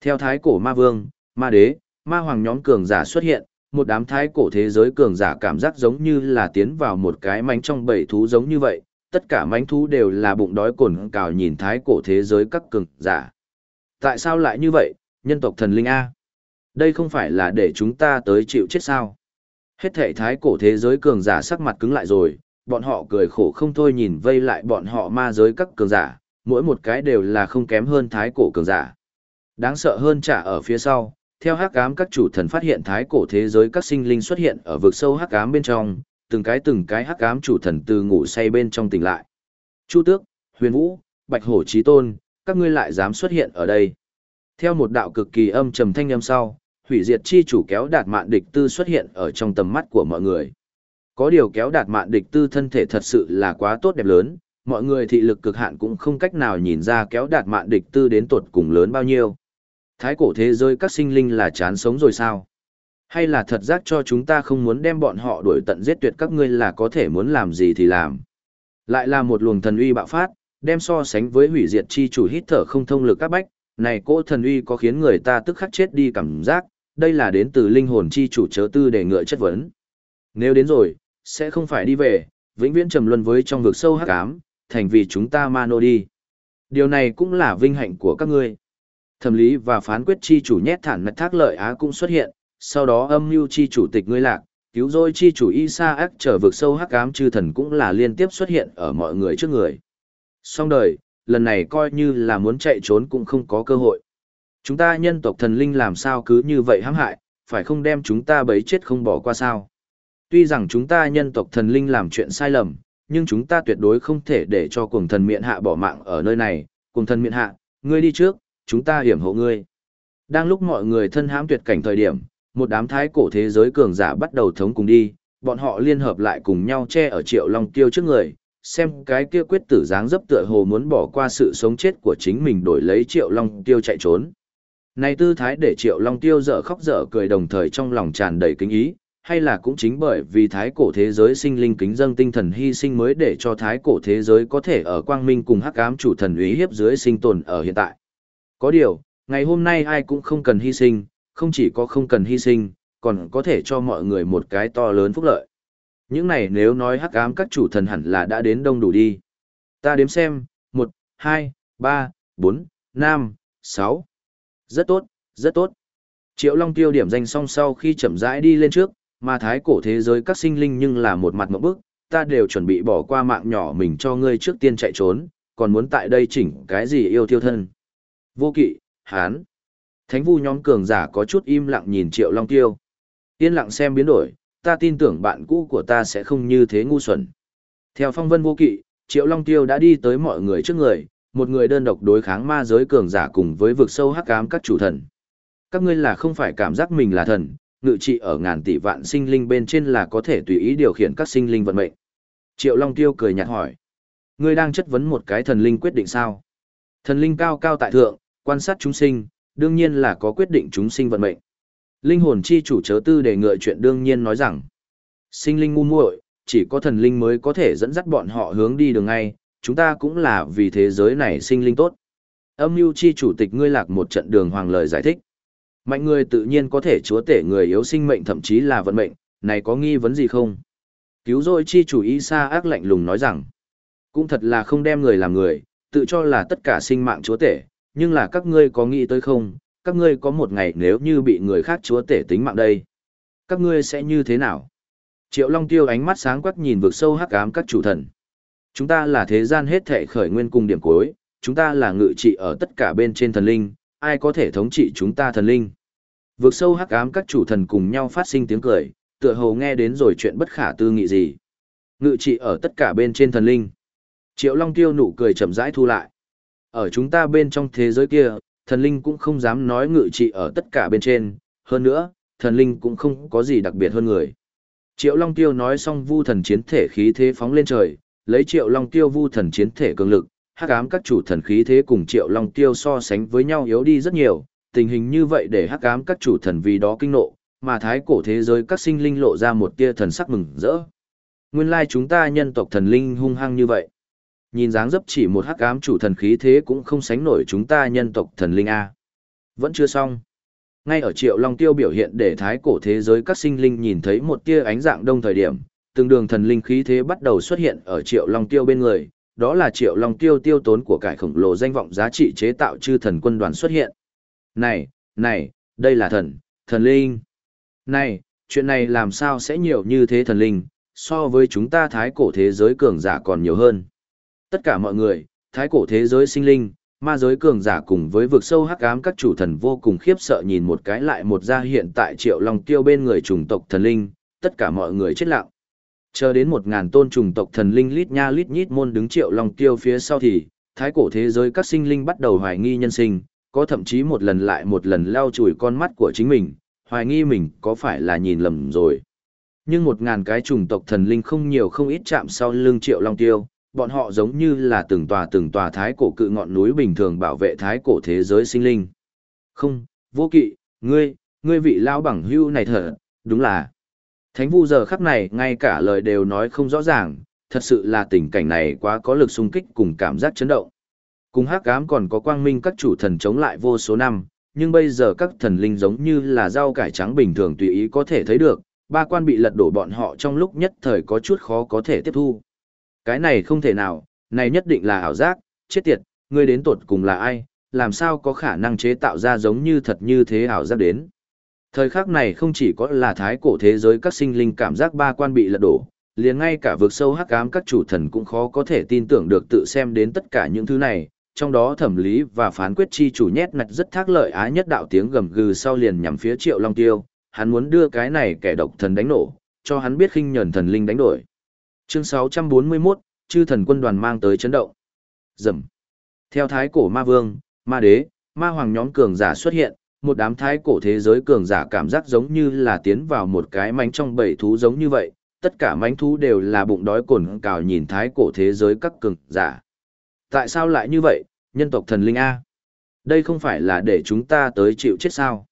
Theo thái cổ ma vương, ma đế, ma hoàng nhóm cường giả xuất hiện, một đám thái cổ thế giới cường giả cảm giác giống như là tiến vào một cái mánh trong bầy thú giống như vậy, tất cả mánh thú đều là bụng đói cồn cào nhìn thái cổ thế giới các cường giả. Tại sao lại như vậy, nhân tộc thần linh A? Đây không phải là để chúng ta tới chịu chết sao? Hết thể thái cổ thế giới cường giả sắc mặt cứng lại rồi, bọn họ cười khổ không thôi nhìn vây lại bọn họ ma giới các cường giả, mỗi một cái đều là không kém hơn thái cổ cường giả. Đáng sợ hơn trả ở phía sau, theo hắc ám các chủ thần phát hiện thái cổ thế giới các sinh linh xuất hiện ở vực sâu hắc ám bên trong, từng cái từng cái hắc ám chủ thần từ ngủ say bên trong tỉnh lại. Chu Tước, Huyền Vũ, Bạch Hổ Chí Tôn, các ngươi lại dám xuất hiện ở đây. Theo một đạo cực kỳ âm trầm thanh âm sau, hủy diệt chi chủ kéo đạt mạn địch tư xuất hiện ở trong tầm mắt của mọi người. Có điều kéo đạt mạn địch tư thân thể thật sự là quá tốt đẹp lớn, mọi người thị lực cực hạn cũng không cách nào nhìn ra kéo đạt mạn địch tư đến tột cùng lớn bao nhiêu. Thái cổ thế giới các sinh linh là chán sống rồi sao? Hay là thật giác cho chúng ta không muốn đem bọn họ đuổi tận giết tuyệt các ngươi là có thể muốn làm gì thì làm. Lại là một luồng thần uy bạo phát, đem so sánh với hủy diệt chi chủ hít thở không thông lực các bách, này cỗ thần uy có khiến người ta tức khắc chết đi cảm giác, đây là đến từ linh hồn chi chủ chớ tư để ngựa chất vấn. Nếu đến rồi, sẽ không phải đi về, vĩnh viễn trầm luân với trong vực sâu hắc ám, thành vì chúng ta ma nô đi. Điều này cũng là vinh hạnh của các ngươi. Thẩm lý và phán quyết chi chủ nhét thản mật thác lợi á cũng xuất hiện, sau đó âm mưu chi chủ tịch ngươi lạc, cứu rỗi chi chủ Isa ác trở vực sâu hắc ám chư thần cũng là liên tiếp xuất hiện ở mọi người trước người. Xong đời, lần này coi như là muốn chạy trốn cũng không có cơ hội. Chúng ta nhân tộc thần linh làm sao cứ như vậy hãm hại, phải không đem chúng ta bấy chết không bỏ qua sao. Tuy rằng chúng ta nhân tộc thần linh làm chuyện sai lầm, nhưng chúng ta tuyệt đối không thể để cho cuồng thần miện hạ bỏ mạng ở nơi này. Cuồng thần miện hạ, ngươi đi trước, chúng ta hiểm hộ ngươi. Đang lúc mọi người thân hãm tuyệt cảnh thời điểm, một đám thái cổ thế giới cường giả bắt đầu thống cùng đi, bọn họ liên hợp lại cùng nhau che ở triệu long tiêu trước người, xem cái kia quyết tử dáng dấp tựa hồ muốn bỏ qua sự sống chết của chính mình đổi lấy triệu long tiêu chạy trốn. Này tư thái để triệu long tiêu dở khóc dở cười đồng thời trong lòng tràn đầy kính ý, hay là cũng chính bởi vì thái cổ thế giới sinh linh kính dâng tinh thần hy sinh mới để cho thái cổ thế giới có thể ở quang minh cùng hắc ám chủ thần uy hiếp dưới sinh tồn ở hiện tại. Có điều, ngày hôm nay ai cũng không cần hy sinh, không chỉ có không cần hy sinh, còn có thể cho mọi người một cái to lớn phúc lợi. Những này nếu nói hắc ám các chủ thần hẳn là đã đến đông đủ đi. Ta đếm xem, 1, 2, 3, 4, 5, 6. Rất tốt, rất tốt. Triệu Long tiêu điểm danh song sau khi chậm rãi đi lên trước, mà thái cổ thế giới các sinh linh nhưng là một mặt mẫu bức, ta đều chuẩn bị bỏ qua mạng nhỏ mình cho ngươi trước tiên chạy trốn, còn muốn tại đây chỉnh cái gì yêu tiêu thân. Vô kỵ, hán. Thánh vu nhóm cường giả có chút im lặng nhìn Triệu Long Tiêu. Yên lặng xem biến đổi, ta tin tưởng bạn cũ của ta sẽ không như thế ngu xuẩn. Theo phong vân vô kỵ, Triệu Long Tiêu đã đi tới mọi người trước người, một người đơn độc đối kháng ma giới cường giả cùng với vực sâu hắc ám các chủ thần. Các ngươi là không phải cảm giác mình là thần, ngự trị ở ngàn tỷ vạn sinh linh bên trên là có thể tùy ý điều khiển các sinh linh vận mệnh. Triệu Long Tiêu cười nhạt hỏi. Ngươi đang chất vấn một cái thần linh quyết định sao? Thần linh cao cao tại thượng, quan sát chúng sinh, đương nhiên là có quyết định chúng sinh vận mệnh. Linh hồn chi chủ chớ tư để ngựa chuyện đương nhiên nói rằng, sinh linh ngu muội, chỉ có thần linh mới có thể dẫn dắt bọn họ hướng đi đường ngay, chúng ta cũng là vì thế giới này sinh linh tốt. Âm mưu chi chủ tịch ngươi lạc một trận đường hoàng lời giải thích. Mạnh người tự nhiên có thể chúa tể người yếu sinh mệnh thậm chí là vận mệnh, này có nghi vấn gì không? Cứu rồi chi chủ y sa ác lạnh lùng nói rằng, cũng thật là không đem người làm người, tự cho là tất cả sinh mạng chúa tể, nhưng là các ngươi có nghĩ tới không, các ngươi có một ngày nếu như bị người khác chúa tể tính mạng đây. Các ngươi sẽ như thế nào? Triệu Long Tiêu ánh mắt sáng quắc nhìn vực sâu hắc ám các chủ thần. Chúng ta là thế gian hết thể khởi nguyên cùng điểm cuối, chúng ta là ngự trị ở tất cả bên trên thần linh, ai có thể thống trị chúng ta thần linh. Vực sâu hắc ám các chủ thần cùng nhau phát sinh tiếng cười, tựa hồ nghe đến rồi chuyện bất khả tư nghị gì. Ngự trị ở tất cả bên trên thần linh. Triệu Long Tiêu nụ cười chậm rãi thu lại. Ở chúng ta bên trong thế giới kia, thần linh cũng không dám nói ngự trị ở tất cả bên trên, hơn nữa, thần linh cũng không có gì đặc biệt hơn người. Triệu Long Tiêu nói xong vu thần chiến thể khí thế phóng lên trời, lấy Triệu Long Tiêu vu thần chiến thể cường lực, hắc ám các chủ thần khí thế cùng Triệu Long Tiêu so sánh với nhau yếu đi rất nhiều, tình hình như vậy để hắc ám các chủ thần vì đó kinh nộ, mà thái cổ thế giới các sinh linh lộ ra một tia thần sắc mừng rỡ. Nguyên lai chúng ta nhân tộc thần linh hung hăng như vậy. Nhìn dáng dấp chỉ một hắc ám chủ thần khí thế cũng không sánh nổi chúng ta nhân tộc thần linh A. Vẫn chưa xong. Ngay ở Triệu Long Tiêu biểu hiện để thái cổ thế giới các sinh linh nhìn thấy một tia ánh dạng đông thời điểm, từng đường thần linh khí thế bắt đầu xuất hiện ở Triệu Long Tiêu bên người, đó là Triệu Long Tiêu tiêu tốn của cải khổng lồ danh vọng giá trị chế tạo chư thần quân đoàn xuất hiện. Này, này, đây là thần, thần linh. Này, chuyện này làm sao sẽ nhiều như thế thần linh, so với chúng ta thái cổ thế giới cường giả còn nhiều hơn. Tất cả mọi người, thái cổ thế giới sinh linh, ma giới cường giả cùng với vực sâu hắc ám các chủ thần vô cùng khiếp sợ nhìn một cái lại một ra hiện tại triệu long tiêu bên người chủng tộc thần linh, tất cả mọi người chết lặng. Chờ đến một ngàn tôn chủng tộc thần linh lít nha lít nhít môn đứng triệu long tiêu phía sau thì, thái cổ thế giới các sinh linh bắt đầu hoài nghi nhân sinh, có thậm chí một lần lại một lần lao chùi con mắt của chính mình, hoài nghi mình có phải là nhìn lầm rồi. Nhưng một ngàn cái chủng tộc thần linh không nhiều không ít chạm sau lưng triệu long tiêu, bọn họ giống như là từng tòa từng tòa thái cổ cự ngọn núi bình thường bảo vệ thái cổ thế giới sinh linh. Không, vô kỵ, ngươi, ngươi vị lao bằng hưu này thật, đúng là. Thánh vu giờ khắc này ngay cả lời đều nói không rõ ràng, thật sự là tình cảnh này quá có lực xung kích cùng cảm giác chấn động. Cùng hắc ám còn có quang minh các chủ thần chống lại vô số năm, nhưng bây giờ các thần linh giống như là rau cải trắng bình thường tùy ý có thể thấy được, ba quan bị lật đổ bọn họ trong lúc nhất thời có chút khó có thể tiếp thu. Cái này không thể nào, này nhất định là ảo giác, chết tiệt, ngươi đến tột cùng là ai, làm sao có khả năng chế tạo ra giống như thật như thế ảo giác đến. Thời khắc này không chỉ có là thái cổ thế giới các sinh linh cảm giác ba quan bị lật đổ, liền ngay cả vực sâu hắc ám các chủ thần cũng khó có thể tin tưởng được tự xem đến tất cả những thứ này, trong đó thẩm lý và phán quyết chi chủ nhét nạch rất thác lợi á nhất đạo tiếng gầm gừ sau liền nhằm phía triệu long tiêu, hắn muốn đưa cái này kẻ độc thần đánh nổ, cho hắn biết khinh nhẫn thần linh đánh đổi. Chương 641, chư thần quân đoàn mang tới chấn động. Dầm. Theo thái cổ ma vương, ma đế, ma hoàng nhóm cường giả xuất hiện, một đám thái cổ thế giới cường giả cảm giác giống như là tiến vào một cái mánh trong bầy thú giống như vậy, tất cả mánh thú đều là bụng đói cồn cào nhìn thái cổ thế giới các cường giả. Tại sao lại như vậy, nhân tộc thần linh A? Đây không phải là để chúng ta tới chịu chết sao?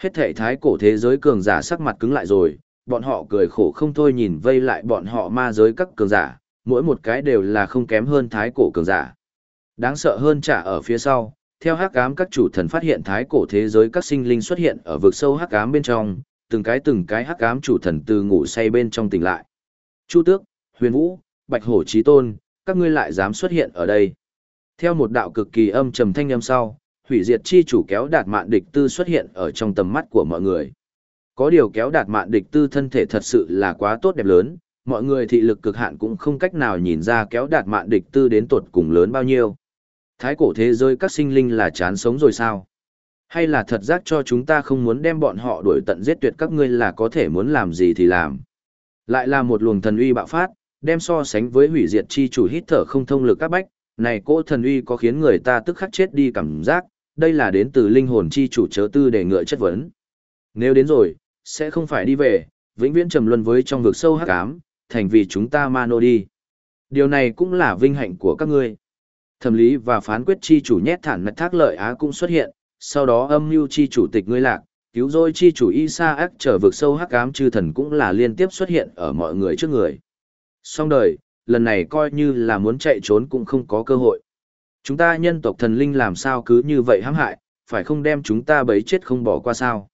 Hết thể thái cổ thế giới cường giả sắc mặt cứng lại rồi, bọn họ cười khổ không thôi nhìn vây lại bọn họ ma giới các cường giả, mỗi một cái đều là không kém hơn thái cổ cường giả. Đáng sợ hơn trả ở phía sau, theo hắc ám các chủ thần phát hiện thái cổ thế giới các sinh linh xuất hiện ở vực sâu hắc ám bên trong, từng cái từng cái hắc ám chủ thần từ ngủ say bên trong tỉnh lại. Chu Tước, Huyền Vũ, Bạch Hổ Chí Tôn, các ngươi lại dám xuất hiện ở đây. Theo một đạo cực kỳ âm trầm thanh âm sau, hủy diệt chi chủ kéo đạt mạn địch tư xuất hiện ở trong tầm mắt của mọi người. Có điều kéo đạt mạn địch tư thân thể thật sự là quá tốt đẹp lớn, mọi người thị lực cực hạn cũng không cách nào nhìn ra kéo đạt mạn địch tư đến tột cùng lớn bao nhiêu. Thái cổ thế giới các sinh linh là chán sống rồi sao? Hay là thật giác cho chúng ta không muốn đem bọn họ đuổi tận giết tuyệt các ngươi là có thể muốn làm gì thì làm. Lại là một luồng thần uy bạo phát, đem so sánh với hủy diệt chi chủ hít thở không thông lực các bách, này cỗ thần uy có khiến người ta tức khắc chết đi cảm giác, đây là đến từ linh hồn chi chủ chớ tư để ngựa chất vấn. Nếu đến rồi, sẽ không phải đi về, vĩnh viễn trầm luân với trong vực sâu hắc ám, thành vì chúng ta ma nô đi. Điều này cũng là vinh hạnh của các ngươi. Thẩm lý và phán quyết chi chủ nhét thản mật thác lợi á cũng xuất hiện, sau đó âm mưu chi chủ tịch ngươi lạc, cứu rỗi chi chủ Isa ác trở vực sâu hắc ám chư thần cũng là liên tiếp xuất hiện ở mọi người trước người. Xong đời, lần này coi như là muốn chạy trốn cũng không có cơ hội. Chúng ta nhân tộc thần linh làm sao cứ như vậy hãm hại, phải không đem chúng ta bấy chết không bỏ qua sao.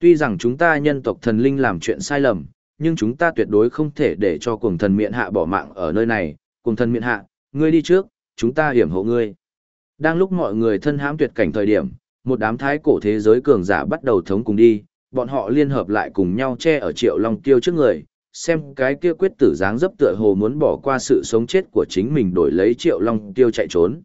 Tuy rằng chúng ta nhân tộc thần linh làm chuyện sai lầm, nhưng chúng ta tuyệt đối không thể để cho cuồng thần miện hạ bỏ mạng ở nơi này. Cuồng thần miện hạ, ngươi đi trước, chúng ta hiểm hộ ngươi. Đang lúc mọi người thân hãm tuyệt cảnh thời điểm, một đám thái cổ thế giới cường giả bắt đầu thống cùng đi, bọn họ liên hợp lại cùng nhau che ở triệu long tiêu trước người, xem cái kia quyết tử dáng dấp tựa hồ muốn bỏ qua sự sống chết của chính mình đổi lấy triệu long tiêu chạy trốn.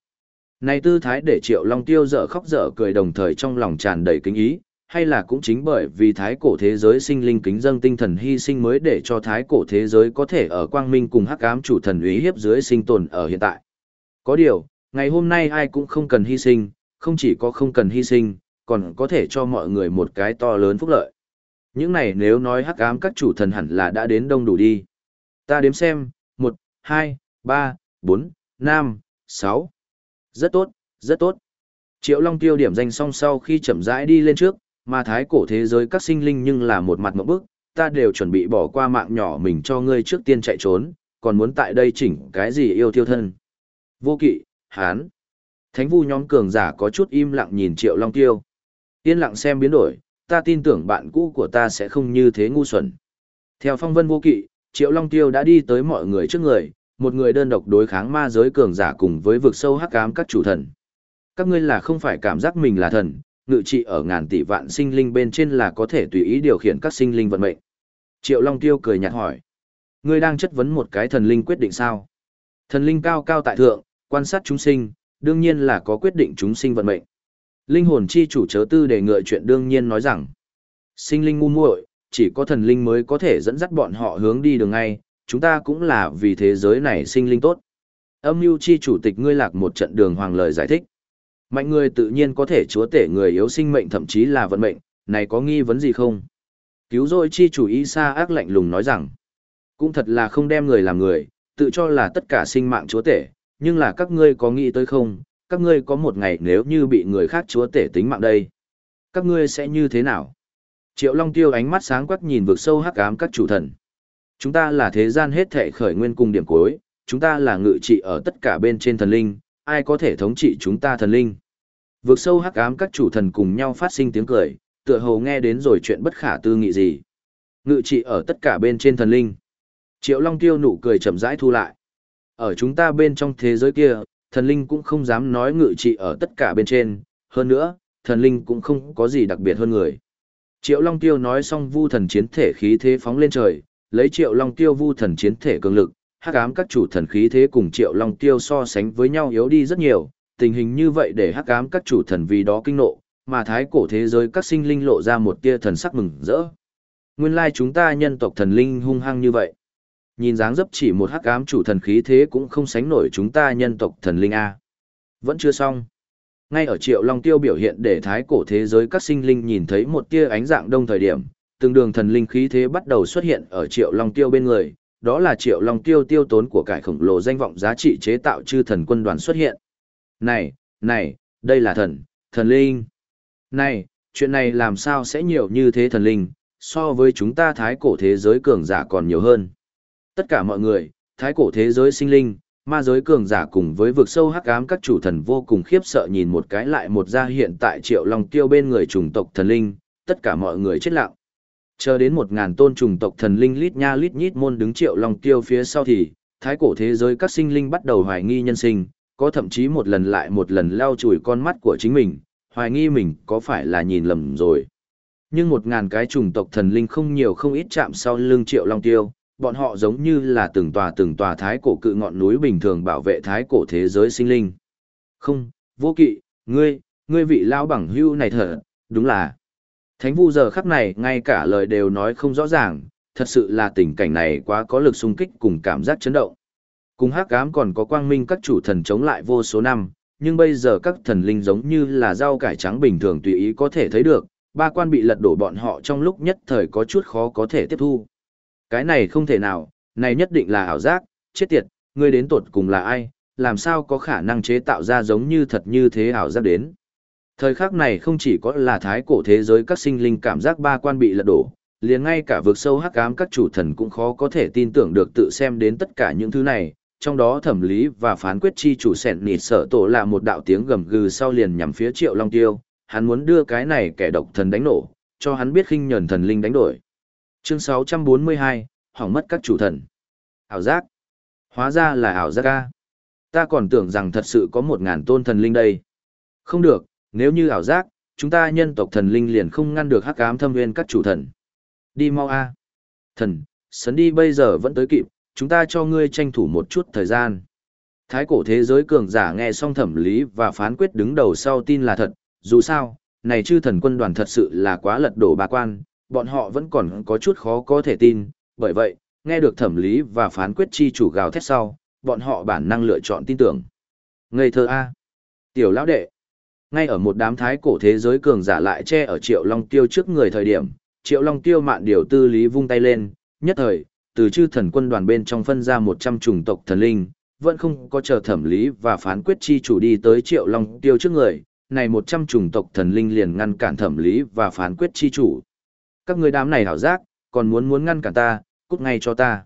Này tư thái để triệu long tiêu dở khóc dở cười đồng thời trong lòng tràn đầy kính ý, hay là cũng chính bởi vì thái cổ thế giới sinh linh kính dâng tinh thần hy sinh mới để cho thái cổ thế giới có thể ở quang minh cùng hắc ám chủ thần uy hiếp dưới sinh tồn ở hiện tại. Có điều, ngày hôm nay ai cũng không cần hy sinh, không chỉ có không cần hy sinh, còn có thể cho mọi người một cái to lớn phúc lợi. Những này nếu nói hắc ám các chủ thần hẳn là đã đến đông đủ đi. Ta đếm xem, 1, 2, 3, 4, 5, 6. Rất tốt, rất tốt. Triệu Long tiêu điểm danh song sau khi chậm rãi đi lên trước, mà thái cổ thế giới các sinh linh nhưng là một mặt mộng bức, ta đều chuẩn bị bỏ qua mạng nhỏ mình cho ngươi trước tiên chạy trốn, còn muốn tại đây chỉnh cái gì yêu tiêu thân. Vô kỵ, hán. Thánh vu nhóm cường giả có chút im lặng nhìn Triệu Long Tiêu. Yên lặng xem biến đổi, ta tin tưởng bạn cũ của ta sẽ không như thế ngu xuẩn. Theo phong vân vô kỵ, Triệu Long Tiêu đã đi tới mọi người trước người, một người đơn độc đối kháng ma giới cường giả cùng với vực sâu hắc ám các chủ thần. Các ngươi là không phải cảm giác mình là thần, ngự trị ở ngàn tỷ vạn sinh linh bên trên là có thể tùy ý điều khiển các sinh linh vận mệnh. Triệu Long Tiêu cười nhạt hỏi. Ngươi đang chất vấn một cái thần linh quyết định sao? Thần linh cao cao tại thượng, quan sát chúng sinh, đương nhiên là có quyết định chúng sinh vận mệnh. Linh hồn chi chủ chớ tư để ngựa chuyện đương nhiên nói rằng, sinh linh ngu muội, chỉ có thần linh mới có thể dẫn dắt bọn họ hướng đi đường ngay, chúng ta cũng là vì thế giới này sinh linh tốt. Âm mưu chi chủ tịch ngươi lạc một trận đường hoàng lời giải thích. Mạnh người tự nhiên có thể chúa tể người yếu sinh mệnh thậm chí là vận mệnh, này có nghi vấn gì không? Cứu rồi chi chủ Isa ác lạnh lùng nói rằng, cũng thật là không đem người làm người, tự cho là tất cả sinh mạng chúa tể, nhưng là các ngươi có nghĩ tới không, các ngươi có một ngày nếu như bị người khác chúa tể tính mạng đây. Các ngươi sẽ như thế nào? Triệu Long Tiêu ánh mắt sáng quắc nhìn vực sâu hắc ám các chủ thần. Chúng ta là thế gian hết thể khởi nguyên cùng điểm cuối, chúng ta là ngự trị ở tất cả bên trên thần linh, ai có thể thống trị chúng ta thần linh vượt sâu hắc ám các chủ thần cùng nhau phát sinh tiếng cười, tựa hồ nghe đến rồi chuyện bất khả tư nghị gì. Ngự trị ở tất cả bên trên thần linh. Triệu Long Tiêu nụ cười chậm rãi thu lại. Ở chúng ta bên trong thế giới kia, thần linh cũng không dám nói ngự trị ở tất cả bên trên, hơn nữa, thần linh cũng không có gì đặc biệt hơn người. Triệu Long Tiêu nói xong vu thần chiến thể khí thế phóng lên trời, lấy Triệu Long Tiêu vu thần chiến thể cường lực, hắc ám các chủ thần khí thế cùng Triệu Long Tiêu so sánh với nhau yếu đi rất nhiều, tình hình như vậy để hắc ám các chủ thần vì đó kinh nộ, mà thái cổ thế giới các sinh linh lộ ra một tia thần sắc mừng rỡ. Nguyên lai chúng ta nhân tộc thần linh hung hăng như vậy. Nhìn dáng dấp chỉ một hắc ám chủ thần khí thế cũng không sánh nổi chúng ta nhân tộc thần linh A. Vẫn chưa xong. Ngay ở triệu long tiêu biểu hiện để thái cổ thế giới các sinh linh nhìn thấy một tia ánh dạng đông thời điểm, từng đường thần linh khí thế bắt đầu xuất hiện ở triệu long tiêu bên người, đó là triệu long tiêu tiêu tốn của cải khổng lồ danh vọng giá trị chế tạo chư thần quân đoàn xuất hiện. Này, này, đây là thần, thần linh. Này, chuyện này làm sao sẽ nhiều như thế thần linh, so với chúng ta thái cổ thế giới cường giả còn nhiều hơn. Tất cả mọi người, thái cổ thế giới sinh linh, ma giới cường giả cùng với vực sâu hắc ám các chủ thần vô cùng khiếp sợ nhìn một cái lại một ra hiện tại triệu long tiêu bên người chủng tộc thần linh, tất cả mọi người chết lặng. Chờ đến một ngàn tôn chủng tộc thần linh lít nha lít nhít môn đứng triệu long tiêu phía sau thì, thái cổ thế giới các sinh linh bắt đầu hoài nghi nhân sinh, có thậm chí một lần lại một lần lau chùi con mắt của chính mình, hoài nghi mình có phải là nhìn lầm rồi. Nhưng một ngàn cái chủng tộc thần linh không nhiều không ít chạm sau lưng triệu long tiêu, bọn họ giống như là từng tòa từng tòa thái cổ cự ngọn núi bình thường bảo vệ thái cổ thế giới sinh linh. Không, vô kỵ, ngươi, ngươi vị lao bằng hưu này thật, đúng là. Thánh vu giờ khắc này ngay cả lời đều nói không rõ ràng, thật sự là tình cảnh này quá có lực xung kích cùng cảm giác chấn động. Cùng hắc ám còn có quang minh các chủ thần chống lại vô số năm, nhưng bây giờ các thần linh giống như là rau cải trắng bình thường tùy ý có thể thấy được, ba quan bị lật đổ bọn họ trong lúc nhất thời có chút khó có thể tiếp thu. Cái này không thể nào, này nhất định là ảo giác, chết tiệt, ngươi đến tột cùng là ai, làm sao có khả năng chế tạo ra giống như thật như thế ảo giác đến. Thời khắc này không chỉ có là thái cổ thế giới các sinh linh cảm giác ba quan bị lật đổ, liền ngay cả vực sâu hắc ám các chủ thần cũng khó có thể tin tưởng được tự xem đến tất cả những thứ này, trong đó thẩm lý và phán quyết chi chủ sẹn nịt sở tổ là một đạo tiếng gầm gừ sau liền nhằm phía triệu long tiêu, hắn muốn đưa cái này kẻ độc thần đánh nổ, cho hắn biết khinh nhẫn thần linh đánh đổi. Chương 642, hỏng mất các chủ thần. Ảo giác. Hóa ra là ảo giác ca. Ta còn tưởng rằng thật sự có một ngàn tôn thần linh đây. Không được, nếu như ảo giác, chúng ta nhân tộc thần linh liền không ngăn được hắc ám thâm nguyên các chủ thần. Đi mau a. Thần, sấn đi bây giờ vẫn tới kịp, chúng ta cho ngươi tranh thủ một chút thời gian. Thái cổ thế giới cường giả nghe xong thẩm lý và phán quyết đứng đầu sau tin là thật, dù sao, này chư thần quân đoàn thật sự là quá lật đổ bà quan, bọn họ vẫn còn có chút khó có thể tin, bởi vậy, nghe được thẩm lý và phán quyết chi chủ gào thét sau, bọn họ bản năng lựa chọn tin tưởng. Ngây thơ A. Tiểu lão đệ. Ngay ở một đám thái cổ thế giới cường giả lại che ở triệu long tiêu trước người thời điểm, triệu long tiêu mạn điều tư lý vung tay lên, nhất thời, từ chư thần quân đoàn bên trong phân ra 100 chủng tộc thần linh, vẫn không có chờ thẩm lý và phán quyết chi chủ đi tới triệu long tiêu trước người, này 100 chủng tộc thần linh liền ngăn cản thẩm lý và phán quyết chi chủ. Các người đám này hảo giác, còn muốn muốn ngăn cản ta, cút ngay cho ta.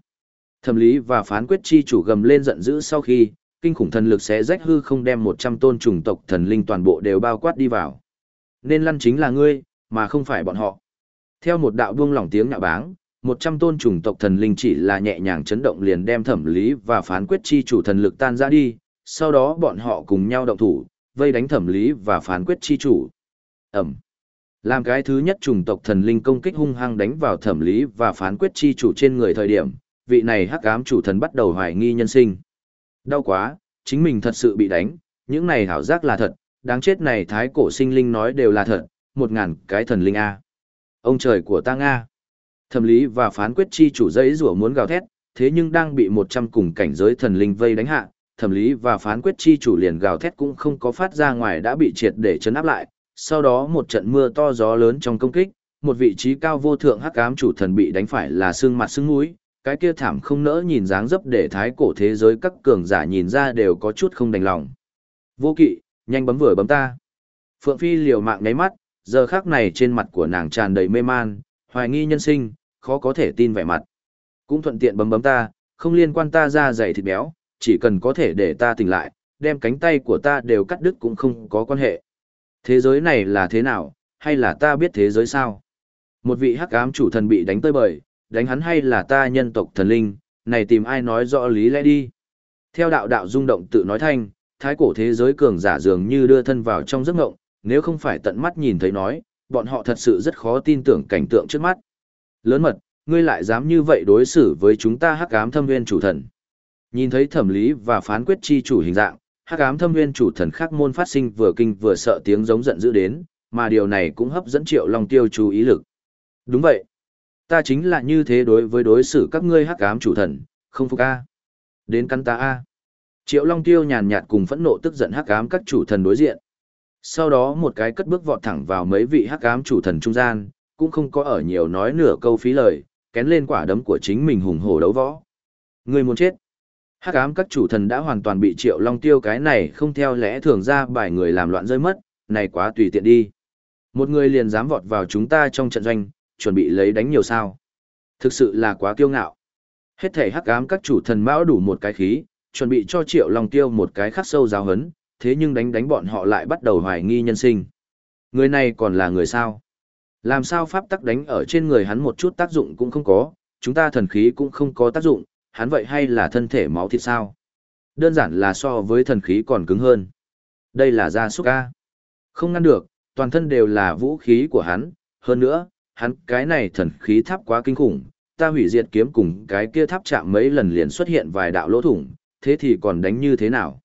Thẩm lý và phán quyết chi chủ gầm lên giận dữ sau khi, kinh khủng thần lực sẽ rách hư không đem 100 tôn chủng tộc thần linh toàn bộ đều bao quát đi vào. Nên lăn chính là ngươi, mà không phải bọn họ. Theo một đạo buông lỏng tiếng nhạo báng, một trăm tôn chủng tộc thần linh chỉ là nhẹ nhàng chấn động liền đem thẩm lý và phán quyết chi chủ thần lực tan ra đi, sau đó bọn họ cùng nhau động thủ, vây đánh thẩm lý và phán quyết chi chủ. Ẩm. Làm cái thứ nhất chủng tộc thần linh công kích hung hăng đánh vào thẩm lý và phán quyết chi chủ trên người thời điểm, vị này hắc ám chủ thần bắt đầu hoài nghi nhân sinh. Đau quá, chính mình thật sự bị đánh, những này hảo giác là thật, đáng chết này thái cổ sinh linh nói đều là thật, một ngàn cái thần linh A. Ông trời của ta Nga. Thẩm lý và phán quyết chi chủ dãy rủa muốn gào thét, thế nhưng đang bị một trăm cùng cảnh giới thần linh vây đánh hạ, thẩm lý và phán quyết chi chủ liền gào thét cũng không có phát ra ngoài đã bị triệt để chấn áp lại. Sau đó một trận mưa to gió lớn trong công kích, một vị trí cao vô thượng hắc ám chủ thần bị đánh phải là xương mặt xương mũi, cái kia thảm không nỡ nhìn dáng dấp để thái cổ thế giới các cường giả nhìn ra đều có chút không đành lòng. Vô kỵ, nhanh bấm vừa bấm ta. Phượng Phi liều mạng nháy mắt, giờ khắc này trên mặt của nàng tràn đầy mê man, hoài nghi nhân sinh, khó có thể tin vẻ mặt. Cũng thuận tiện bấm bấm ta, không liên quan ta ra dày thịt béo, chỉ cần có thể để ta tỉnh lại, đem cánh tay của ta đều cắt đứt cũng không có quan hệ. Thế giới này là thế nào, hay là ta biết thế giới sao? Một vị hắc ám chủ thần bị đánh tơi bời, đánh hắn hay là ta nhân tộc thần linh, này tìm ai nói rõ lý lẽ đi. Theo đạo đạo rung động tự nói thanh, thái cổ thế giới cường giả dường như đưa thân vào trong giấc ngộng, nếu không phải tận mắt nhìn thấy nói, bọn họ thật sự rất khó tin tưởng cảnh tượng trước mắt. Lớn mật, ngươi lại dám như vậy đối xử với chúng ta hắc ám thâm nguyên chủ thần. Nhìn thấy thẩm lý và phán quyết chi chủ hình dạng, hắc ám thâm nguyên chủ thần khác môn phát sinh vừa kinh vừa sợ tiếng giống giận dữ đến, mà điều này cũng hấp dẫn triệu long tiêu chú ý lực. Đúng vậy. Ta chính là như thế đối với đối xử các ngươi hắc ám chủ thần, không phục a. Đến căn ta a. Triệu Long Tiêu nhàn nhạt cùng phẫn nộ tức giận hắc ám các chủ thần đối diện. Sau đó một cái cất bước vọt thẳng vào mấy vị hắc ám chủ thần trung gian, cũng không có ở nhiều nói nửa câu phí lời, kén lên quả đấm của chính mình hùng hổ đấu võ. Người muốn chết. Hắc ám các chủ thần đã hoàn toàn bị Triệu Long Tiêu cái này không theo lẽ thường ra bài người làm loạn rơi mất, này quá tùy tiện đi. Một người liền dám vọt vào chúng ta trong trận doanh, chuẩn bị lấy đánh nhiều sao. Thực sự là quá kiêu ngạo. Hết thể hắc ám các chủ thần mão đủ một cái khí, chuẩn bị cho Triệu Long Tiêu một cái khắc sâu giáo hấn, thế nhưng đánh đánh bọn họ lại bắt đầu hoài nghi nhân sinh. Người này còn là người sao? Làm sao pháp tắc đánh ở trên người hắn một chút tác dụng cũng không có, chúng ta thần khí cũng không có tác dụng, hắn vậy hay là thân thể máu thịt sao? Đơn giản là so với thần khí còn cứng hơn. Đây là gia súc ca. Không ngăn được, toàn thân đều là vũ khí của hắn, hơn nữa, hắn cái này thần khí tháp quá kinh khủng, ta hủy diệt kiếm cùng cái kia tháp chạm mấy lần liền xuất hiện vài đạo lỗ thủng, thế thì còn đánh như thế nào?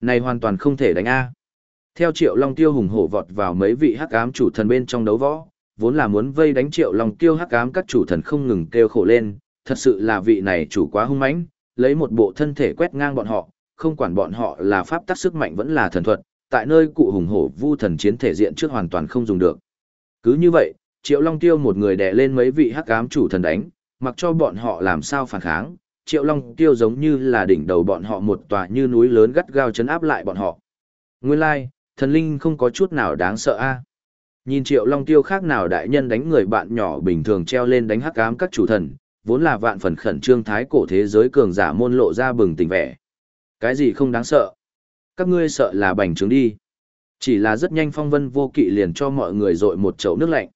Này hoàn toàn không thể đánh A. Theo Triệu Long Tiêu hùng hổ vọt vào mấy vị hắc ám chủ thần bên trong đấu võ, vốn là muốn vây đánh Triệu Long Tiêu hắc ám các chủ thần không ngừng kêu khổ lên, thật sự là vị này chủ quá hung mãnh, lấy một bộ thân thể quét ngang bọn họ, không quản bọn họ là pháp tắc sức mạnh vẫn là thần thuật, tại nơi cụ hùng hổ vu thần chiến thể diện trước hoàn toàn không dùng được. Cứ như vậy, Triệu Long Tiêu một người đè lên mấy vị hắc ám chủ thần đánh, mặc cho bọn họ làm sao phản kháng, Triệu Long Tiêu giống như là đỉnh đầu bọn họ một tòa như núi lớn gắt gao chấn áp lại bọn họ. Nguyên lai, like, thần linh không có chút nào đáng sợ a. Nhìn Triệu Long Tiêu khác nào đại nhân đánh người bạn nhỏ bình thường treo lên đánh hắc ám các chủ thần, vốn là vạn phần khẩn trương thái cổ thế giới cường giả môn lộ ra bừng tỉnh vẻ. Cái gì không đáng sợ? Các ngươi sợ là bành trướng đi. Chỉ là rất nhanh phong vân vô kỵ liền cho mọi người dội một chậu nước lạnh.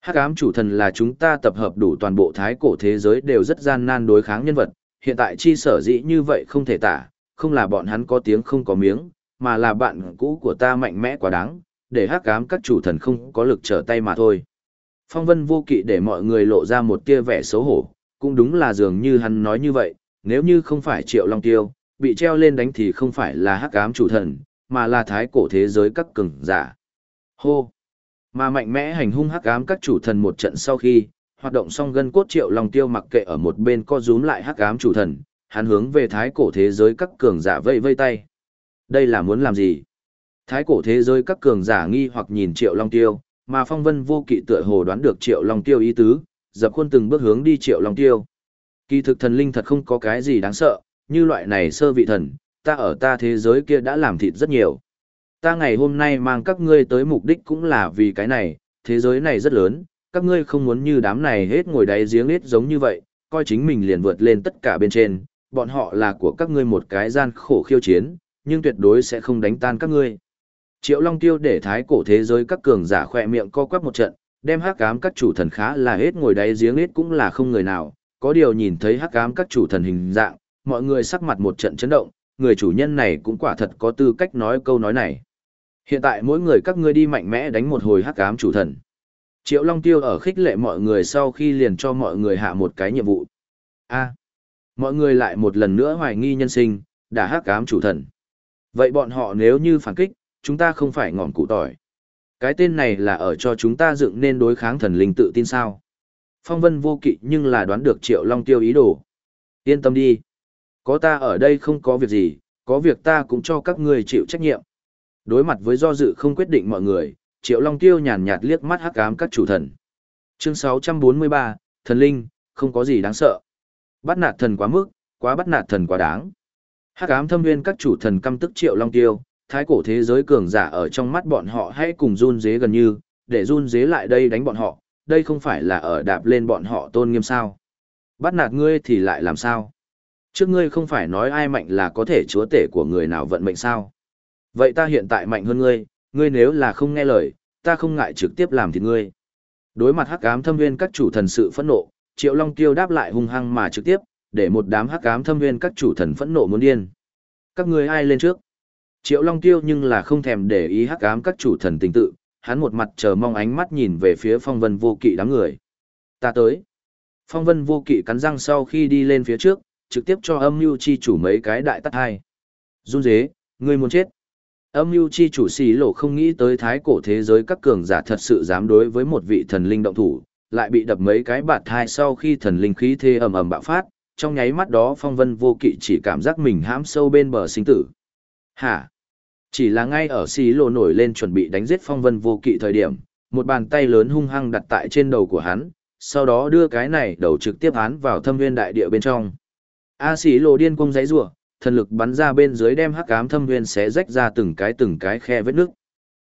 Hắc ám chủ thần là chúng ta tập hợp đủ toàn bộ thái cổ thế giới đều rất gian nan đối kháng nhân vật, hiện tại chi sở dĩ như vậy không thể tả, không là bọn hắn có tiếng không có miếng, mà là bạn cũ của ta mạnh mẽ quá đáng, để hắc ám các chủ thần không có lực trở tay mà thôi. Phong vân vô kỵ để mọi người lộ ra một tia vẻ xấu hổ, cũng đúng là dường như hắn nói như vậy, nếu như không phải triệu long tiêu, bị treo lên đánh thì không phải là hắc ám chủ thần, mà là thái cổ thế giới các cường giả. Hô! Mà mạnh mẽ hành hung hắc ám các chủ thần một trận sau khi, hoạt động xong gân cốt triệu long tiêu mặc kệ ở một bên co rúm lại hắc ám chủ thần, hắn hướng về thái cổ thế giới các cường giả vây vây tay. Đây là muốn làm gì? Thái cổ thế giới các cường giả nghi hoặc nhìn triệu long tiêu, mà phong vân vô kỵ tựa hồ đoán được triệu long tiêu ý tứ, dập khuôn từng bước hướng đi triệu long tiêu. Kỳ thực thần linh thật không có cái gì đáng sợ, như loại này sơ vị thần, ta ở ta thế giới kia đã làm thịt rất nhiều. Ta ngày hôm nay mang các ngươi tới mục đích cũng là vì cái này, thế giới này rất lớn, các ngươi không muốn như đám này hết ngồi đáy giếng hết giống như vậy, coi chính mình liền vượt lên tất cả bên trên, bọn họ là của các ngươi một cái gian khổ khiêu chiến, nhưng tuyệt đối sẽ không đánh tan các ngươi. Triệu Long Tiêu để thái cổ thế giới các cường giả khỏe miệng co quắp một trận, đem hắc ám các chủ thần khá là hết ngồi đáy giếng hết cũng là không người nào, có điều nhìn thấy hắc ám các chủ thần hình dạng, mọi người sắc mặt một trận chấn động, người chủ nhân này cũng quả thật có tư cách nói câu nói này. Hiện tại mỗi người các ngươi đi mạnh mẽ đánh một hồi hắc ám chủ thần. Triệu Long Tiêu ở khích lệ mọi người sau khi liền cho mọi người hạ một cái nhiệm vụ. A. mọi người lại một lần nữa hoài nghi nhân sinh, đã hắc ám chủ thần. Vậy bọn họ nếu như phản kích, chúng ta không phải ngọn cụ tỏi. Cái tên này là ở cho chúng ta dựng nên đối kháng thần linh tự tin sao. Phong vân vô kỵ nhưng là đoán được Triệu Long Tiêu ý đồ. Yên tâm đi. Có ta ở đây không có việc gì, có việc ta cũng cho các người chịu trách nhiệm. Đối mặt với do dự không quyết định mọi người, Triệu Long Tiêu nhàn nhạt liếc mắt hắc ám các chủ thần. Chương 643, Thần Linh, không có gì đáng sợ. Bắt nạt thần quá mức, quá bắt nạt thần quá đáng. Hắc ám thâm nguyên các chủ thần căm tức Triệu Long Tiêu, thái cổ thế giới cường giả ở trong mắt bọn họ hãy cùng run dế gần như, để run dế lại đây đánh bọn họ, đây không phải là ở đạp lên bọn họ tôn nghiêm sao. Bắt nạt ngươi thì lại làm sao? Trước ngươi không phải nói ai mạnh là có thể chúa tể của người nào vận mệnh sao? Vậy ta hiện tại mạnh hơn ngươi, ngươi nếu là không nghe lời, ta không ngại trực tiếp làm thịt ngươi. Đối mặt hắc ám thâm viên các chủ thần sự phẫn nộ, Triệu Long Tiêu đáp lại hung hăng mà trực tiếp, để một đám hắc ám thâm viên các chủ thần phẫn nộ muốn điên. Các ngươi ai lên trước? Triệu Long Tiêu nhưng là không thèm để ý hắc ám các chủ thần tình tự, hắn một mặt chờ mong ánh mắt nhìn về phía phong vân vô kỵ đám người. Ta tới. Phong vân vô kỵ cắn răng sau khi đi lên phía trước, trực tiếp cho âm mưu chi chủ mấy cái đại tắt hai. Run dế, ngươi muốn chết. Âm mưu chi chủ xì lộ không nghĩ tới thái cổ thế giới các cường giả thật sự dám đối với một vị thần linh động thủ, lại bị đập mấy cái bạt thai sau khi thần linh khí thế ầm ầm bạo phát, trong nháy mắt đó phong vân vô kỵ chỉ cảm giác mình hãm sâu bên bờ sinh tử. Hả? Chỉ là ngay ở xì lộ nổi lên chuẩn bị đánh giết phong vân vô kỵ thời điểm, một bàn tay lớn hung hăng đặt tại trên đầu của hắn, sau đó đưa cái này đầu trực tiếp hắn vào thâm viên đại địa bên trong. A xì lộ điên cung giấy rủa thần lực bắn ra bên dưới đem hắc ám thâm viên xé rách ra từng cái từng cái khe vết nước.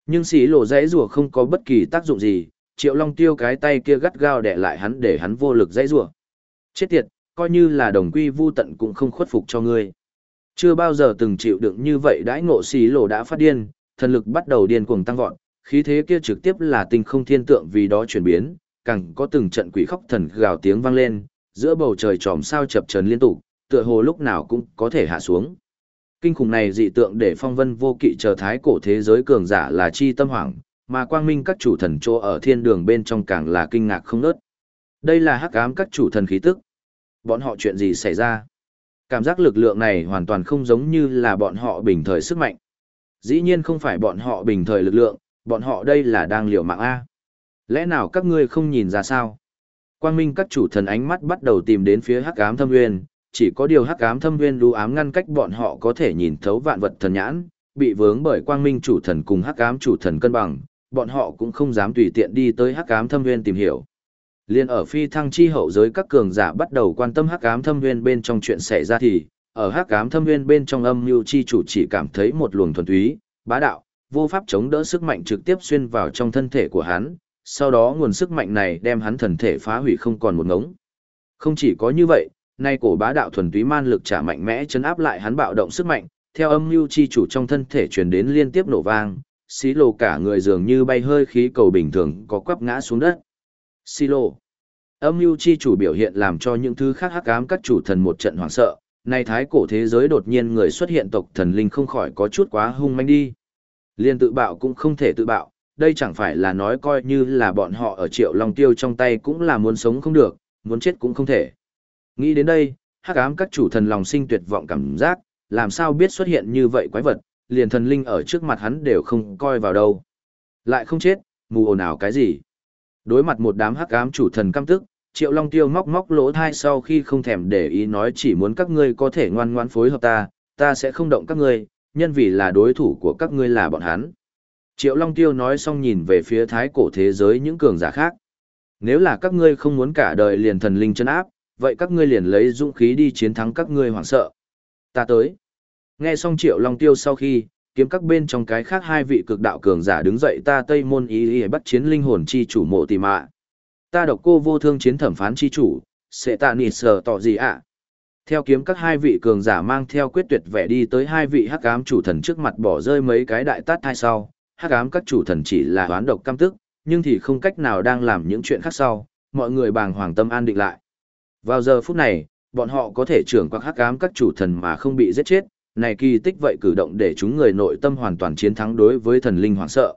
Nhưng xì lộ giấy rủa không có bất kỳ tác dụng gì, triệu long tiêu cái tay kia gắt gao đè lại hắn để hắn vô lực giấy rủa chết tiệt coi như là đồng quy vu tận cũng không khuất phục cho ngươi chưa bao giờ từng chịu đựng như vậy đãi ngộ xì lộ đã phát điên, thần lực bắt đầu điên cuồng tăng vọt, khí thế kia trực tiếp là tinh không thiên tượng vì đó chuyển biến, càng có từng trận quỷ khóc thần gào tiếng vang lên, giữa bầu trời tròm sao chập trần liên tục, tựa hồ lúc nào cũng có thể hạ xuống kinh khủng này dị tượng để phong vân vô kỵ chờ thái cổ thế giới cường giả là chi tâm hoảng, mà quang minh các chủ thần chỗ ở thiên đường bên trong càng là kinh ngạc không nớt. Đây là hắc ám các chủ thần khí tức. Bọn họ chuyện gì xảy ra? Cảm giác lực lượng này hoàn toàn không giống như là bọn họ bình thời sức mạnh. Dĩ nhiên không phải bọn họ bình thời lực lượng, bọn họ đây là đang liều mạng A. Lẽ nào các ngươi không nhìn ra sao? Quang minh các chủ thần ánh mắt bắt đầu tìm đến phía hắc ám thâm nguyên, chỉ có điều hắc ám thâm nguyên đu ám ngăn cách bọn họ có thể nhìn thấu vạn vật thần nhãn, bị vướng bởi quang minh chủ thần cùng hắc ám chủ thần cân bằng, bọn họ cũng không dám tùy tiện đi tới hắc ám thâm nguyên tìm hiểu. Liên ở phi thăng chi hậu giới các cường giả bắt đầu quan tâm hắc ám thâm nguyên bên trong chuyện xảy ra thì, ở hắc ám thâm nguyên bên trong âm mưu chi chủ chỉ cảm thấy một luồng thuần túy, bá đạo, vô pháp chống đỡ sức mạnh trực tiếp xuyên vào trong thân thể của hắn, sau đó nguồn sức mạnh này đem hắn thần thể phá hủy không còn một ngống. Không chỉ có như vậy, nay cổ bá đạo thuần túy man lực trả mạnh mẽ chấn áp lại hắn bạo động sức mạnh, theo âm mưu chi chủ trong thân thể truyền đến liên tiếp nổ vang, xí lồ cả người dường như bay hơi khí cầu bình thường có quắp ngã xuống đất. Silo. Âm mưu chi chủ biểu hiện làm cho những thứ khác hắc ám các chủ thần một trận hoảng sợ, nay thái cổ thế giới đột nhiên người xuất hiện tộc thần linh không khỏi có chút quá hung manh đi. Liên tự bạo cũng không thể tự bạo, đây chẳng phải là nói coi như là bọn họ ở triệu long tiêu trong tay cũng là muốn sống không được, muốn chết cũng không thể. Nghĩ đến đây, hắc ám các chủ thần lòng sinh tuyệt vọng cảm giác, làm sao biết xuất hiện như vậy quái vật, liền thần linh ở trước mặt hắn đều không coi vào đâu. Lại không chết, mù ồn ào cái gì. Đối mặt một đám hắc ám chủ thần căm tức, Triệu Long Tiêu móc móc lỗ thai sau khi không thèm để ý nói chỉ muốn các ngươi có thể ngoan ngoãn phối hợp ta, ta sẽ không động các ngươi, nhân vì là đối thủ của các ngươi là bọn hắn. Triệu Long Tiêu nói xong nhìn về phía thái cổ thế giới những cường giả khác. Nếu là các ngươi không muốn cả đời liền thần linh chân áp, vậy các ngươi liền lấy dũng khí đi chiến thắng các ngươi hoảng sợ. Ta tới. Nghe xong Triệu Long Tiêu sau khi, kiếm các bên trong cái khác hai vị cực đạo cường giả đứng dậy ta Tây Môn Ý Ý bắt chiến linh hồn chi chủ mộ tỷ mạ. Ta độc cô vô thương chiến thẩm phán chi chủ, sẽ tạ nịt sờ tỏ gì ạ. Theo kiếm các hai vị cường giả mang theo quyết tuyệt vẻ đi tới hai vị hắc ám chủ thần trước mặt bỏ rơi mấy cái đại tát thai sau, hắc ám các chủ thần chỉ là hoán độc cam tức, nhưng thì không cách nào đang làm những chuyện khác sau, mọi người bàng hoàng tâm an định lại. Vào giờ phút này, bọn họ có thể trưởng qua hắc ám các chủ thần mà không bị giết chết, này kỳ tích vậy cử động để chúng người nội tâm hoàn toàn chiến thắng đối với thần linh hoảng sợ.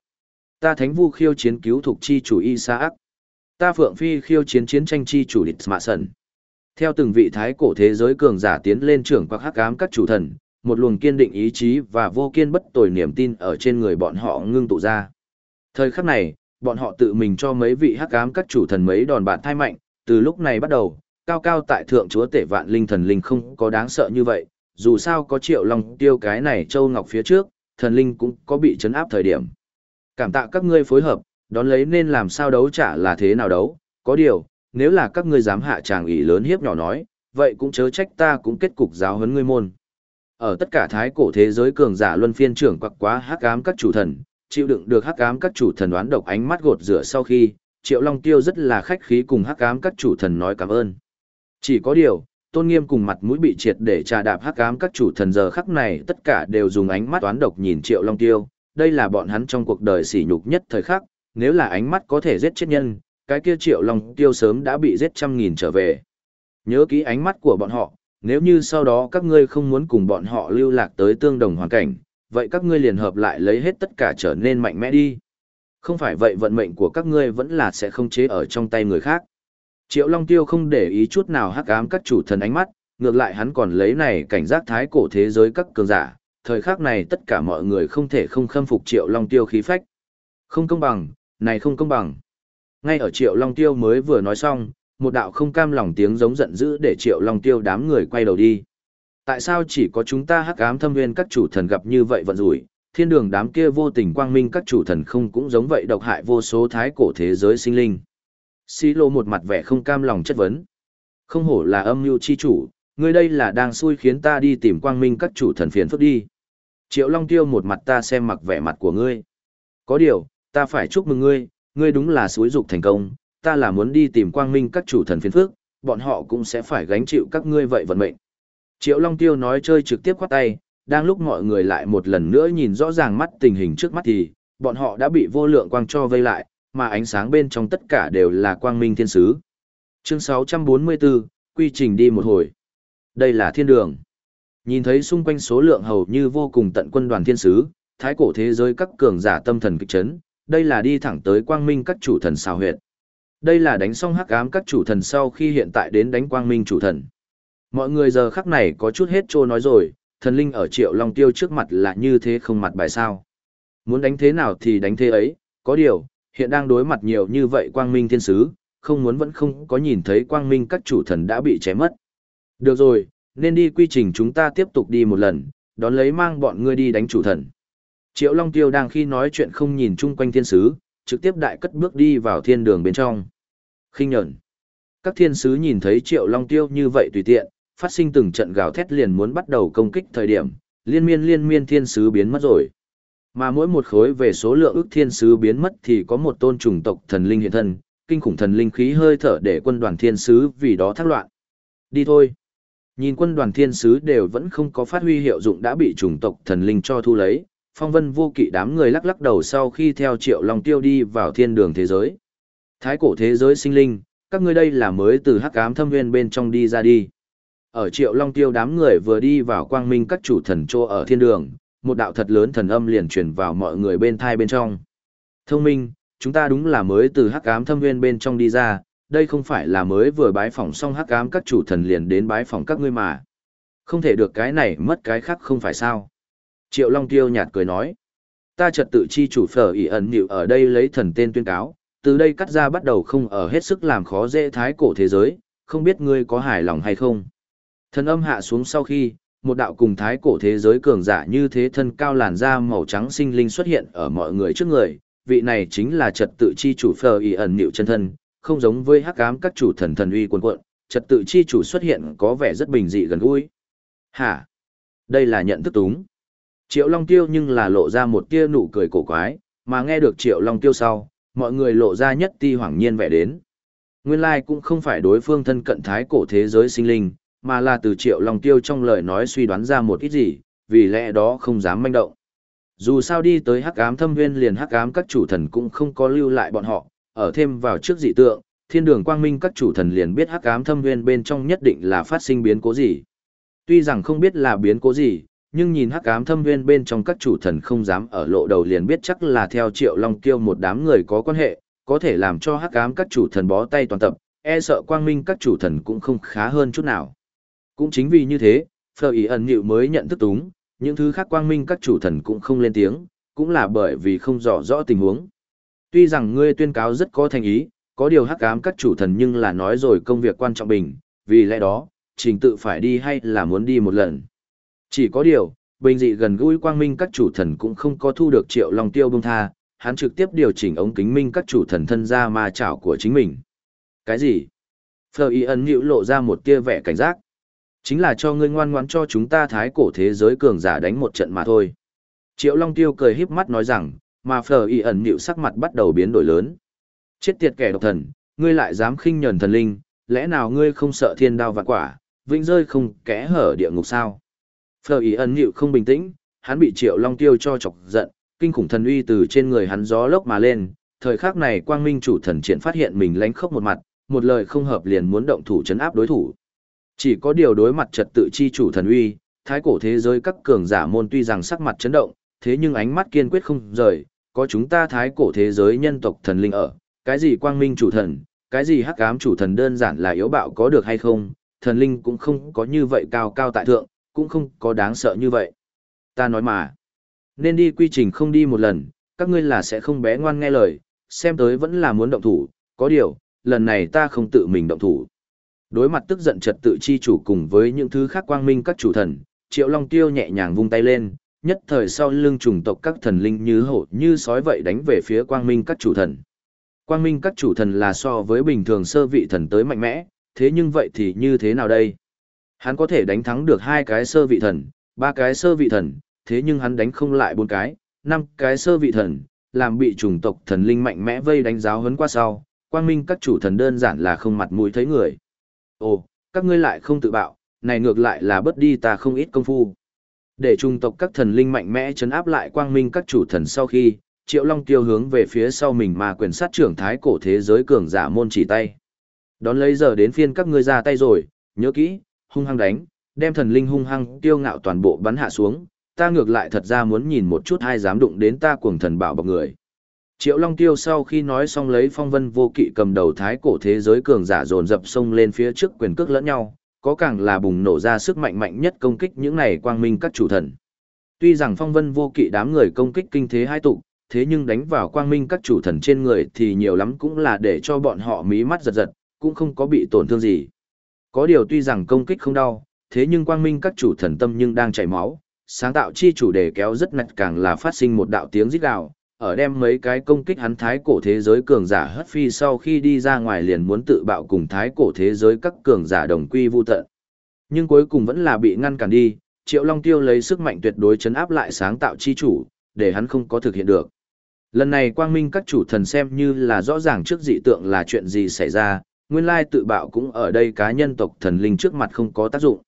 Ta thánh vu khiêu chiến cứu thuộc chi chủ Isaac. Ta phượng phi khiêu chiến chiến tranh chi chủ địch mạ sần. Theo từng vị thái cổ thế giới cường giả tiến lên trưởng qua hắc ám các chủ thần, một luồng kiên định ý chí và vô kiên bất tồi niềm tin ở trên người bọn họ ngưng tụ ra. Thời khắc này, bọn họ tự mình cho mấy vị hắc ám các chủ thần mấy đòn bạt thai mạnh, từ lúc này bắt đầu, cao cao tại thượng chúa tể vạn linh thần linh không có đáng sợ như vậy, dù sao có triệu long tiêu cái này châu ngọc phía trước, thần linh cũng có bị chấn áp thời điểm. Cảm tạ các ngươi phối hợp, đón lấy nên làm sao đấu trả là thế nào đấu, có điều, nếu là các ngươi dám hạ tràng ủy lớn hiếp nhỏ nói, vậy cũng chớ trách ta cũng kết cục giáo huấn ngươi môn. Ở tất cả thái cổ thế giới cường giả luân phiên trưởng quặc quá hắc ám các chủ thần, chịu đựng được hắc ám các chủ thần đoán độc ánh mắt gột rửa sau khi, Triệu Long Tiêu rất là khách khí cùng hắc ám các chủ thần nói cảm ơn. Chỉ có điều, tôn nghiêm cùng mặt mũi bị triệt để trà đạp hắc ám các chủ thần giờ khắc này tất cả đều dùng ánh mắt toán độc nhìn Triệu Long Tiêu, đây là bọn hắn trong cuộc đời sỉ nhục nhất thời khắc, nếu là ánh mắt có thể giết chết nhân, cái kia Triệu Long Tiêu sớm đã bị giết trăm nghìn trở về. Nhớ kỹ ánh mắt của bọn họ, nếu như sau đó các ngươi không muốn cùng bọn họ lưu lạc tới tương đồng hoàn cảnh, vậy các ngươi liền hợp lại lấy hết tất cả trở nên mạnh mẽ đi. Không phải vậy vận mệnh của các ngươi vẫn là sẽ không chế ở trong tay người khác. Triệu Long Tiêu không để ý chút nào hắc ám các chủ thần ánh mắt, ngược lại hắn còn lấy này cảnh giác thái cổ thế giới các cường giả, thời khắc này tất cả mọi người không thể không khâm phục Triệu Long Tiêu khí phách. Không công bằng, này không công bằng. Ngay ở Triệu Long Tiêu mới vừa nói xong, một đạo không cam lòng tiếng giống giận dữ để Triệu Long Tiêu đám người quay đầu đi. Tại sao chỉ có chúng ta hắc ám thâm nguyên các chủ thần gặp như vậy vận rủi, thiên đường đám kia vô tình quang minh các chủ thần không cũng giống vậy độc hại vô số thái cổ thế giới sinh linh. Xí lô một mặt vẻ không cam lòng chất vấn. Không hổ là âm mưu chi chủ, ngươi đây là đang xui khiến ta đi tìm quang minh các chủ thần phiền phức đi. Triệu Long Tiêu một mặt ta xem mặc vẻ mặt của ngươi. Có điều, ta phải chúc mừng ngươi, ngươi đúng là suối dục thành công, ta là muốn đi tìm quang minh các chủ thần phiền phức, bọn họ cũng sẽ phải gánh chịu các ngươi vậy vận mệnh. Triệu Long Tiêu nói chơi trực tiếp khoát tay, đang lúc mọi người lại một lần nữa nhìn rõ ràng mắt tình hình trước mắt thì, bọn họ đã bị vô lượng quang cho vây lại, mà ánh sáng bên trong tất cả đều là quang minh thiên sứ. Chương 644, quy trình đi một hồi. Đây là thiên đường. Nhìn thấy xung quanh số lượng hầu như vô cùng tận quân đoàn thiên sứ, thái cổ thế giới các cường giả tâm thần kịch chấn, đây là đi thẳng tới quang minh các chủ thần xào huyệt. Đây là đánh xong hắc ám các chủ thần sau khi hiện tại đến đánh quang minh chủ thần. Mọi người giờ khắc này có chút hết trô nói rồi, thần linh ở triệu long tiêu trước mặt là như thế không mặt bài sao. Muốn đánh thế nào thì đánh thế ấy, có điều, hiện đang đối mặt nhiều như vậy quang minh thiên sứ, không muốn vẫn không có nhìn thấy quang minh các chủ thần đã bị chém mất. Được rồi, nên đi quy trình chúng ta tiếp tục đi một lần, đón lấy mang bọn ngươi đi đánh chủ thần. Triệu Long Tiêu đang khi nói chuyện không nhìn chung quanh thiên sứ, trực tiếp đại cất bước đi vào thiên đường bên trong. khinh nhẫn. Các thiên sứ nhìn thấy Triệu Long Tiêu như vậy tùy tiện, phát sinh từng trận gào thét liền muốn bắt đầu công kích thời điểm, liên miên liên miên thiên sứ biến mất rồi. Mà mỗi một khối về số lượng ước thiên sứ biến mất thì có một tôn trùng tộc thần linh hiện thân, kinh khủng thần linh khí hơi thở để quân đoàn thiên sứ vì đó thác loạn. Đi thôi. Nhìn quân đoàn thiên sứ đều vẫn không có phát huy hiệu dụng đã bị trùng tộc thần linh cho thu lấy, phong vân vô kỵ đám người lắc lắc đầu sau khi theo triệu long tiêu đi vào thiên đường thế giới. Thái cổ thế giới sinh linh, các ngươi đây là mới từ hắc ám thâm viên bên trong đi ra đi. Ở triệu long tiêu đám người vừa đi vào quang minh các chủ thần trô ở thiên đường, một đạo thật lớn thần âm liền truyền vào mọi người bên thai bên trong. Thông minh, chúng ta đúng là mới từ hắc ám thâm viên bên trong đi ra, đây không phải là mới vừa bái phỏng xong hắc ám các chủ thần liền đến bái phỏng các ngươi mà. Không thể được cái này mất cái khác không phải sao. Triệu Long Tiêu nhạt cười nói. Ta trật tự chi chủ phở ỉ ẩn nhịu ở đây lấy thần tên tuyên cáo, từ đây cắt ra bắt đầu không ở hết sức làm khó dễ thái cổ thế giới, không biết ngươi có hài lòng hay không. Thần âm hạ xuống sau khi, một đạo cùng thái cổ thế giới cường giả như thế thân cao làn da màu trắng sinh linh xuất hiện ở mọi người trước người, vị này chính là trật tự chi chủ phờ y ẩn nịu chân thân, không giống với hắc ám các chủ thần thần uy quần quận, trật tự chi chủ xuất hiện có vẻ rất bình dị gần gũi. Hả? Đây là nhận thức túng. Triệu Long Tiêu nhưng là lộ ra một tia nụ cười cổ quái, mà nghe được Triệu Long Tiêu sau, mọi người lộ ra nhất ti hoảng nhiên vẻ đến. Nguyên lai cũng không phải đối phương thân cận thái cổ thế giới sinh linh, mà là từ Triệu Long Tiêu trong lời nói suy đoán ra một ít gì, vì lẽ đó không dám manh động. Dù sao đi tới hắc ám thâm viên liền hắc ám các chủ thần cũng không có lưu lại bọn họ, ở thêm vào trước dị tượng, thiên đường quang minh các chủ thần liền biết hắc ám thâm viên bên trong nhất định là phát sinh biến cố gì. Tuy rằng không biết là biến cố gì, nhưng nhìn hắc ám thâm viên bên trong các chủ thần không dám ở lộ đầu liền biết chắc là theo triệu long kiêu một đám người có quan hệ, có thể làm cho hắc ám các chủ thần bó tay toàn tập, e sợ quang minh các chủ thần cũng không khá hơn chút nào. Cũng chính vì như thế, Phờ ý ẩn nhịu mới nhận thức túng, những thứ khác quang minh các chủ thần cũng không lên tiếng, cũng là bởi vì không rõ rõ tình huống. Tuy rằng ngươi tuyên cáo rất có thành ý, có điều hắc ám các chủ thần nhưng là nói rồi công việc quan trọng bình, vì lẽ đó, trình tự phải đi hay là muốn đi một lần. Chỉ có điều, bình dị gần gũi quang minh các chủ thần cũng không có thu được triệu long tiêu bông tha, hắn trực tiếp điều chỉnh ống kính minh các chủ thần thân ra ma chảo của chính mình. Cái gì? Phờ y ẩn nhịu lộ ra một tia vẻ cảnh giác. Chính là cho ngươi ngoan ngoãn cho chúng ta thái cổ thế giới cường giả đánh một trận mà thôi. Triệu Long Tiêu cười híp mắt nói rằng, mà Phở y ẩn nhịu sắc mặt bắt đầu biến đổi lớn. Chết tiệt kẻ độc thần, ngươi lại dám khinh nhẫn thần linh, lẽ nào ngươi không sợ thiên đao vạn quả, vĩnh rơi không kẽ hở địa ngục sao? Phở y ẩn nhịu không bình tĩnh, hắn bị Triệu Long Tiêu cho chọc giận, kinh khủng thần uy từ trên người hắn gió lốc mà lên, thời khắc này quang minh chủ thần triển phát hiện mình lánh khốc một mặt, một lời không hợp liền muốn động thủ chấn áp đối thủ. Chỉ có điều đối mặt trật tự chi chủ thần uy, thái cổ thế giới các cường giả môn tuy rằng sắc mặt chấn động, thế nhưng ánh mắt kiên quyết không rời, có chúng ta thái cổ thế giới nhân tộc thần linh ở, cái gì quang minh chủ thần, cái gì hắc ám chủ thần đơn giản là yếu bạo có được hay không, thần linh cũng không có như vậy cao cao tại thượng, cũng không có đáng sợ như vậy. Ta nói mà, nên đi quy trình không đi một lần, các ngươi là sẽ không bé ngoan nghe lời, xem tới vẫn là muốn động thủ, có điều, lần này ta không tự mình động thủ. Đối mặt tức giận trật tự chi chủ cùng với những thứ khác quang minh các chủ thần, Triệu Long Tiêu nhẹ nhàng vung tay lên, nhất thời sau lưng trùng tộc các thần linh như hổ như sói vậy đánh về phía quang minh các chủ thần. Quang minh các chủ thần là so với bình thường sơ vị thần tới mạnh mẽ, thế nhưng vậy thì như thế nào đây? Hắn có thể đánh thắng được hai cái sơ vị thần, ba cái sơ vị thần, thế nhưng hắn đánh không lại bốn cái, năm cái sơ vị thần, làm bị chủng tộc thần linh mạnh mẽ vây đánh giáo hấn qua sau, quang minh các chủ thần đơn giản là không mặt mũi thấy người. Ồ, các ngươi lại không tự bạo, này ngược lại là bớt đi ta không ít công phu. Để chủng tộc các thần linh mạnh mẽ chấn áp lại quang minh các chủ thần sau khi, Triệu Long tiêu hướng về phía sau mình mà quyền sát trưởng thái cổ thế giới cường giả môn chỉ tay. Đón lấy giờ đến phiên các ngươi ra tay rồi, nhớ kỹ, hung hăng đánh, đem thần linh hung hăng tiêu ngạo toàn bộ bắn hạ xuống, ta ngược lại thật ra muốn nhìn một chút ai dám đụng đến ta cuồng thần bảo bọc người. Triệu Long Tiêu sau khi nói xong lấy phong vân vô kỵ cầm đầu thái cổ thế giới cường giả dồn dập sông lên phía trước quyền cước lẫn nhau, có càng là bùng nổ ra sức mạnh mạnh nhất công kích những này quang minh các chủ thần. Tuy rằng phong vân vô kỵ đám người công kích kinh thế hai tụ, thế nhưng đánh vào quang minh các chủ thần trên người thì nhiều lắm cũng là để cho bọn họ mí mắt giật giật, cũng không có bị tổn thương gì. Có điều tuy rằng công kích không đau, thế nhưng quang minh các chủ thần tâm nhưng đang chảy máu, sáng tạo chi chủ đề kéo rất nạch càng là phát sinh một đạo tiếng rít gào, ở đem mấy cái công kích hắn thái cổ thế giới cường giả hất phi sau khi đi ra ngoài liền muốn tự bạo cùng thái cổ thế giới các cường giả đồng quy vu tận. Nhưng cuối cùng vẫn là bị ngăn cản đi, Triệu Long Tiêu lấy sức mạnh tuyệt đối chấn áp lại sáng tạo chi chủ, để hắn không có thực hiện được. Lần này quang minh các chủ thần xem như là rõ ràng trước dị tượng là chuyện gì xảy ra, nguyên lai tự bạo cũng ở đây cá nhân tộc thần linh trước mặt không có tác dụng.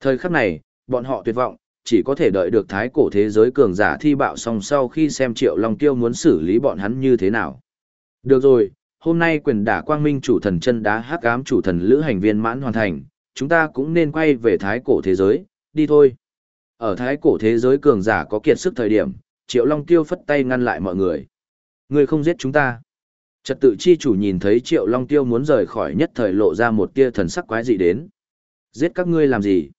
Thời khắc này, bọn họ tuyệt vọng, chỉ có thể đợi được thái cổ thế giới cường giả thi bạo xong sau khi xem triệu long tiêu muốn xử lý bọn hắn như thế nào. Được rồi, hôm nay quyền đả quang minh chủ thần chân đá hắc ám chủ thần lữ hành viên mãn hoàn thành, chúng ta cũng nên quay về thái cổ thế giới, đi thôi. Ở thái cổ thế giới cường giả có kiệt sức thời điểm, triệu long tiêu phất tay ngăn lại mọi người. Người không giết chúng ta. Trật tự chi chủ nhìn thấy triệu long tiêu muốn rời khỏi nhất thời lộ ra một tia thần sắc quái dị đến. Giết các ngươi làm gì?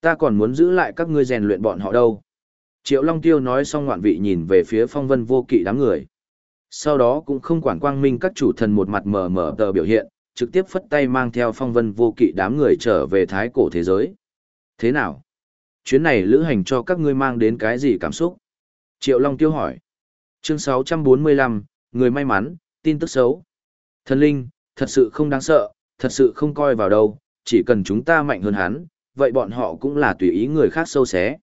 Ta còn muốn giữ lại các ngươi rèn luyện bọn họ đâu. Triệu Long Tiêu nói xong ngoạn vị nhìn về phía phong vân vô kỵ đám người. Sau đó cũng không quản quang minh các chủ thần một mặt mờ mờ tờ biểu hiện, trực tiếp phất tay mang theo phong vân vô kỵ đám người trở về thái cổ thế giới. Thế nào? Chuyến này lữ hành cho các ngươi mang đến cái gì cảm xúc? Triệu Long Tiêu hỏi. Chương 645, người may mắn, tin tức xấu. Thần linh, thật sự không đáng sợ, thật sự không coi vào đâu, chỉ cần chúng ta mạnh hơn hắn, vậy bọn họ cũng là tùy ý người khác sâu xé.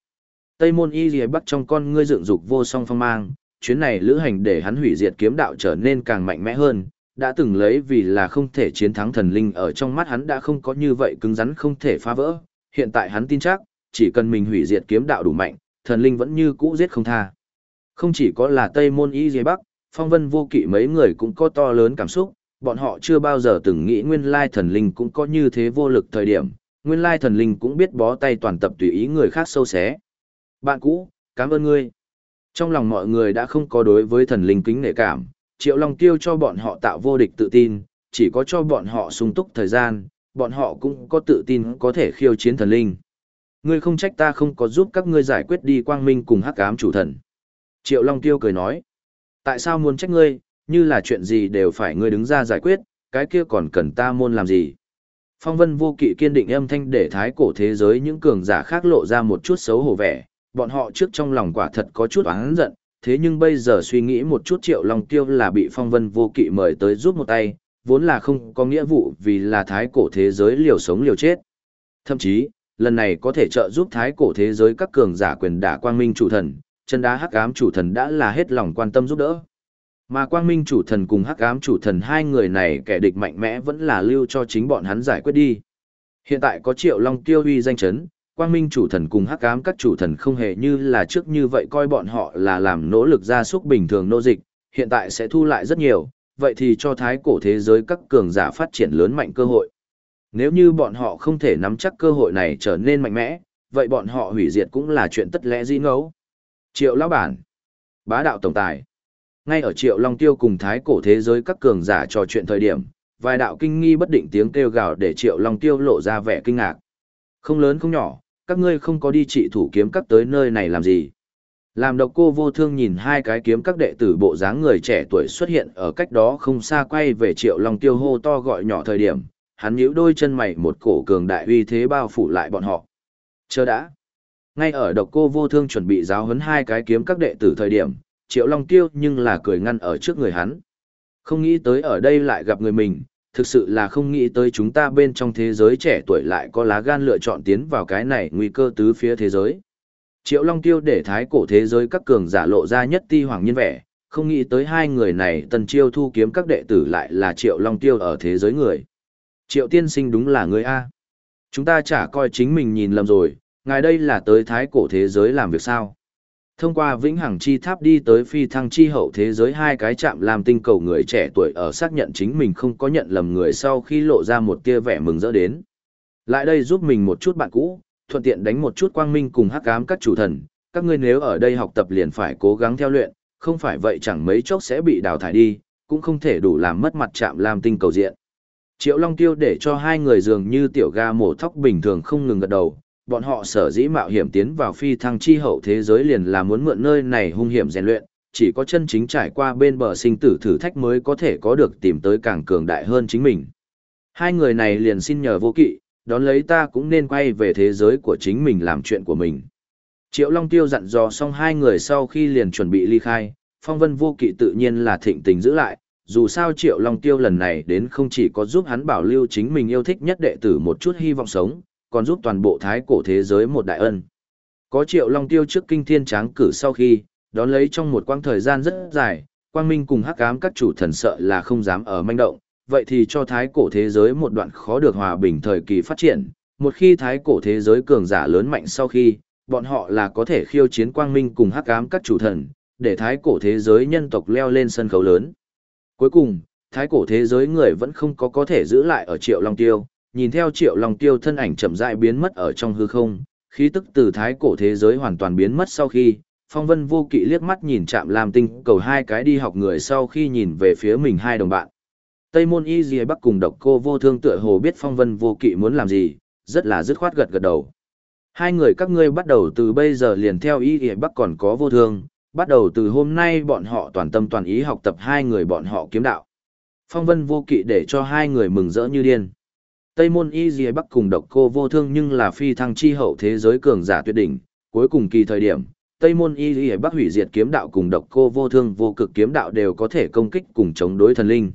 Tây môn y gì bắt trong con ngươi dựng dục vô song phong mang, chuyến này lữ hành để hắn hủy diệt kiếm đạo trở nên càng mạnh mẽ hơn, đã từng lấy vì là không thể chiến thắng thần linh ở trong mắt hắn đã không có như vậy cứng rắn không thể phá vỡ, hiện tại hắn tin chắc, chỉ cần mình hủy diệt kiếm đạo đủ mạnh, thần linh vẫn như cũ giết không tha. Không chỉ có là Tây Môn Y Dì Bắc, phong vân vô kỵ mấy người cũng có to lớn cảm xúc, bọn họ chưa bao giờ từng nghĩ nguyên lai thần linh cũng có như thế vô lực thời điểm, nguyên lai thần linh cũng biết bó tay toàn tập tùy ý người khác sâu xé. Bạn cũ, cảm ơn ngươi. Trong lòng mọi người đã không có đối với thần linh kính nể cảm, Triệu Long Tiêu cho bọn họ tạo vô địch tự tin, chỉ có cho bọn họ sung túc thời gian, bọn họ cũng có tự tin có thể khiêu chiến thần linh. Ngươi không trách ta không có giúp các ngươi giải quyết đi quang minh cùng hắc ám chủ thần. Triệu Long Tiêu cười nói, tại sao muốn trách ngươi, như là chuyện gì đều phải ngươi đứng ra giải quyết, cái kia còn cần ta môn làm gì. Phong vân vô kỵ kiên định âm thanh để thái cổ thế giới những cường giả khác lộ ra một chút xấu hổ vẻ, bọn họ trước trong lòng quả thật có chút oán giận, thế nhưng bây giờ suy nghĩ một chút triệu long tiêu là bị phong vân vô kỵ mời tới giúp một tay, vốn là không có nghĩa vụ vì là thái cổ thế giới liều sống liều chết. Thậm chí, lần này có thể trợ giúp thái cổ thế giới các cường giả quyền đả quang minh chủ thần, chân đá hắc ám chủ thần đã là hết lòng quan tâm giúp đỡ. Mà quang minh chủ thần cùng hắc ám chủ thần hai người này kẻ địch mạnh mẽ vẫn là lưu cho chính bọn hắn giải quyết đi. Hiện tại có triệu long tiêu huy danh chấn, quang minh chủ thần cùng hắc ám các chủ thần không hề như là trước như vậy coi bọn họ là làm nỗ lực ra súc bình thường nô dịch, hiện tại sẽ thu lại rất nhiều, vậy thì cho thái cổ thế giới các cường giả phát triển lớn mạnh cơ hội. Nếu như bọn họ không thể nắm chắc cơ hội này trở nên mạnh mẽ, vậy bọn họ hủy diệt cũng là chuyện tất lẽ dĩ ngẫu. Triệu lão bản, bá đạo tổng tài. Ngay ở Triệu Long Tiêu cùng thái cổ thế giới các cường giả trò chuyện thời điểm, vài đạo kinh nghi bất định tiếng kêu gào để Triệu Long Tiêu lộ ra vẻ kinh ngạc. Không lớn không nhỏ, các ngươi không có đi trị thủ kiếm các tới nơi này làm gì. Làm độc cô vô thương nhìn hai cái kiếm các đệ tử bộ dáng người trẻ tuổi xuất hiện ở cách đó không xa quay về triệu long tiêu hô to gọi nhỏ thời điểm, hắn nhíu đôi chân mày một cổ cường đại uy thế bao phủ lại bọn họ. Chờ đã. Ngay ở độc cô vô thương chuẩn bị giáo huấn hai cái kiếm các đệ tử thời điểm, triệu long tiêu nhưng là cười ngăn ở trước người hắn. Không nghĩ tới ở đây lại gặp người mình, thực sự là không nghĩ tới chúng ta bên trong thế giới trẻ tuổi lại có lá gan lựa chọn tiến vào cái này nguy cơ tứ phía thế giới. Triệu Long Tiêu để thái cổ thế giới các cường giả lộ ra nhất ti hoàng nhân vẻ, không nghĩ tới hai người này tần chiêu thu kiếm các đệ tử lại là Triệu Long Tiêu ở thế giới người. Triệu tiên sinh đúng là người A. Chúng ta chả coi chính mình nhìn lầm rồi, ngài đây là tới thái cổ thế giới làm việc sao. Thông qua vĩnh hằng chi tháp đi tới phi thăng chi hậu thế giới hai cái chạm làm tinh cầu người trẻ tuổi ở xác nhận chính mình không có nhận lầm người sau khi lộ ra một tia vẻ mừng rỡ đến. Lại đây giúp mình một chút bạn cũ, thuận tiện đánh một chút quang minh cùng hắc ám các chủ thần, các ngươi nếu ở đây học tập liền phải cố gắng theo luyện, không phải vậy chẳng mấy chốc sẽ bị đào thải đi, cũng không thể đủ làm mất mặt chạm làm tinh cầu diện. Triệu Long Tiêu để cho hai người dường như tiểu ga mổ thóc bình thường không ngừng gật đầu, bọn họ sở dĩ mạo hiểm tiến vào phi thăng chi hậu thế giới liền là muốn mượn nơi này hung hiểm rèn luyện, chỉ có chân chính trải qua bên bờ sinh tử thử thách mới có thể có được tìm tới càng cường đại hơn chính mình. Hai người này liền xin nhờ vô kỵ, đón lấy ta cũng nên quay về thế giới của chính mình làm chuyện của mình. Triệu Long Tiêu dặn dò xong hai người sau khi liền chuẩn bị ly khai, phong vân vô kỵ tự nhiên là thịnh tình giữ lại, dù sao Triệu Long Tiêu lần này đến không chỉ có giúp hắn bảo lưu chính mình yêu thích nhất đệ tử một chút hy vọng sống, còn giúp toàn bộ thái cổ thế giới một đại ân. Có Triệu Long Tiêu trước kinh thiên tráng cử sau khi, đón lấy trong một quãng thời gian rất dài, Quang Minh cùng Hắc Ám các chủ thần sợ là không dám ở manh động, vậy thì cho thái cổ thế giới một đoạn khó được hòa bình thời kỳ phát triển. Một khi thái cổ thế giới cường giả lớn mạnh sau khi, bọn họ là có thể khiêu chiến quang minh cùng hắc ám các chủ thần, để thái cổ thế giới nhân tộc leo lên sân khấu lớn. Cuối cùng, thái cổ thế giới người vẫn không có có thể giữ lại ở triệu long tiêu, nhìn theo triệu long tiêu thân ảnh chậm rãi biến mất ở trong hư không, khí tức từ thái cổ thế giới hoàn toàn biến mất sau khi, phong vân vô kỵ liếc mắt nhìn chạm làm tinh cầu hai cái đi học người sau khi nhìn về phía mình hai đồng bạn. Tây môn y dìa bắc cùng độc cô vô thương tựa hồ biết phong vân vô kỵ muốn làm gì, rất là dứt khoát gật gật đầu. Hai người các ngươi bắt đầu từ bây giờ liền theo y dìa bắc còn có vô thương, bắt đầu từ hôm nay bọn họ toàn tâm toàn ý học tập hai người bọn họ kiếm đạo. Phong vân vô kỵ để cho hai người mừng rỡ như điên. Tây môn y dì bắc cùng độc cô vô thương nhưng là phi thăng chi hậu thế giới cường giả tuyệt đỉnh, cuối cùng kỳ thời điểm. Tây môn y dì bắc hủy diệt kiếm đạo cùng độc cô vô thương vô cực kiếm đạo đều có thể công kích cùng chống đối thần linh.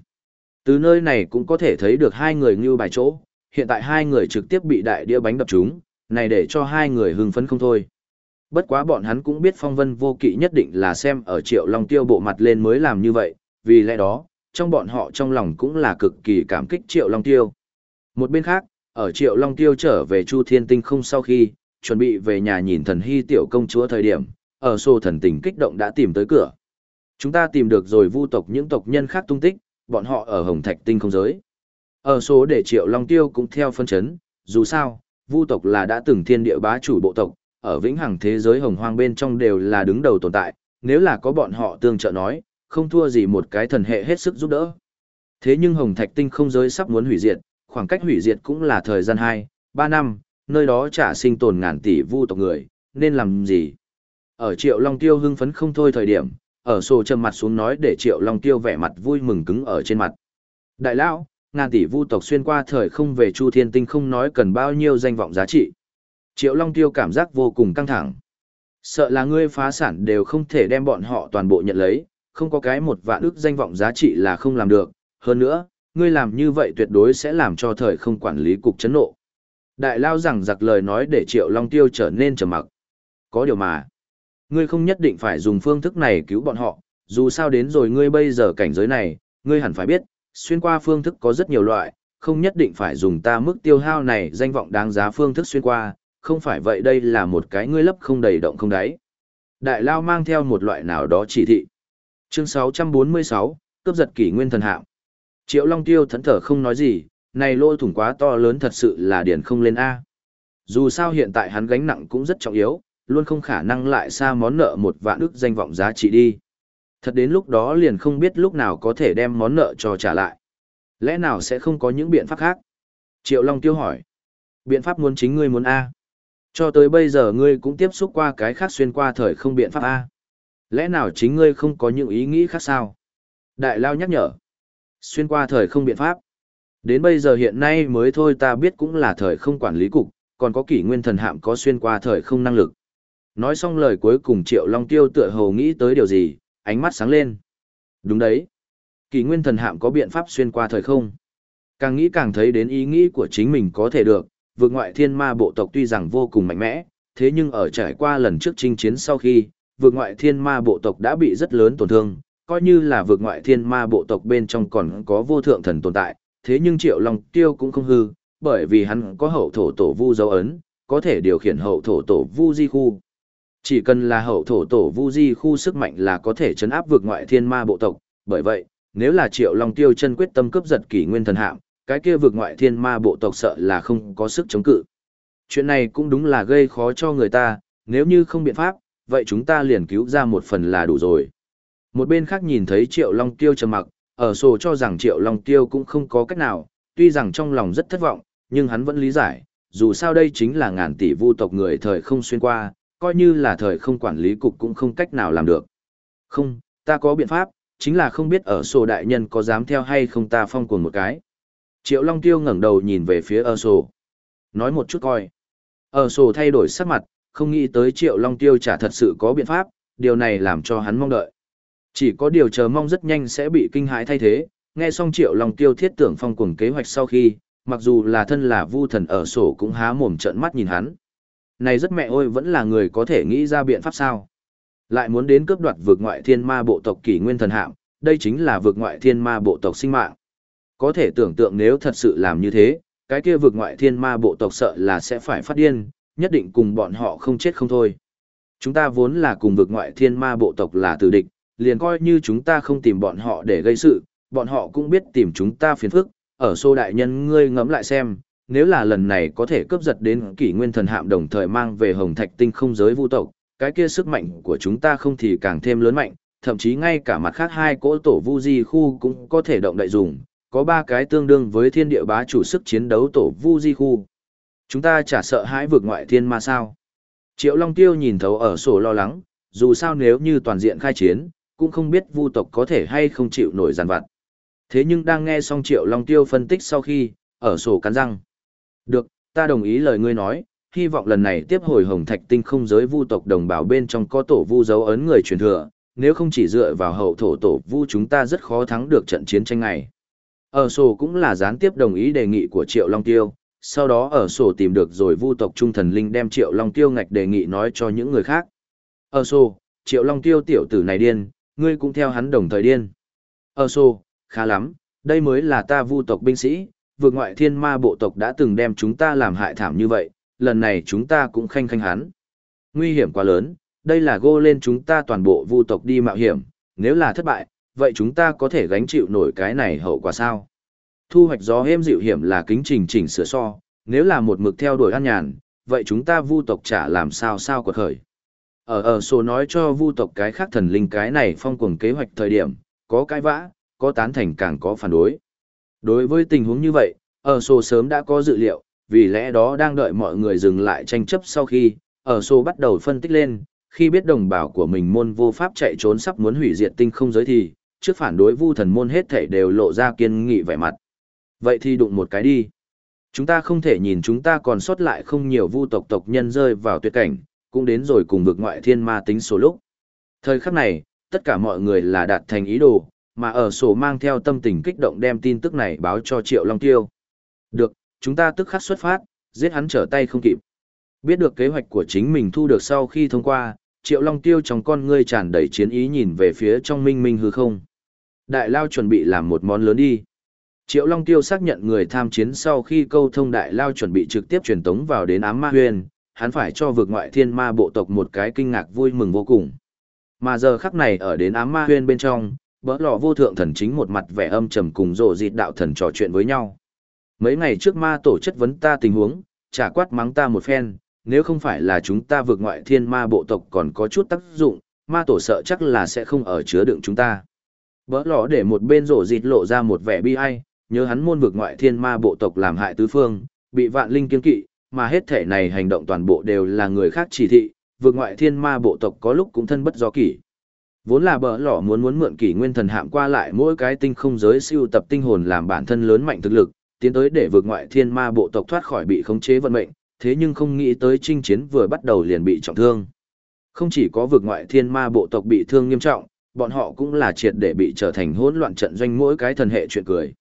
Từ nơi này cũng có thể thấy được hai người như bài chỗ, hiện tại hai người trực tiếp bị đại đĩa bánh đập trúng, này để cho hai người hưng phấn không thôi. Bất quá bọn hắn cũng biết phong vân vô kỵ nhất định là xem ở triệu long tiêu bộ mặt lên mới làm như vậy, vì lẽ đó, trong bọn họ trong lòng cũng là cực kỳ cảm kích triệu long tiêu. Một bên khác, ở triệu long tiêu trở về chu thiên tinh không sau khi, chuẩn bị về nhà nhìn thần hy tiểu công chúa thời điểm, ở sổ thần tình kích động đã tìm tới cửa. Chúng ta tìm được rồi vu tộc những tộc nhân khác tung tích, bọn họ ở Hồng Thạch Tinh không giới. Ở số để Triệu Long Tiêu cũng theo phân chấn, dù sao, vu tộc là đã từng thiên địa bá chủ bộ tộc, ở vĩnh hằng thế giới hồng hoang bên trong đều là đứng đầu tồn tại, nếu là có bọn họ tương trợ nói, không thua gì một cái thần hệ hết sức giúp đỡ. Thế nhưng Hồng Thạch Tinh không giới sắp muốn hủy diệt, khoảng cách hủy diệt cũng là thời gian 2, 3 năm, nơi đó trả sinh tồn ngàn tỷ vu tộc người, nên làm gì? Ở Triệu Long Tiêu hưng phấn không thôi thời điểm, ở sổ trầm mặt xuống nói để Triệu Long Tiêu vẻ mặt vui mừng cứng ở trên mặt. Đại lão, ngàn tỷ vu tộc xuyên qua thời không về Chu Thiên Tinh không nói cần bao nhiêu danh vọng giá trị. Triệu Long Tiêu cảm giác vô cùng căng thẳng. Sợ là ngươi phá sản đều không thể đem bọn họ toàn bộ nhận lấy, không có cái một vạn ước danh vọng giá trị là không làm được. Hơn nữa, ngươi làm như vậy tuyệt đối sẽ làm cho thời không quản lý cục chấn nộ. Đại lao rằng giặc lời nói để Triệu Long Tiêu trở nên trầm mặc. Có điều mà, ngươi không nhất định phải dùng phương thức này cứu bọn họ, dù sao đến rồi ngươi bây giờ cảnh giới này, ngươi hẳn phải biết, xuyên qua phương thức có rất nhiều loại, không nhất định phải dùng ta mức tiêu hao này danh vọng đáng giá phương thức xuyên qua, không phải vậy đây là một cái ngươi lấp không đầy động không đáy. Đại Lao mang theo một loại nào đó chỉ thị. Chương 646, cướp giật kỷ nguyên thần hạm. Triệu Long Tiêu thẫn thở không nói gì, này lô thủng quá to lớn thật sự là điển không lên A. Dù sao hiện tại hắn gánh nặng cũng rất trọng yếu, luôn không khả năng lại xa món nợ một vạn ức danh vọng giá trị đi. Thật đến lúc đó liền không biết lúc nào có thể đem món nợ cho trả lại. Lẽ nào sẽ không có những biện pháp khác? Triệu Long Tiêu hỏi. Biện pháp muốn chính ngươi muốn A. Cho tới bây giờ ngươi cũng tiếp xúc qua cái khác xuyên qua thời không biện pháp A. Lẽ nào chính ngươi không có những ý nghĩ khác sao? Đại Lao nhắc nhở. Xuyên qua thời không biện pháp. Đến bây giờ hiện nay mới thôi ta biết cũng là thời không quản lý cục, còn có kỷ nguyên thần hạm có xuyên qua thời không năng lực. Nói xong lời cuối cùng Triệu Long Tiêu tựa hồ nghĩ tới điều gì, ánh mắt sáng lên. Đúng đấy. Kỷ nguyên thần hạm có biện pháp xuyên qua thời không. Càng nghĩ càng thấy đến ý nghĩ của chính mình có thể được, vượt ngoại thiên ma bộ tộc tuy rằng vô cùng mạnh mẽ, thế nhưng ở trải qua lần trước chinh chiến sau khi, vượt ngoại thiên ma bộ tộc đã bị rất lớn tổn thương, coi như là vượt ngoại thiên ma bộ tộc bên trong còn có vô thượng thần tồn tại, thế nhưng Triệu Long Tiêu cũng không hư, bởi vì hắn có hậu thổ tổ vu dấu ấn, có thể điều khiển hậu thổ tổ vu di khu. Chỉ cần là hậu thổ tổ vu di khu sức mạnh là có thể chấn áp vượt ngoại thiên ma bộ tộc, bởi vậy, nếu là Triệu Long Tiêu chân quyết tâm cướp giật kỷ nguyên thần hạm, cái kia vượt ngoại thiên ma bộ tộc sợ là không có sức chống cự. Chuyện này cũng đúng là gây khó cho người ta, nếu như không biện pháp, vậy chúng ta liền cứu ra một phần là đủ rồi. Một bên khác nhìn thấy Triệu Long Tiêu trầm mặc, ở sổ cho rằng Triệu Long Tiêu cũng không có cách nào, tuy rằng trong lòng rất thất vọng, nhưng hắn vẫn lý giải, dù sao đây chính là ngàn tỷ vu tộc người thời không xuyên qua, coi như là thời không quản lý cục cũng không cách nào làm được. Không, ta có biện pháp, chính là không biết ở sổ đại nhân có dám theo hay không ta phong cuồng một cái. Triệu Long Tiêu ngẩng đầu nhìn về phía ở sổ. Nói một chút coi. Ở sổ thay đổi sắc mặt, không nghĩ tới Triệu Long Tiêu chả thật sự có biện pháp, điều này làm cho hắn mong đợi. Chỉ có điều chờ mong rất nhanh sẽ bị kinh hãi thay thế, nghe xong Triệu Long Tiêu thiết tưởng phong cuồng kế hoạch sau khi, mặc dù là thân là vu thần ở sổ cũng há mồm trợn mắt nhìn hắn. Này rất mẹ ôi vẫn là người có thể nghĩ ra biện pháp sao. Lại muốn đến cướp đoạt vượt ngoại thiên ma bộ tộc kỷ nguyên thần hạm, đây chính là vượt ngoại thiên ma bộ tộc sinh mạng. Có thể tưởng tượng nếu thật sự làm như thế, cái kia vượt ngoại thiên ma bộ tộc sợ là sẽ phải phát điên, nhất định cùng bọn họ không chết không thôi. Chúng ta vốn là cùng vượt ngoại thiên ma bộ tộc là tử địch, liền coi như chúng ta không tìm bọn họ để gây sự, bọn họ cũng biết tìm chúng ta phiền phức, ở xô đại nhân ngươi ngẫm lại xem, nếu là lần này có thể cướp giật đến kỷ nguyên thần hạm đồng thời mang về hồng thạch tinh không giới vũ tộc, cái kia sức mạnh của chúng ta không thì càng thêm lớn mạnh, thậm chí ngay cả mặt khác hai cỗ tổ vu di khu cũng có thể động đại dùng, có ba cái tương đương với thiên địa bá chủ sức chiến đấu tổ vu di khu. Chúng ta chả sợ hãi vượt ngoại thiên ma sao. Triệu Long Tiêu nhìn thấu ở sổ lo lắng, dù sao nếu như toàn diện khai chiến, cũng không biết vu tộc có thể hay không chịu nổi giàn vặt. Thế nhưng đang nghe xong Triệu Long Tiêu phân tích sau khi, ở sổ cắn răng. Được, ta đồng ý lời ngươi nói, hy vọng lần này tiếp hồi hồng thạch tinh không giới vu tộc đồng bào bên trong có tổ vu dấu ấn người truyền thừa, nếu không chỉ dựa vào hậu thổ tổ vu chúng ta rất khó thắng được trận chiến tranh này. Ở sổ cũng là gián tiếp đồng ý đề nghị của Triệu Long Tiêu, sau đó ở sổ tìm được rồi vu tộc trung thần linh đem Triệu Long Tiêu ngạch đề nghị nói cho những người khác. Ở sổ, Triệu Long Tiêu tiểu tử này điên, ngươi cũng theo hắn đồng thời điên. Ơ xô, khá lắm, đây mới là ta vu tộc binh sĩ, vượt ngoại thiên ma bộ tộc đã từng đem chúng ta làm hại thảm như vậy, lần này chúng ta cũng khanh khanh hắn. Nguy hiểm quá lớn, đây là gô lên chúng ta toàn bộ vu tộc đi mạo hiểm, nếu là thất bại, vậy chúng ta có thể gánh chịu nổi cái này hậu quả sao? Thu hoạch gió êm dịu hiểm là kính trình chỉnh sửa so, nếu là một mực theo đuổi an nhàn, vậy chúng ta vu tộc chả làm sao sao quật khởi. Ở ở số nói cho vu tộc cái khác thần linh cái này phong cuồng kế hoạch thời điểm, có cái vã, có tán thành càng có phản đối. Đối với tình huống như vậy, ở số sớm đã có dự liệu, vì lẽ đó đang đợi mọi người dừng lại tranh chấp sau khi, ở số bắt đầu phân tích lên, khi biết đồng bào của mình môn vô pháp chạy trốn sắp muốn hủy diệt tinh không giới thì, trước phản đối vu thần môn hết thể đều lộ ra kiên nghị vẻ mặt. Vậy thì đụng một cái đi. Chúng ta không thể nhìn chúng ta còn sót lại không nhiều vu tộc tộc nhân rơi vào tuyệt cảnh, cũng đến rồi cùng vực ngoại thiên ma tính số lúc. Thời khắc này, tất cả mọi người là đạt thành ý đồ, mà ở sổ mang theo tâm tình kích động đem tin tức này báo cho Triệu Long Tiêu. Được, chúng ta tức khắc xuất phát, giết hắn trở tay không kịp. Biết được kế hoạch của chính mình thu được sau khi thông qua, Triệu Long Tiêu trong con ngươi tràn đầy chiến ý nhìn về phía trong minh minh hư không. Đại Lao chuẩn bị làm một món lớn đi. Triệu Long Tiêu xác nhận người tham chiến sau khi câu thông Đại Lao chuẩn bị trực tiếp truyền tống vào đến ám ma huyền, hắn phải cho vực ngoại thiên ma bộ tộc một cái kinh ngạc vui mừng vô cùng. Mà giờ khắc này ở đến ám ma huyền bên trong, bỡ lò vô thượng thần chính một mặt vẻ âm trầm cùng rộ dịt đạo thần trò chuyện với nhau. Mấy ngày trước ma tổ chất vấn ta tình huống, trả quát mắng ta một phen, nếu không phải là chúng ta vượt ngoại thiên ma bộ tộc còn có chút tác dụng, ma tổ sợ chắc là sẽ không ở chứa đựng chúng ta. Bỡ lò để một bên rổ dịt lộ ra một vẻ bi ai, nhớ hắn môn vượt ngoại thiên ma bộ tộc làm hại tứ phương, bị vạn linh kiên kỵ, mà hết thể này hành động toàn bộ đều là người khác chỉ thị, vượt ngoại thiên ma bộ tộc có lúc cũng thân bất do kỷ. Vốn là bỡ lỏ muốn muốn mượn kỷ nguyên thần hạm qua lại mỗi cái tinh không giới siêu tập tinh hồn làm bản thân lớn mạnh thực lực, tiến tới để vượt ngoại thiên ma bộ tộc thoát khỏi bị khống chế vận mệnh, thế nhưng không nghĩ tới chinh chiến vừa bắt đầu liền bị trọng thương. Không chỉ có vượt ngoại thiên ma bộ tộc bị thương nghiêm trọng, bọn họ cũng là triệt để bị trở thành hỗn loạn trận doanh mỗi cái thần hệ chuyện cười.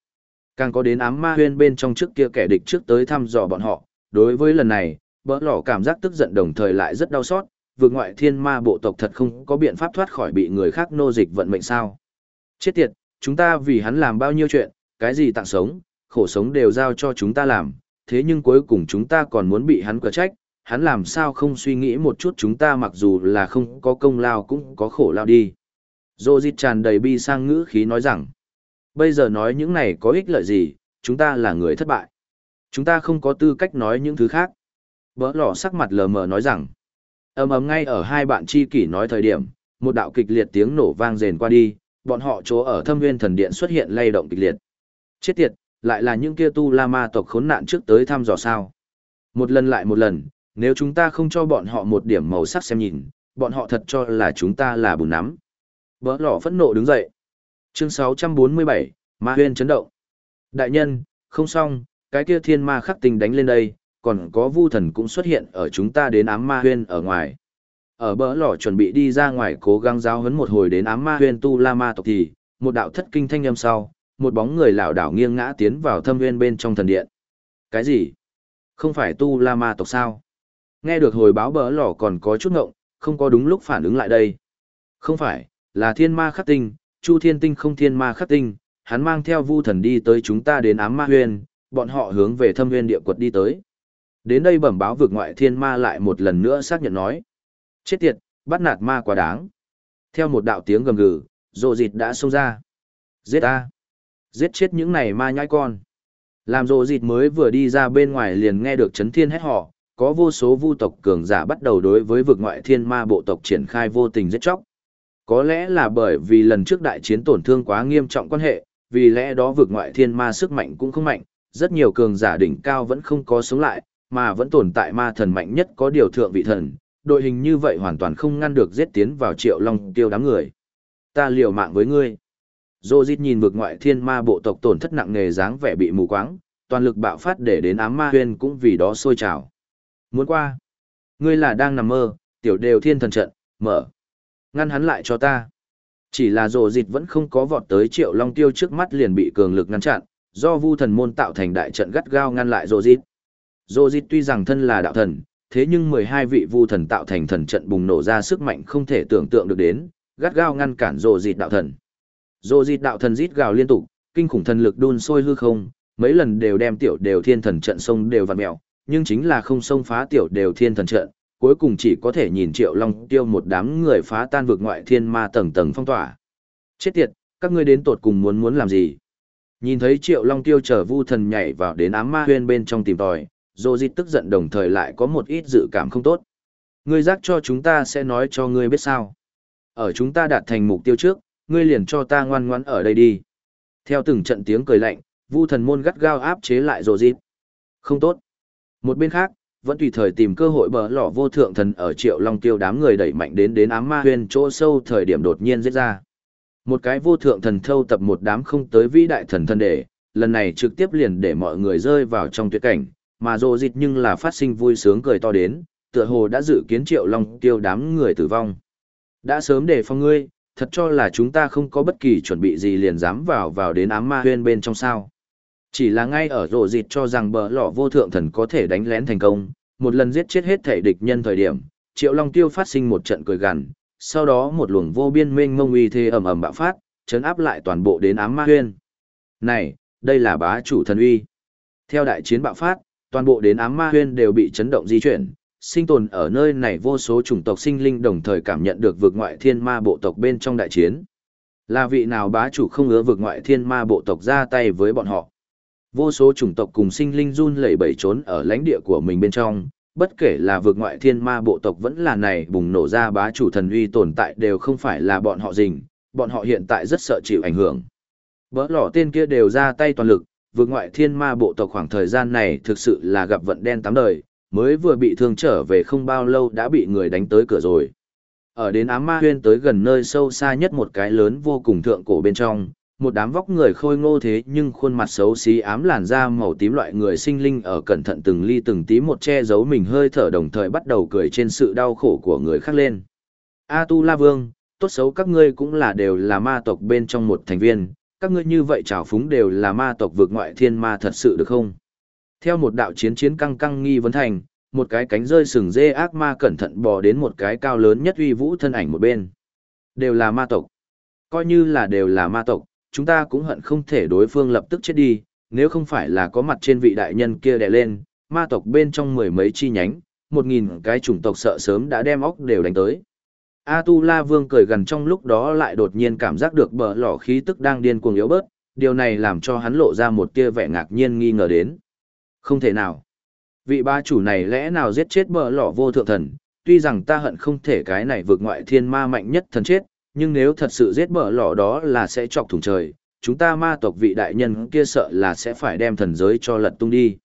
Càng có đến ám ma huyên bên trong trước kia kẻ địch trước tới thăm dò bọn họ, đối với lần này, bỡ lỏ cảm giác tức giận đồng thời lại rất đau xót, vượt ngoại thiên ma bộ tộc thật không có biện pháp thoát khỏi bị người khác nô dịch vận mệnh sao. Chết tiệt, chúng ta vì hắn làm bao nhiêu chuyện, cái gì tặng sống, khổ sống đều giao cho chúng ta làm, thế nhưng cuối cùng chúng ta còn muốn bị hắn cửa trách, hắn làm sao không suy nghĩ một chút chúng ta mặc dù là không có công lao cũng có khổ lao đi. Dô dịt tràn đầy bi sang ngữ khí nói rằng, bây giờ nói những này có ích lợi gì, chúng ta là người thất bại. Chúng ta không có tư cách nói những thứ khác. Bỡ lỏ sắc mặt lờ mờ nói rằng, ầm ầm ngay ở hai bạn chi kỷ nói thời điểm, một đạo kịch liệt tiếng nổ vang rền qua đi, bọn họ chỗ ở thâm nguyên thần điện xuất hiện lay động kịch liệt. Chết tiệt, lại là những kia tu la ma tộc khốn nạn trước tới thăm dò sao. Một lần lại một lần, nếu chúng ta không cho bọn họ một điểm màu sắc xem nhìn, bọn họ thật cho là chúng ta là bùn nắm. Bỡ lỏ phẫn nộ đứng dậy. Chương 647, Ma huyên chấn động. Đại nhân, không xong, cái kia thiên ma khắc tinh đánh lên đây, còn có vu thần cũng xuất hiện ở chúng ta đến ám ma huyên ở ngoài. Ở bỡ lỏ chuẩn bị đi ra ngoài cố gắng giáo huấn một hồi đến ám ma huyên tu la ma tộc thì, một đạo thất kinh thanh âm sau, một bóng người lảo đảo nghiêng ngã tiến vào thâm nguyên bên trong thần điện. Cái gì? Không phải tu la ma tộc sao? Nghe được hồi báo bỡ lỏ còn có chút ngộng, không có đúng lúc phản ứng lại đây. Không phải, là thiên ma khắc tinh, chu thiên tinh không thiên ma khắc tinh, hắn mang theo vu thần đi tới chúng ta đến ám ma huyên, bọn họ hướng về thâm nguyên địa quật đi tới. Đến đây bẩm báo vực ngoại thiên ma lại một lần nữa xác nhận nói. Chết tiệt, bắt nạt ma quá đáng. Theo một đạo tiếng gầm gừ, rộ dịt đã xông ra. Giết ta. Giết chết những này ma nhãi con. Làm rộ dịt mới vừa đi ra bên ngoài liền nghe được chấn thiên hét họ, có vô số vu tộc cường giả bắt đầu đối với vực ngoại thiên ma bộ tộc triển khai vô tình giết chóc. Có lẽ là bởi vì lần trước đại chiến tổn thương quá nghiêm trọng quan hệ, vì lẽ đó vực ngoại thiên ma sức mạnh cũng không mạnh, rất nhiều cường giả đỉnh cao vẫn không có sống lại, mà vẫn tồn tại ma thần mạnh nhất có điều thượng vị thần, đội hình như vậy hoàn toàn không ngăn được giết tiến vào triệu long tiêu đám người. Ta liều mạng với ngươi. Dô dít nhìn vực ngoại thiên ma bộ tộc tổn thất nặng nề dáng vẻ bị mù quáng, toàn lực bạo phát để đến ám ma huyên cũng vì đó sôi trào. Muốn qua. Ngươi là đang nằm mơ, tiểu đều thiên thần trận, mở. Ngăn hắn lại cho ta. Chỉ là dồ dịt vẫn không có vọt tới triệu long tiêu trước mắt liền bị cường lực ngăn chặn, do vu thần môn tạo thành đại trận gắt gao ngăn lại Rô dịt. Rô dịt tuy rằng thân là đạo thần, thế nhưng mười hai vị vu thần tạo thành thần trận bùng nổ ra sức mạnh không thể tưởng tượng được đến, gắt gao ngăn cản Rô dịt đạo thần. Rô dịt đạo thần rít gào liên tục, kinh khủng thần lực đun sôi hư không, mấy lần đều đem tiểu đều thiên thần trận sông đều vặn mèo, nhưng chính là không xông phá tiểu đều thiên thần trận, cuối cùng chỉ có thể nhìn triệu long tiêu một đám người phá tan vực ngoại thiên ma tầng tầng phong tỏa. Chết tiệt, các ngươi đến tột cùng muốn muốn làm gì? Nhìn thấy triệu long tiêu chở vu thần nhảy vào đến ám ma huyên bên trong tìm tòi, dô dịt tức giận đồng thời lại có một ít dự cảm không tốt. Ngươi giác cho chúng ta sẽ nói cho ngươi biết sao. Ở chúng ta đạt thành mục tiêu trước, ngươi liền cho ta ngoan ngoãn ở đây đi. Theo từng trận tiếng cười lạnh, vu thần môn gắt gao áp chế lại dô dịt. Không tốt. Một bên khác, vẫn tùy thời tìm cơ hội bờ lỏ vô thượng thần ở triệu long tiêu đám người đẩy mạnh đến đến ám ma huyên chỗ sâu thời điểm đột nhiên giết ra. Một cái vô thượng thần thâu tập một đám không tới vĩ đại thần thân để, lần này trực tiếp liền để mọi người rơi vào trong tuyệt cảnh, mà rồ dịch nhưng là phát sinh vui sướng cười to đến, tựa hồ đã dự kiến triệu long tiêu đám người tử vong. Đã sớm để phòng ngươi, thật cho là chúng ta không có bất kỳ chuẩn bị gì liền dám vào vào đến ám ma huyên bên trong sao. Chỉ là ngay ở rộ dịt cho rằng bờ lọ vô thượng thần có thể đánh lén thành công, một lần giết chết hết thể địch nhân thời điểm, triệu long tiêu phát sinh một trận cười gằn, sau đó một luồng vô biên mênh mông uy thế ầm ầm bạo phát, chấn áp lại toàn bộ đến ám ma huyên. Này, đây là bá chủ thần uy. Theo đại chiến bạo phát, toàn bộ đến ám ma huyên đều bị chấn động di chuyển, sinh tồn ở nơi này vô số chủng tộc sinh linh đồng thời cảm nhận được vực ngoại thiên ma bộ tộc bên trong đại chiến. Là vị nào bá chủ không ngứa vực ngoại thiên ma bộ tộc ra tay với bọn họ. Vô số chủng tộc cùng sinh linh run lẩy bẩy trốn ở lãnh địa của mình bên trong, bất kể là vượt ngoại thiên ma bộ tộc vẫn là này bùng nổ ra bá chủ thần uy tồn tại đều không phải là bọn họ dình, bọn họ hiện tại rất sợ chịu ảnh hưởng. Bỡ lỏ tên kia đều ra tay toàn lực, vượt ngoại thiên ma bộ tộc khoảng thời gian này thực sự là gặp vận đen tám đời, mới vừa bị thương trở về không bao lâu đã bị người đánh tới cửa rồi. Ở đến ám ma huyên tới gần nơi sâu xa nhất một cái lớn vô cùng thượng cổ bên trong, một đám vóc người khôi ngô thế nhưng khuôn mặt xấu xí ám làn da màu tím loại người sinh linh ở cẩn thận từng ly từng tí một che giấu mình hơi thở đồng thời bắt đầu cười trên sự đau khổ của người khác lên. A Tu La Vương, tốt xấu các ngươi cũng là đều là ma tộc bên trong một thành viên, các ngươi như vậy trào phúng đều là ma tộc vượt ngoại thiên ma thật sự được không? Theo một đạo chiến chiến căng căng nghi vấn thành, một cái cánh rơi sừng dê ác ma cẩn thận bò đến một cái cao lớn nhất uy vũ thân ảnh một bên. Đều là ma tộc. Coi như là đều là ma tộc, chúng ta cũng hận không thể đối phương lập tức chết đi, nếu không phải là có mặt trên vị đại nhân kia đè lên, ma tộc bên trong mười mấy chi nhánh, một nghìn cái chủng tộc sợ sớm đã đem óc đều đánh tới. A Tu La Vương cười gần trong lúc đó lại đột nhiên cảm giác được bờ lỏ khí tức đang điên cuồng yếu bớt, điều này làm cho hắn lộ ra một tia vẻ ngạc nhiên nghi ngờ đến. Không thể nào. Vị ba chủ này lẽ nào giết chết bờ lỏ vô thượng thần, tuy rằng ta hận không thể cái này vượt ngoại thiên ma mạnh nhất thần chết, nhưng nếu thật sự giết bờ lỏ đó là sẽ chọc thủng trời, chúng ta ma tộc vị đại nhân kia sợ là sẽ phải đem thần giới cho lật tung đi.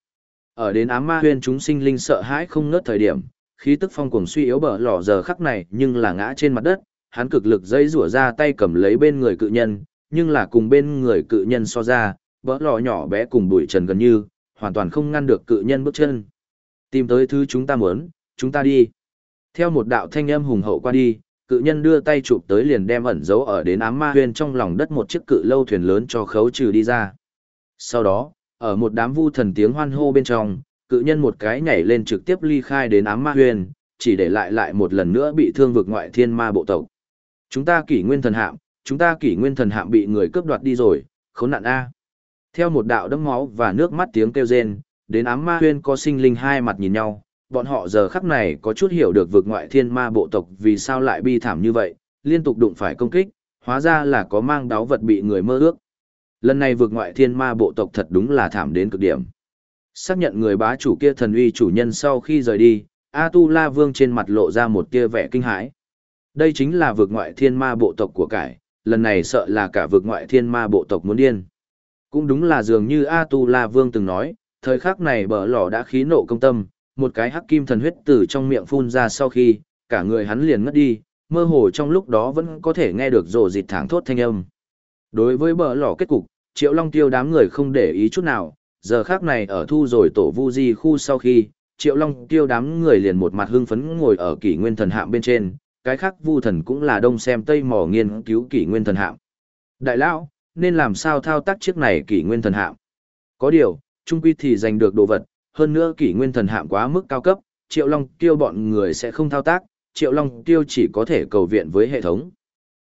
Ở đến ám ma huyên chúng sinh linh sợ hãi không ngớt thời điểm, khí tức phong cuồng suy yếu bờ lỏ giờ khắc này nhưng là ngã trên mặt đất, hắn cực lực dây rủa ra tay cầm lấy bên người cự nhân, nhưng là cùng bên người cự nhân so ra, bờ lỏ nhỏ bé cùng bụi trần gần như, hoàn toàn không ngăn được cự nhân bước chân. Tìm tới thứ chúng ta muốn, chúng ta đi. Theo một đạo thanh âm hùng hậu qua đi, cự nhân đưa tay chụp tới liền đem ẩn giấu ở đến ám ma huyên trong lòng đất một chiếc cự lâu thuyền lớn cho khấu trừ đi ra. Sau đó, ở một đám vu thần tiếng hoan hô bên trong, cự nhân một cái nhảy lên trực tiếp ly khai đến ám ma huyên, chỉ để lại lại một lần nữa bị thương vực ngoại thiên ma bộ tộc. Chúng ta kỷ nguyên thần hạm, chúng ta kỷ nguyên thần hạm bị người cướp đoạt đi rồi, khốn nạn A. Theo một đạo đấm máu và nước mắt tiếng kêu rên, đến ám ma huyên có sinh linh hai mặt nhìn nhau, bọn họ giờ khắc này có chút hiểu được vực ngoại thiên ma bộ tộc vì sao lại bi thảm như vậy, liên tục đụng phải công kích, hóa ra là có mang đáo vật bị người mơ ước. Lần này vực ngoại thiên ma bộ tộc thật đúng là thảm đến cực điểm. Xác nhận người bá chủ kia thần uy chủ nhân sau khi rời đi, A Tu La Vương trên mặt lộ ra một tia vẻ kinh hãi. Đây chính là vực ngoại thiên ma bộ tộc của cải, lần này sợ là cả vực ngoại thiên ma bộ tộc muốn điên. Cũng đúng là dường như A Tu La Vương từng nói, thời khắc này bờ lò đã khí nộ công tâm, một cái hắc kim thần huyết từ trong miệng phun ra sau khi, cả người hắn liền ngất đi, mơ hồ trong lúc đó vẫn có thể nghe được rồ dịt thẳng thốt thanh âm. Đối với bờ lò kết cục, Triệu Long Tiêu đám người không để ý chút nào, giờ khác này ở thu rồi tổ vu di khu sau khi, Triệu Long Tiêu đám người liền một mặt hưng phấn ngồi ở kỷ nguyên thần hạm bên trên, cái khác vu thần cũng là đông xem tây mò nghiên cứu kỷ nguyên thần hạm. Đại lão, nên làm sao thao tác chiếc này kỷ nguyên thần hạm? Có điều, trung quy thì giành được đồ vật, hơn nữa kỷ nguyên thần hạm quá mức cao cấp, Triệu Long Tiêu bọn người sẽ không thao tác, Triệu Long Tiêu chỉ có thể cầu viện với hệ thống.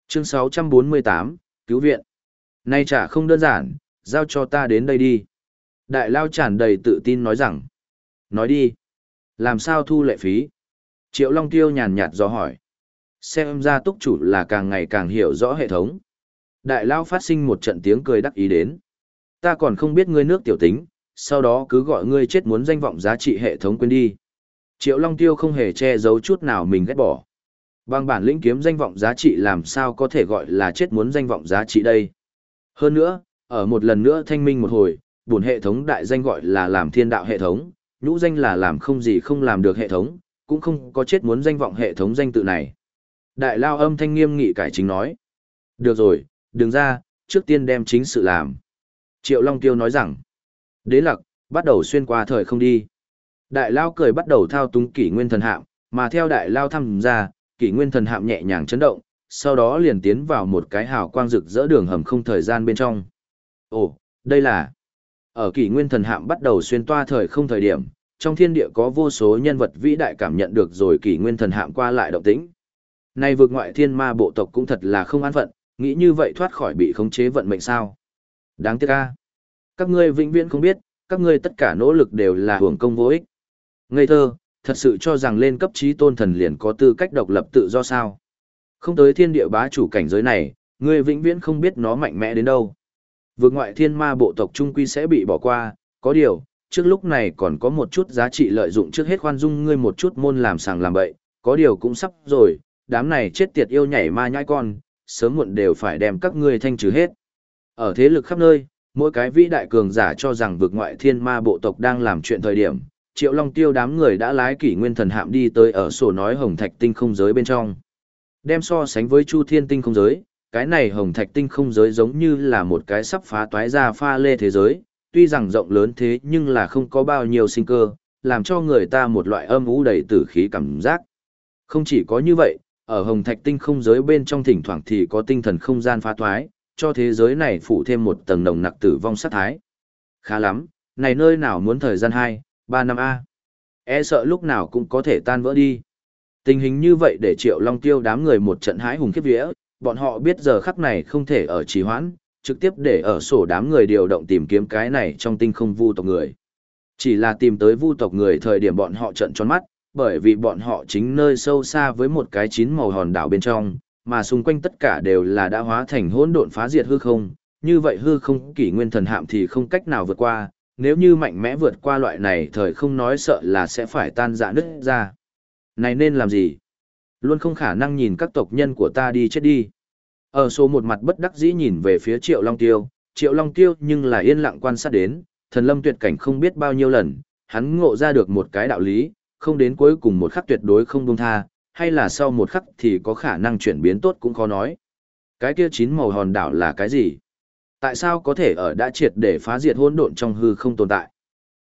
Chương 648, Cứu viện. Nay chả không đơn giản, giao cho ta đến đây đi. Đại Lao tràn đầy tự tin nói rằng. Nói đi. Làm sao thu lệ phí? Triệu Long Tiêu nhàn nhạt do hỏi. Xem ra túc chủ là càng ngày càng hiểu rõ hệ thống. Đại Lao phát sinh một trận tiếng cười đắc ý đến. Ta còn không biết ngươi nước tiểu tính, sau đó cứ gọi ngươi chết muốn danh vọng giá trị hệ thống quên đi. Triệu Long Tiêu không hề che giấu chút nào mình ghét bỏ. Bằng bản lĩnh kiếm danh vọng giá trị làm sao có thể gọi là chết muốn danh vọng giá trị đây. Hơn nữa, ở một lần nữa thanh minh một hồi, buồn hệ thống đại danh gọi là làm thiên đạo hệ thống, nhũ danh là làm không gì không làm được hệ thống, cũng không có chết muốn danh vọng hệ thống danh tự này. Đại lao âm thanh nghiêm nghị cải chính nói. Được rồi, đừng ra, trước tiên đem chính sự làm. Triệu Long Tiêu nói rằng, đế lặc, bắt đầu xuyên qua thời không đi. Đại lao cười bắt đầu thao túng kỷ nguyên thần hạm, mà theo đại lao thăm ra, kỷ nguyên thần hạm nhẹ nhàng chấn động, sau đó liền tiến vào một cái hào quang rực rỡ đường hầm không thời gian bên trong. Ồ, đây là... Ở kỷ nguyên thần hạm bắt đầu xuyên toa thời không thời điểm, trong thiên địa có vô số nhân vật vĩ đại cảm nhận được rồi kỷ nguyên thần hạm qua lại động tĩnh. Nay vượt ngoại thiên ma bộ tộc cũng thật là không an phận, nghĩ như vậy thoát khỏi bị khống chế vận mệnh sao. Đáng tiếc ca. Các ngươi vĩnh viễn không biết, các ngươi tất cả nỗ lực đều là hưởng công vô ích. Ngây thơ, thật sự cho rằng lên cấp trí tôn thần liền có tư cách độc lập tự do sao. Không tới thiên địa bá chủ cảnh giới này, ngươi vĩnh viễn không biết nó mạnh mẽ đến đâu. Vượt ngoại thiên ma bộ tộc trung quy sẽ bị bỏ qua, có điều, trước lúc này còn có một chút giá trị lợi dụng trước hết khoan dung ngươi một chút môn làm sàng làm bậy, có điều cũng sắp rồi, đám này chết tiệt yêu nhảy ma nhãi con, sớm muộn đều phải đem các ngươi thanh trừ hết. Ở thế lực khắp nơi, mỗi cái vĩ đại cường giả cho rằng vực ngoại thiên ma bộ tộc đang làm chuyện thời điểm, Triệu Long Tiêu đám người đã lái kỷ nguyên thần hạm đi tới ở sổ nói hồng thạch tinh không giới bên trong. Đem so sánh với Chu Thiên tinh không giới, cái này hồng thạch tinh không giới giống như là một cái sắp phá toái ra pha lê thế giới, tuy rằng rộng lớn thế nhưng là không có bao nhiêu sinh cơ, làm cho người ta một loại âm u đầy tử khí cảm giác. Không chỉ có như vậy, ở hồng thạch tinh không giới bên trong thỉnh thoảng thì có tinh thần không gian phá toái cho thế giới này phủ thêm một tầng nồng nặc tử vong sát thái. Khá lắm, này nơi nào muốn thời gian 2, 3 năm A. E sợ lúc nào cũng có thể tan vỡ đi. Tình hình như vậy để triệu long tiêu đám người một trận hãi hùng khiếp vía, bọn họ biết giờ khắc này không thể ở trì hoãn, trực tiếp để ở sổ đám người điều động tìm kiếm cái này trong tinh không vu tộc người. Chỉ là tìm tới vu tộc người thời điểm bọn họ trận tròn mắt, bởi vì bọn họ chính nơi sâu xa với một cái chín màu hòn đảo bên trong, mà xung quanh tất cả đều là đã hóa thành hỗn độn phá diệt hư không, như vậy hư không kỷ nguyên thần hạm thì không cách nào vượt qua, nếu như mạnh mẽ vượt qua loại này thời không nói sợ là sẽ phải tan rã nứt ra. Này nên làm gì? Luôn không khả năng nhìn các tộc nhân của ta đi chết đi. Ở số một mặt bất đắc dĩ nhìn về phía Triệu Long Tiêu, Triệu Long Tiêu nhưng là yên lặng quan sát đến, thần lâm tuyệt cảnh không biết bao nhiêu lần, hắn ngộ ra được một cái đạo lý, không đến cuối cùng một khắc tuyệt đối không buông tha, hay là sau một khắc thì có khả năng chuyển biến tốt cũng khó nói. Cái kia chín màu hòn đảo là cái gì? Tại sao có thể ở đã triệt để phá diệt hỗn độn trong hư không tồn tại?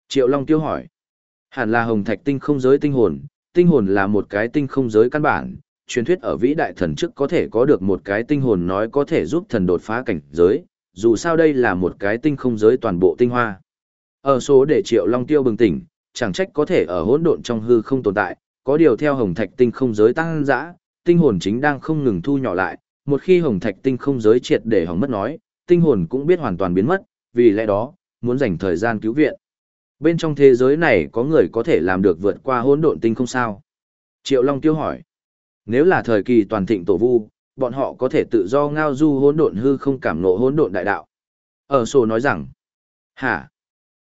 Triệu Long tiêu hỏi. Hẳn là hồng thạch tinh không giới tinh hồn, tinh hồn là một cái tinh không giới căn bản, truyền thuyết ở vĩ đại thần trước có thể có được một cái tinh hồn nói có thể giúp thần đột phá cảnh giới, dù sao đây là một cái tinh không giới toàn bộ tinh hoa. Ở số để Triệu Long tiêu bừng tỉnh, chẳng trách có thể ở hỗn độn trong hư không tồn tại, có điều theo hồng thạch tinh không giới tăng dã, tinh hồn chính đang không ngừng thu nhỏ lại, một khi hồng thạch tinh không giới triệt để hỏng mất nói, tinh hồn cũng biết hoàn toàn biến mất, vì lẽ đó, muốn dành thời gian cứu viện. Bên trong thế giới này có người có thể làm được vượt qua hỗn độn tinh không sao? Triệu Long tiêu hỏi. Nếu là thời kỳ toàn thịnh tổ vu, bọn họ có thể tự do ngao du hỗn độn hư không cảm ngộ hỗn độn đại đạo. Ở sổ nói rằng, hả?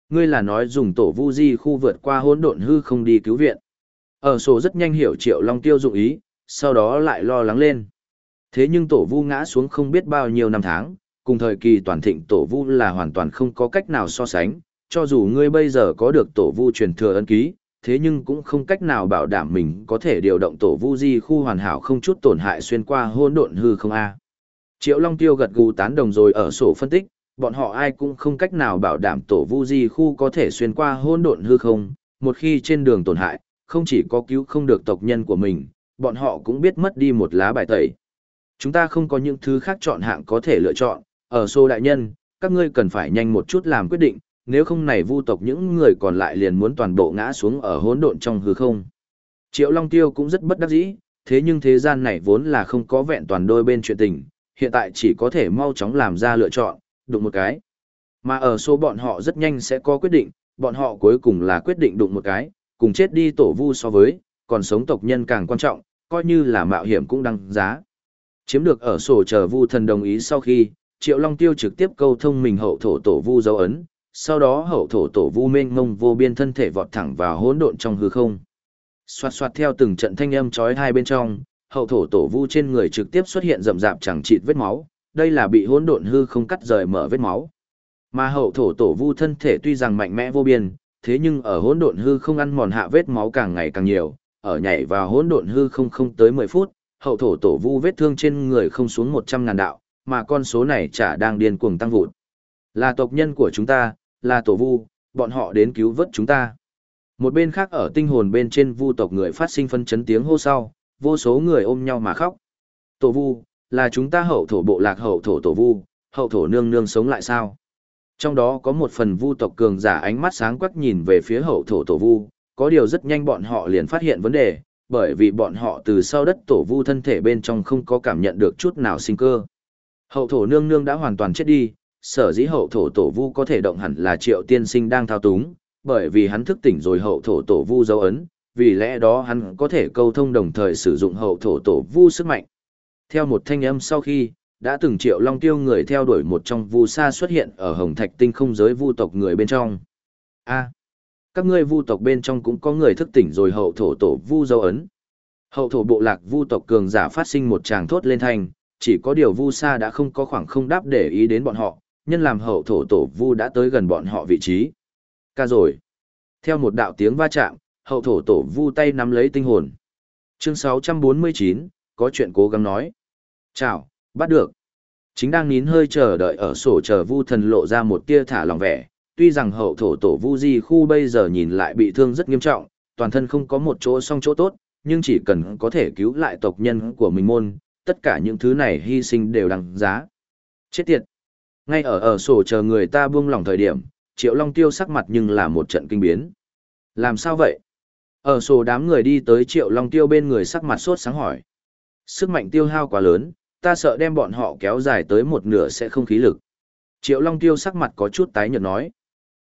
Ngươi là nói dùng tổ vu di khu vượt qua hỗn độn hư không đi cứu viện. Ở sổ rất nhanh hiểu Triệu Long tiêu dụng ý, sau đó lại lo lắng lên. Thế nhưng tổ vu ngã xuống không biết bao nhiêu năm tháng, cùng thời kỳ toàn thịnh tổ vu là hoàn toàn không có cách nào so sánh, cho dù ngươi bây giờ có được tổ vu truyền thừa ân ký, thế nhưng cũng không cách nào bảo đảm mình có thể điều động tổ vu di khu hoàn hảo không chút tổn hại xuyên qua hôn độn hư không a. Triệu Long Tiêu gật gù tán đồng rồi ở sổ phân tích, bọn họ ai cũng không cách nào bảo đảm tổ vu di khu có thể xuyên qua hôn độn hư không, một khi trên đường tổn hại, không chỉ có cứu không được tộc nhân của mình, bọn họ cũng biết mất đi một lá bài tẩy. Chúng ta không có những thứ khác chọn hạng có thể lựa chọn, ở xô đại nhân, các ngươi cần phải nhanh một chút làm quyết định, nếu không này vu tộc những người còn lại liền muốn toàn bộ ngã xuống ở hỗn độn trong hư không. Triệu Long Tiêu cũng rất bất đắc dĩ, thế nhưng thế gian này vốn là không có vẹn toàn đôi bên chuyện tình, hiện tại chỉ có thể mau chóng làm ra lựa chọn, đụng một cái. Mà ở số bọn họ rất nhanh sẽ có quyết định, bọn họ cuối cùng là quyết định đụng một cái, cùng chết đi tổ vu so với, còn sống tộc nhân càng quan trọng, coi như là mạo hiểm cũng đăng giá. Chiếm được ở sổ chờ vu thần đồng ý sau khi, Triệu Long Tiêu trực tiếp câu thông mình hậu thổ tổ vu dấu ấn, sau đó hậu thổ tổ vu mênh mông vô biên thân thể vọt thẳng vào hỗn độn trong hư không. Xoạt xoạt theo từng trận thanh âm chói hai bên trong, hậu thổ tổ vu trên người trực tiếp xuất hiện rậm rạp chẳng chịt vết máu, đây là bị hỗn độn hư không cắt rời mở vết máu. Mà hậu thổ tổ vu thân thể tuy rằng mạnh mẽ vô biên, thế nhưng ở hỗn độn hư không ăn mòn hạ vết máu càng ngày càng nhiều, ở nhảy vào hỗn độn hư không không tới 10 phút, hậu thổ tổ vu vết thương trên người không xuống 100 ngàn đạo, mà con số này chả đang điên cuồng tăng vụt. Là tộc nhân của chúng ta, là tổ vu, bọn họ đến cứu vớt chúng ta. Một bên khác ở tinh hồn bên trên vu tộc người phát sinh phân chấn tiếng hô sau, vô số người ôm nhau mà khóc. Tổ vu, là chúng ta hậu thổ bộ lạc hậu thổ tổ vu, hậu thổ nương nương sống lại sao? Trong đó có một phần vu tộc cường giả ánh mắt sáng quắc nhìn về phía hậu thổ tổ vu, có điều rất nhanh bọn họ liền phát hiện vấn đề, bởi vì bọn họ từ sau đất tổ vu thân thể bên trong không có cảm nhận được chút nào sinh cơ. Hậu thổ nương nương đã hoàn toàn chết đi, sở dĩ hậu thổ tổ vu có thể động hẳn là triệu tiên sinh đang thao túng, bởi vì hắn thức tỉnh rồi hậu thổ tổ vu dấu ấn, vì lẽ đó hắn có thể câu thông đồng thời sử dụng hậu thổ tổ vu sức mạnh. Theo một thanh âm sau khi, đã từng triệu long tiêu người theo đuổi một trong vu sa xuất hiện ở hồng thạch tinh không giới vu tộc người bên trong. A, các ngươi vu tộc bên trong cũng có người thức tỉnh rồi hậu thổ tổ vu dấu ấn. Hậu thổ bộ lạc vu tộc cường giả phát sinh một tràng thốt lên thành chỉ có điều vu sa đã không có khoảng không đáp để ý đến bọn họ, nhân làm hậu thổ tổ vu đã tới gần bọn họ vị trí. Ca rồi. Theo một đạo tiếng va chạm, hậu thổ tổ vu tay nắm lấy tinh hồn. Chương 649, có chuyện cố gắng nói. Chào, bắt được. Chính đang nín hơi chờ đợi ở sổ chờ vu thần lộ ra một tia thả lòng vẻ, tuy rằng hậu thổ tổ vu di khu bây giờ nhìn lại bị thương rất nghiêm trọng, toàn thân không có một chỗ song chỗ tốt, nhưng chỉ cần có thể cứu lại tộc nhân của mình môn, tất cả những thứ này hy sinh đều đằng giá. Chết tiệt! Ngay ở ở sổ chờ người ta buông lỏng thời điểm, Triệu Long Tiêu sắc mặt nhưng là một trận kinh biến. Làm sao vậy? Ở sổ đám người đi tới Triệu Long Tiêu bên người sắc mặt sốt sáng hỏi. Sức mạnh tiêu hao quá lớn, ta sợ đem bọn họ kéo dài tới một nửa sẽ không khí lực. Triệu Long Tiêu sắc mặt có chút tái nhợt nói.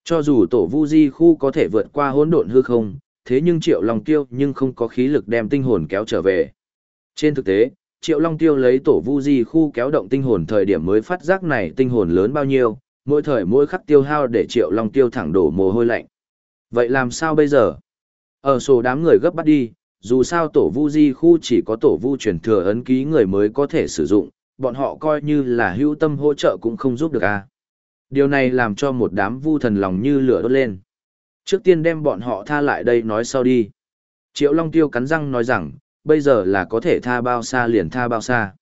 Cho dù tổ vu di khu có thể vượt qua hỗn độn hư không, thế nhưng Triệu Long Tiêu nhưng không có khí lực đem tinh hồn kéo trở về. Trên thực tế, Triệu Long Tiêu lấy tổ vu di khu kéo động tinh hồn thời điểm mới phát giác này tinh hồn lớn bao nhiêu, mỗi thời mỗi khắc tiêu hao để Triệu Long Tiêu thẳng đổ mồ hôi lạnh. Vậy làm sao bây giờ? Ở sổ đám người gấp bắt đi, dù sao tổ vu di khu chỉ có tổ vu truyền thừa ấn ký người mới có thể sử dụng, bọn họ coi như là hữu tâm hỗ trợ cũng không giúp được a. À. Điều này làm cho một đám vu thần lòng như lửa đốt lên. Trước tiên đem bọn họ tha lại đây nói sau đi. Triệu Long Tiêu cắn răng nói rằng, bây giờ là có thể tha bao xa liền tha bao xa.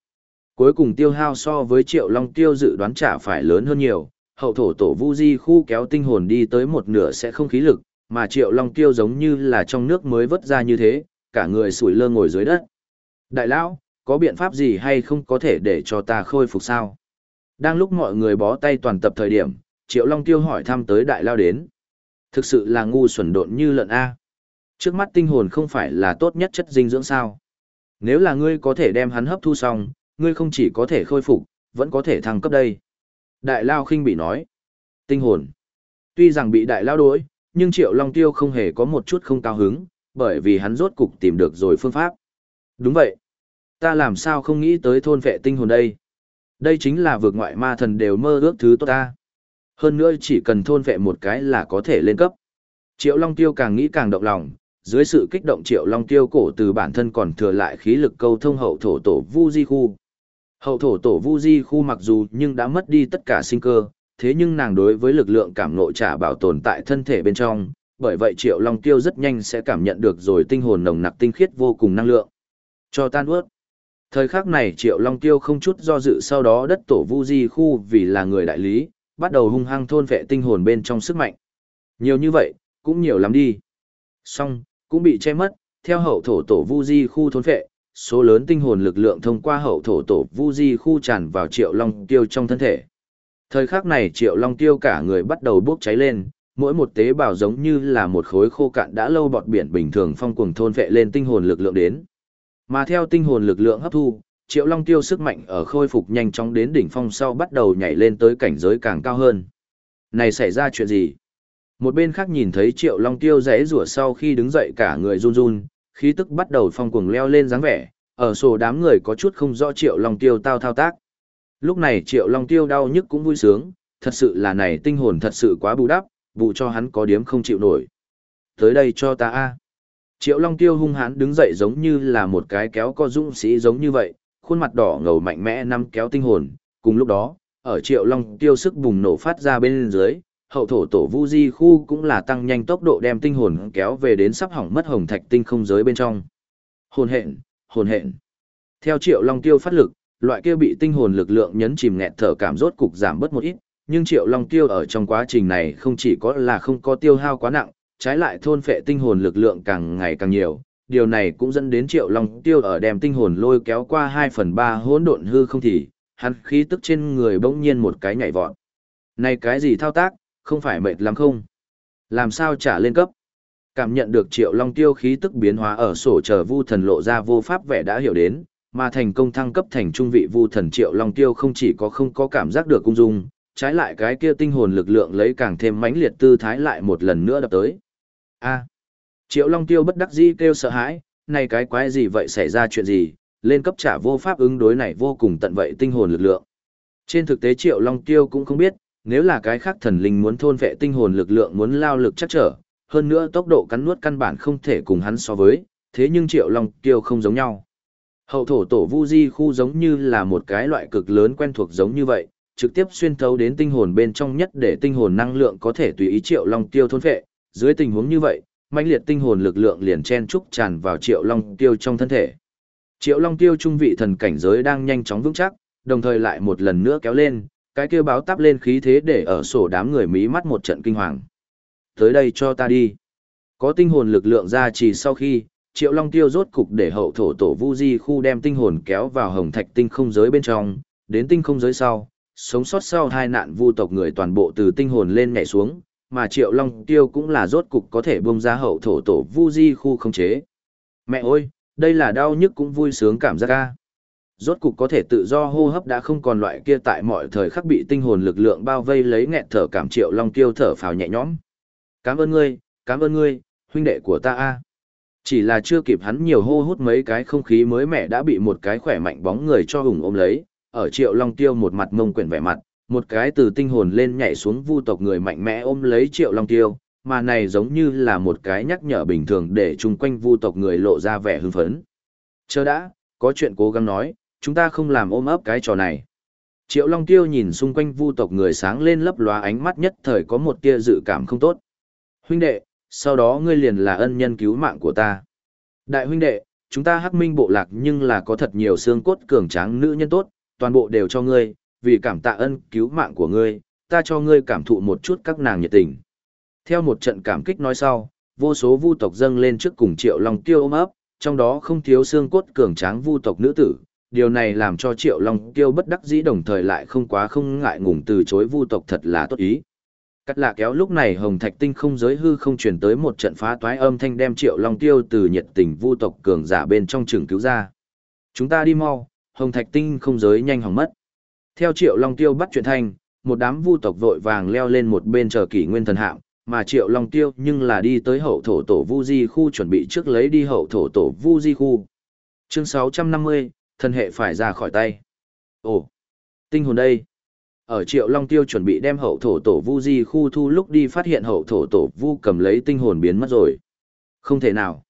Cuối cùng tiêu hao so với Triệu Long Tiêu dự đoán trả phải lớn hơn nhiều, hậu thổ tổ vu di khu kéo tinh hồn đi tới một nửa sẽ không khí lực, mà Triệu Long Tiêu giống như là trong nước mới vớt ra như thế, cả người sủi lơ ngồi dưới đất. Đại lão, có biện pháp gì hay không có thể để cho ta khôi phục sao? Đang lúc mọi người bó tay toàn tập thời điểm, Triệu Long Tiêu hỏi thăm tới đại lao đến. Thực sự là ngu xuẩn độn như lợn A. Trước mắt tinh hồn không phải là tốt nhất chất dinh dưỡng sao. Nếu là ngươi có thể đem hắn hấp thu xong, ngươi không chỉ có thể khôi phục, vẫn có thể thăng cấp đây. Đại lao khinh bị nói. Tinh hồn. Tuy rằng bị đại lao đối, nhưng Triệu Long Tiêu không hề có một chút không cao hứng, bởi vì hắn rốt cục tìm được rồi phương pháp. Đúng vậy. Ta làm sao không nghĩ tới thôn vệ tinh hồn đây? Đây chính là vượt ngoại ma thần đều mơ ước thứ tốt ta. Hơn nữa chỉ cần thôn vệ một cái là có thể lên cấp. Triệu Long Tiêu càng nghĩ càng động lòng, dưới sự kích động Triệu Long Tiêu cổ từ bản thân còn thừa lại khí lực câu thông hậu thổ tổ Vu Di khu. Hậu thổ tổ Vu Di khu mặc dù nhưng đã mất đi tất cả sinh cơ, thế nhưng nàng đối với lực lượng cảm ngộ trả bảo tồn tại thân thể bên trong, bởi vậy Triệu Long Tiêu rất nhanh sẽ cảm nhận được rồi tinh hồn nồng nặc tinh khiết vô cùng năng lượng. Cho tan ướt. Thời khắc này Triệu Long Tiêu không chút do dự sau đó đất tổ Vu Di khu vì là người đại lý, bắt đầu hung hăng thôn vệ tinh hồn bên trong sức mạnh. Nhiều như vậy, cũng nhiều lắm đi. Xong, cũng bị che mất, theo hậu thổ tổ Vu Di khu thôn vệ, số lớn tinh hồn lực lượng thông qua hậu thổ tổ Vu Di khu tràn vào Triệu Long Tiêu trong thân thể. Thời khắc này Triệu Long Tiêu cả người bắt đầu bốc cháy lên, mỗi một tế bào giống như là một khối khô cạn đã lâu bọt biển bình thường phong cuồng thôn vệ lên tinh hồn lực lượng đến. Mà theo tinh hồn lực lượng hấp thu, Triệu Long Tiêu sức mạnh ở khôi phục nhanh chóng đến đỉnh phong sau bắt đầu nhảy lên tới cảnh giới càng cao hơn. Này xảy ra chuyện gì? Một bên khác nhìn thấy Triệu Long Tiêu rẽ rủa sau khi đứng dậy cả người run run, khí tức bắt đầu phong cuồng leo lên dáng vẻ, ở sổ đám người có chút không rõ Triệu Long Tiêu tao thao tác. Lúc này Triệu Long Tiêu đau nhức cũng vui sướng, thật sự là này tinh hồn thật sự quá bù đắp, vụ cho hắn có điếm không chịu nổi. Tới đây cho ta a. Triệu Long Tiêu hung hãn đứng dậy giống như là một cái kéo co dũng sĩ giống như vậy, khuôn mặt đỏ ngầu mạnh mẽ nắm kéo tinh hồn, cùng lúc đó, ở Triệu Long Tiêu sức bùng nổ phát ra bên dưới, hậu thổ tổ Vu Di khu cũng là tăng nhanh tốc độ đem tinh hồn kéo về đến sắp hỏng mất hồng thạch tinh không giới bên trong. Hồn hện, hồn hện. Theo Triệu Long Tiêu phát lực, loại kia bị tinh hồn lực lượng nhấn chìm nghẹt thở cảm rốt cục giảm bớt một ít, nhưng Triệu Long Tiêu ở trong quá trình này không chỉ có là không có tiêu hao quá nặng, trái lại thôn phệ tinh hồn lực lượng càng ngày càng nhiều. Điều này cũng dẫn đến Triệu Long Tiêu ở đem tinh hồn lôi kéo qua 2 phần 3 hỗn độn hư không thì, hắn khí tức trên người bỗng nhiên một cái nhảy vọt. Này cái gì thao tác, không phải mệt lắm không? Làm sao trả lên cấp? Cảm nhận được Triệu Long Tiêu khí tức biến hóa ở sổ chờ Vu Thần lộ ra vô pháp vẻ đã hiểu đến, mà thành công thăng cấp thành trung vị Vu Thần Triệu Long Tiêu không chỉ có không có cảm giác được cung dung, trái lại cái kia tinh hồn lực lượng lấy càng thêm mãnh liệt tư thái lại một lần nữa đập tới. A. Triệu Long Tiêu bất đắc dĩ kêu sợ hãi, này cái quái gì vậy xảy ra chuyện gì, lên cấp trả vô pháp ứng đối này vô cùng tận vậy tinh hồn lực lượng. Trên thực tế Triệu Long Tiêu cũng không biết, nếu là cái khác thần linh muốn thôn vệ tinh hồn lực lượng muốn lao lực chắc trở, hơn nữa tốc độ cắn nuốt căn bản không thể cùng hắn so với, thế nhưng Triệu Long Tiêu không giống nhau. Hậu thổ tổ Vu Di khu giống như là một cái loại cực lớn quen thuộc giống như vậy, trực tiếp xuyên thấu đến tinh hồn bên trong nhất để tinh hồn năng lượng có thể tùy ý Triệu Long Tiêu thôn phệ dưới tình huống như vậy, mãnh liệt tinh hồn lực lượng liền chen trúc tràn vào Triệu Long Tiêu trong thân thể. Triệu Long Tiêu trung vị thần cảnh giới đang nhanh chóng vững chắc, đồng thời lại một lần nữa kéo lên, cái kia báo táp lên khí thế để ở sổ đám người mí mắt một trận kinh hoàng. Tới đây cho ta đi. Có tinh hồn lực lượng ra chỉ sau khi, Triệu Long Tiêu rốt cục để hậu thổ tổ Vu Di khu đem tinh hồn kéo vào hồng thạch tinh không giới bên trong, đến tinh không giới sau, sống sót sau hai nạn vu tộc người toàn bộ từ tinh hồn lên nhảy xuống, mà Triệu Long Tiêu cũng là rốt cục có thể bông ra hậu thổ tổ Vu Di khu không chế. Mẹ ơi, đây là đau nhức cũng vui sướng cảm giác ca. Rốt cục có thể tự do hô hấp đã không còn loại kia tại mọi thời khắc bị tinh hồn lực lượng bao vây lấy nghẹt thở cảm Triệu Long Tiêu thở phào nhẹ nhõm. Cảm ơn ngươi, cảm ơn ngươi, huynh đệ của ta a. Chỉ là chưa kịp hắn nhiều hô hút mấy cái không khí mới mẻ đã bị một cái khỏe mạnh bóng người cho hùng ôm lấy, ở Triệu Long Tiêu một mặt mông quyển vẻ mặt, một cái từ tinh hồn lên nhảy xuống vu tộc người mạnh mẽ ôm lấy Triệu Long Tiêu, mà này giống như là một cái nhắc nhở bình thường để chung quanh vu tộc người lộ ra vẻ hưng phấn. Chờ đã, có chuyện cố gắng nói, chúng ta không làm ôm ấp cái trò này. Triệu Long Tiêu nhìn xung quanh vu tộc người sáng lên lấp lóa ánh mắt nhất thời có một tia dự cảm không tốt. Huynh đệ, sau đó ngươi liền là ân nhân cứu mạng của ta. Đại huynh đệ, chúng ta hắc minh bộ lạc nhưng là có thật nhiều xương cốt cường tráng nữ nhân tốt, toàn bộ đều cho ngươi, vì cảm tạ ân cứu mạng của ngươi, ta cho ngươi cảm thụ một chút các nàng nhiệt tình. Theo một trận cảm kích nói sau, vô số vu tộc dâng lên trước cùng Triệu Long Tiêu ôm ấp, trong đó không thiếu xương cốt cường tráng vu tộc nữ tử, điều này làm cho Triệu Long Tiêu bất đắc dĩ đồng thời lại không quá không ngại ngùng từ chối vu tộc thật là tốt ý. Cắt lạ kéo lúc này Hồng Thạch Tinh không giới hư không truyền tới một trận phá toái âm thanh đem Triệu Long Tiêu từ nhiệt tình vu tộc cường giả bên trong trường cứu ra. Chúng ta đi mau, Hồng Thạch Tinh không giới nhanh hỏng mất. Theo Triệu Long Tiêu bắt chuyện thành một đám vu tộc vội vàng leo lên một bên chờ kỷ nguyên thần hạm, mà Triệu Long Tiêu nhưng là đi tới hậu thổ tổ Vu Di khu chuẩn bị trước lấy đi hậu thổ tổ Vu Di khu. Chương 650, thân hệ phải ra khỏi tay. Ồ, tinh hồn đây. Ở Triệu Long Tiêu chuẩn bị đem hậu thổ tổ Vu Di khu thu lúc đi phát hiện hậu thổ tổ Vu cầm lấy tinh hồn biến mất rồi. Không thể nào.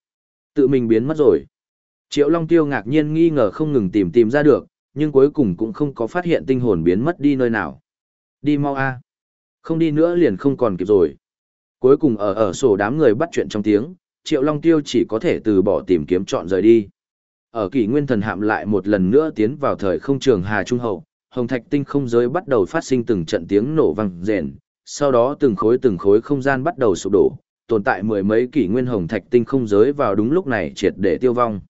Tự mình biến mất rồi. Triệu Long Tiêu ngạc nhiên nghi ngờ không ngừng tìm tìm ra được, nhưng cuối cùng cũng không có phát hiện tinh hồn biến mất đi nơi nào. Đi mau a. Không đi nữa liền không còn kịp rồi. Cuối cùng ở ở sổ đám người bắt chuyện trong tiếng, Triệu Long Tiêu chỉ có thể từ bỏ tìm kiếm chọn rời đi. Ở kỷ nguyên thần hạm lại một lần nữa tiến vào thời không trường Hà Trung Hậu, Hồng Thạch tinh không giới bắt đầu phát sinh từng trận tiếng nổ vang rền, sau đó từng khối từng khối không gian bắt đầu sụp đổ, tồn tại mười mấy kỷ nguyên Hồng Thạch tinh không giới vào đúng lúc này triệt để tiêu vong.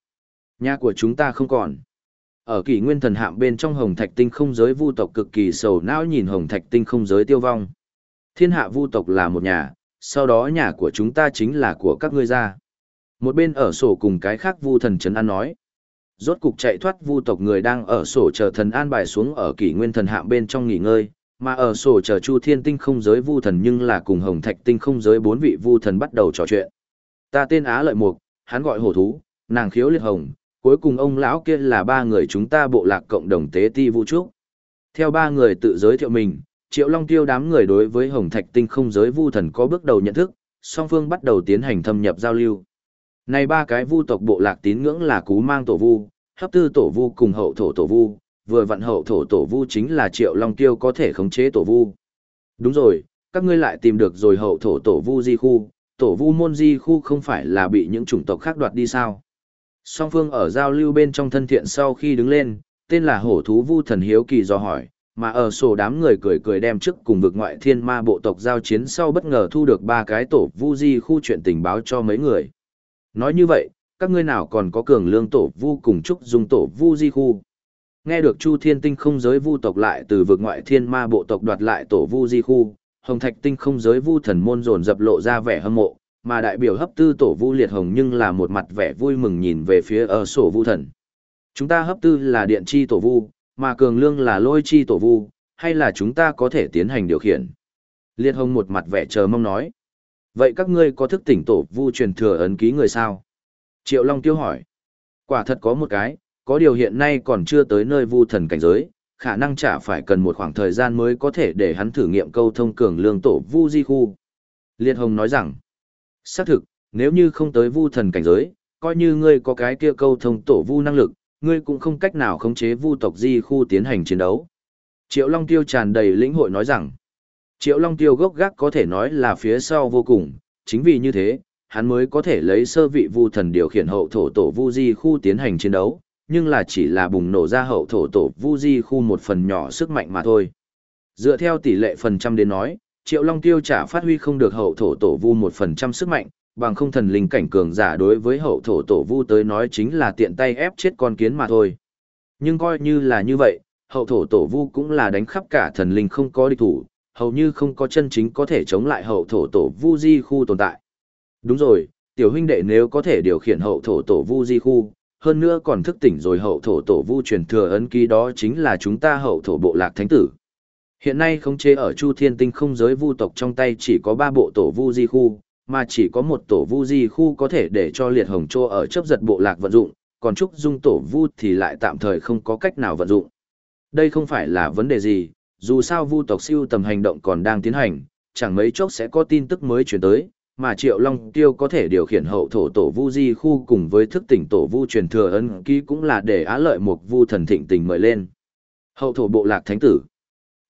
Nhà của chúng ta không còn. Ở kỷ nguyên thần hạm bên trong hồng thạch tinh không giới vu tộc cực kỳ sầu não nhìn hồng thạch tinh không giới tiêu vong. Thiên hạ vu tộc là một nhà, sau đó nhà của chúng ta chính là của các ngươi ra. Một bên ở sổ cùng cái khác vu thần trấn an nói. Rốt cục chạy thoát vu tộc người đang ở sổ chờ thần an bài xuống ở kỷ nguyên thần hạm bên trong nghỉ ngơi, mà ở sổ chờ chu thiên tinh không giới vu thần nhưng là cùng hồng thạch tinh không giới bốn vị vu thần bắt đầu trò chuyện. Ta tên Á Lợi Mục, hắn gọi hổ thú, nàng khiếu liệt hồng, cuối cùng ông lão kia là ba người chúng ta bộ lạc cộng đồng tế ti vũ trúc. Theo ba người tự giới thiệu mình, Triệu Long Tiêu đám người đối với Hồng Thạch Tinh không giới vu thần có bước đầu nhận thức, song phương bắt đầu tiến hành thâm nhập giao lưu. Này ba cái vu tộc bộ lạc tín ngưỡng là Cú Mang Tổ Vu, Hấp Tư Tổ Vu cùng Hậu Thổ Tổ Vu, vừa vận Hậu Thổ Tổ Vu chính là Triệu Long Tiêu có thể khống chế Tổ Vu. Đúng rồi, các ngươi lại tìm được rồi Hậu Thổ Tổ Vu Di Khu, Tổ Vu môn Di Khu không phải là bị những chủng tộc khác đoạt đi sao? Song phương ở giao lưu bên trong thân thiện sau khi đứng lên, tên là hổ thú vu thần hiếu kỳ do hỏi, mà ở sổ đám người cười cười đem trước cùng vực ngoại thiên ma bộ tộc giao chiến sau bất ngờ thu được ba cái tổ vu di khu chuyện tình báo cho mấy người. Nói như vậy, các ngươi nào còn có cường lương tổ vu cùng chúc dùng tổ vu di khu. Nghe được Chu Thiên Tinh không giới vu tộc lại từ vực ngoại thiên ma bộ tộc đoạt lại tổ vu di khu, Hồng Thạch Tinh không giới vu thần môn dồn dập lộ ra vẻ hâm mộ, mà đại biểu hấp tư tổ vu liệt hồng nhưng là một mặt vẻ vui mừng nhìn về phía ở sổ vu thần. Chúng ta hấp tư là điện chi tổ vu, mà cường lương là lôi chi tổ vu, hay là chúng ta có thể tiến hành điều khiển? Liệt hồng một mặt vẻ chờ mong nói. Vậy các ngươi có thức tỉnh tổ vu truyền thừa ấn ký người sao? Triệu Long tiêu hỏi. Quả thật có một cái, có điều hiện nay còn chưa tới nơi vu thần cảnh giới, khả năng chả phải cần một khoảng thời gian mới có thể để hắn thử nghiệm câu thông cường lương tổ vu di khu. Liệt Hồng nói rằng, xác thực, nếu như không tới vu thần cảnh giới, coi như ngươi có cái kia câu thông tổ vu năng lực, ngươi cũng không cách nào khống chế vu tộc di khu tiến hành chiến đấu. Triệu Long Tiêu tràn đầy lĩnh hội nói rằng, Triệu Long Tiêu gốc gác có thể nói là phía sau vô cùng, chính vì như thế, hắn mới có thể lấy sơ vị vu thần điều khiển hậu thổ tổ vu di khu tiến hành chiến đấu, nhưng là chỉ là bùng nổ ra hậu thổ tổ vu di khu một phần nhỏ sức mạnh mà thôi. Dựa theo tỷ lệ phần trăm đến nói, Triệu Long Tiêu trả phát huy không được hậu thổ tổ vu một phần trăm sức mạnh, bằng không thần linh cảnh cường giả đối với hậu thổ tổ vu tới nói chính là tiện tay ép chết con kiến mà thôi. Nhưng coi như là như vậy, hậu thổ tổ vu cũng là đánh khắp cả thần linh không có địch thủ, hầu như không có chân chính có thể chống lại hậu thổ tổ vu di khu tồn tại. Đúng rồi, tiểu huynh đệ nếu có thể điều khiển hậu thổ tổ vu di khu, hơn nữa còn thức tỉnh rồi hậu thổ tổ vu truyền thừa ấn ký đó chính là chúng ta hậu thổ bộ lạc thánh tử. Hiện nay không chế ở Chu Thiên Tinh không giới vu tộc trong tay chỉ có ba bộ tổ vu di khu, mà chỉ có một tổ vu di khu có thể để cho liệt hồng trô ở chấp giật bộ lạc vận dụng, còn trúc dung tổ vu thì lại tạm thời không có cách nào vận dụng. Đây không phải là vấn đề gì, dù sao vu tộc siêu tầm hành động còn đang tiến hành, chẳng mấy chốc sẽ có tin tức mới chuyển tới, mà Triệu Long Tiêu có thể điều khiển hậu thổ tổ vu di khu cùng với thức tỉnh tổ vu truyền thừa ân ký cũng là để á lợi một vu thần thịnh tình mời lên. Hậu thổ bộ lạc thánh tử.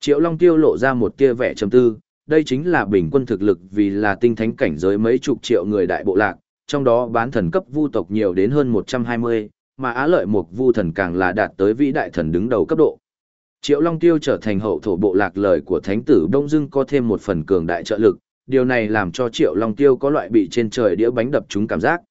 Triệu Long Tiêu lộ ra một tia vẻ trầm tư, đây chính là bình quân thực lực vì là tinh thánh cảnh giới mấy chục triệu người đại bộ lạc, trong đó bán thần cấp vu tộc nhiều đến hơn 120, mà á lợi một vu thần càng là đạt tới vĩ đại thần đứng đầu cấp độ. Triệu Long Tiêu trở thành hậu thổ bộ lạc lời của thánh tử Đông Dương có thêm một phần cường đại trợ lực, điều này làm cho Triệu Long Tiêu có loại bị trên trời đĩa bánh đập chúng cảm giác.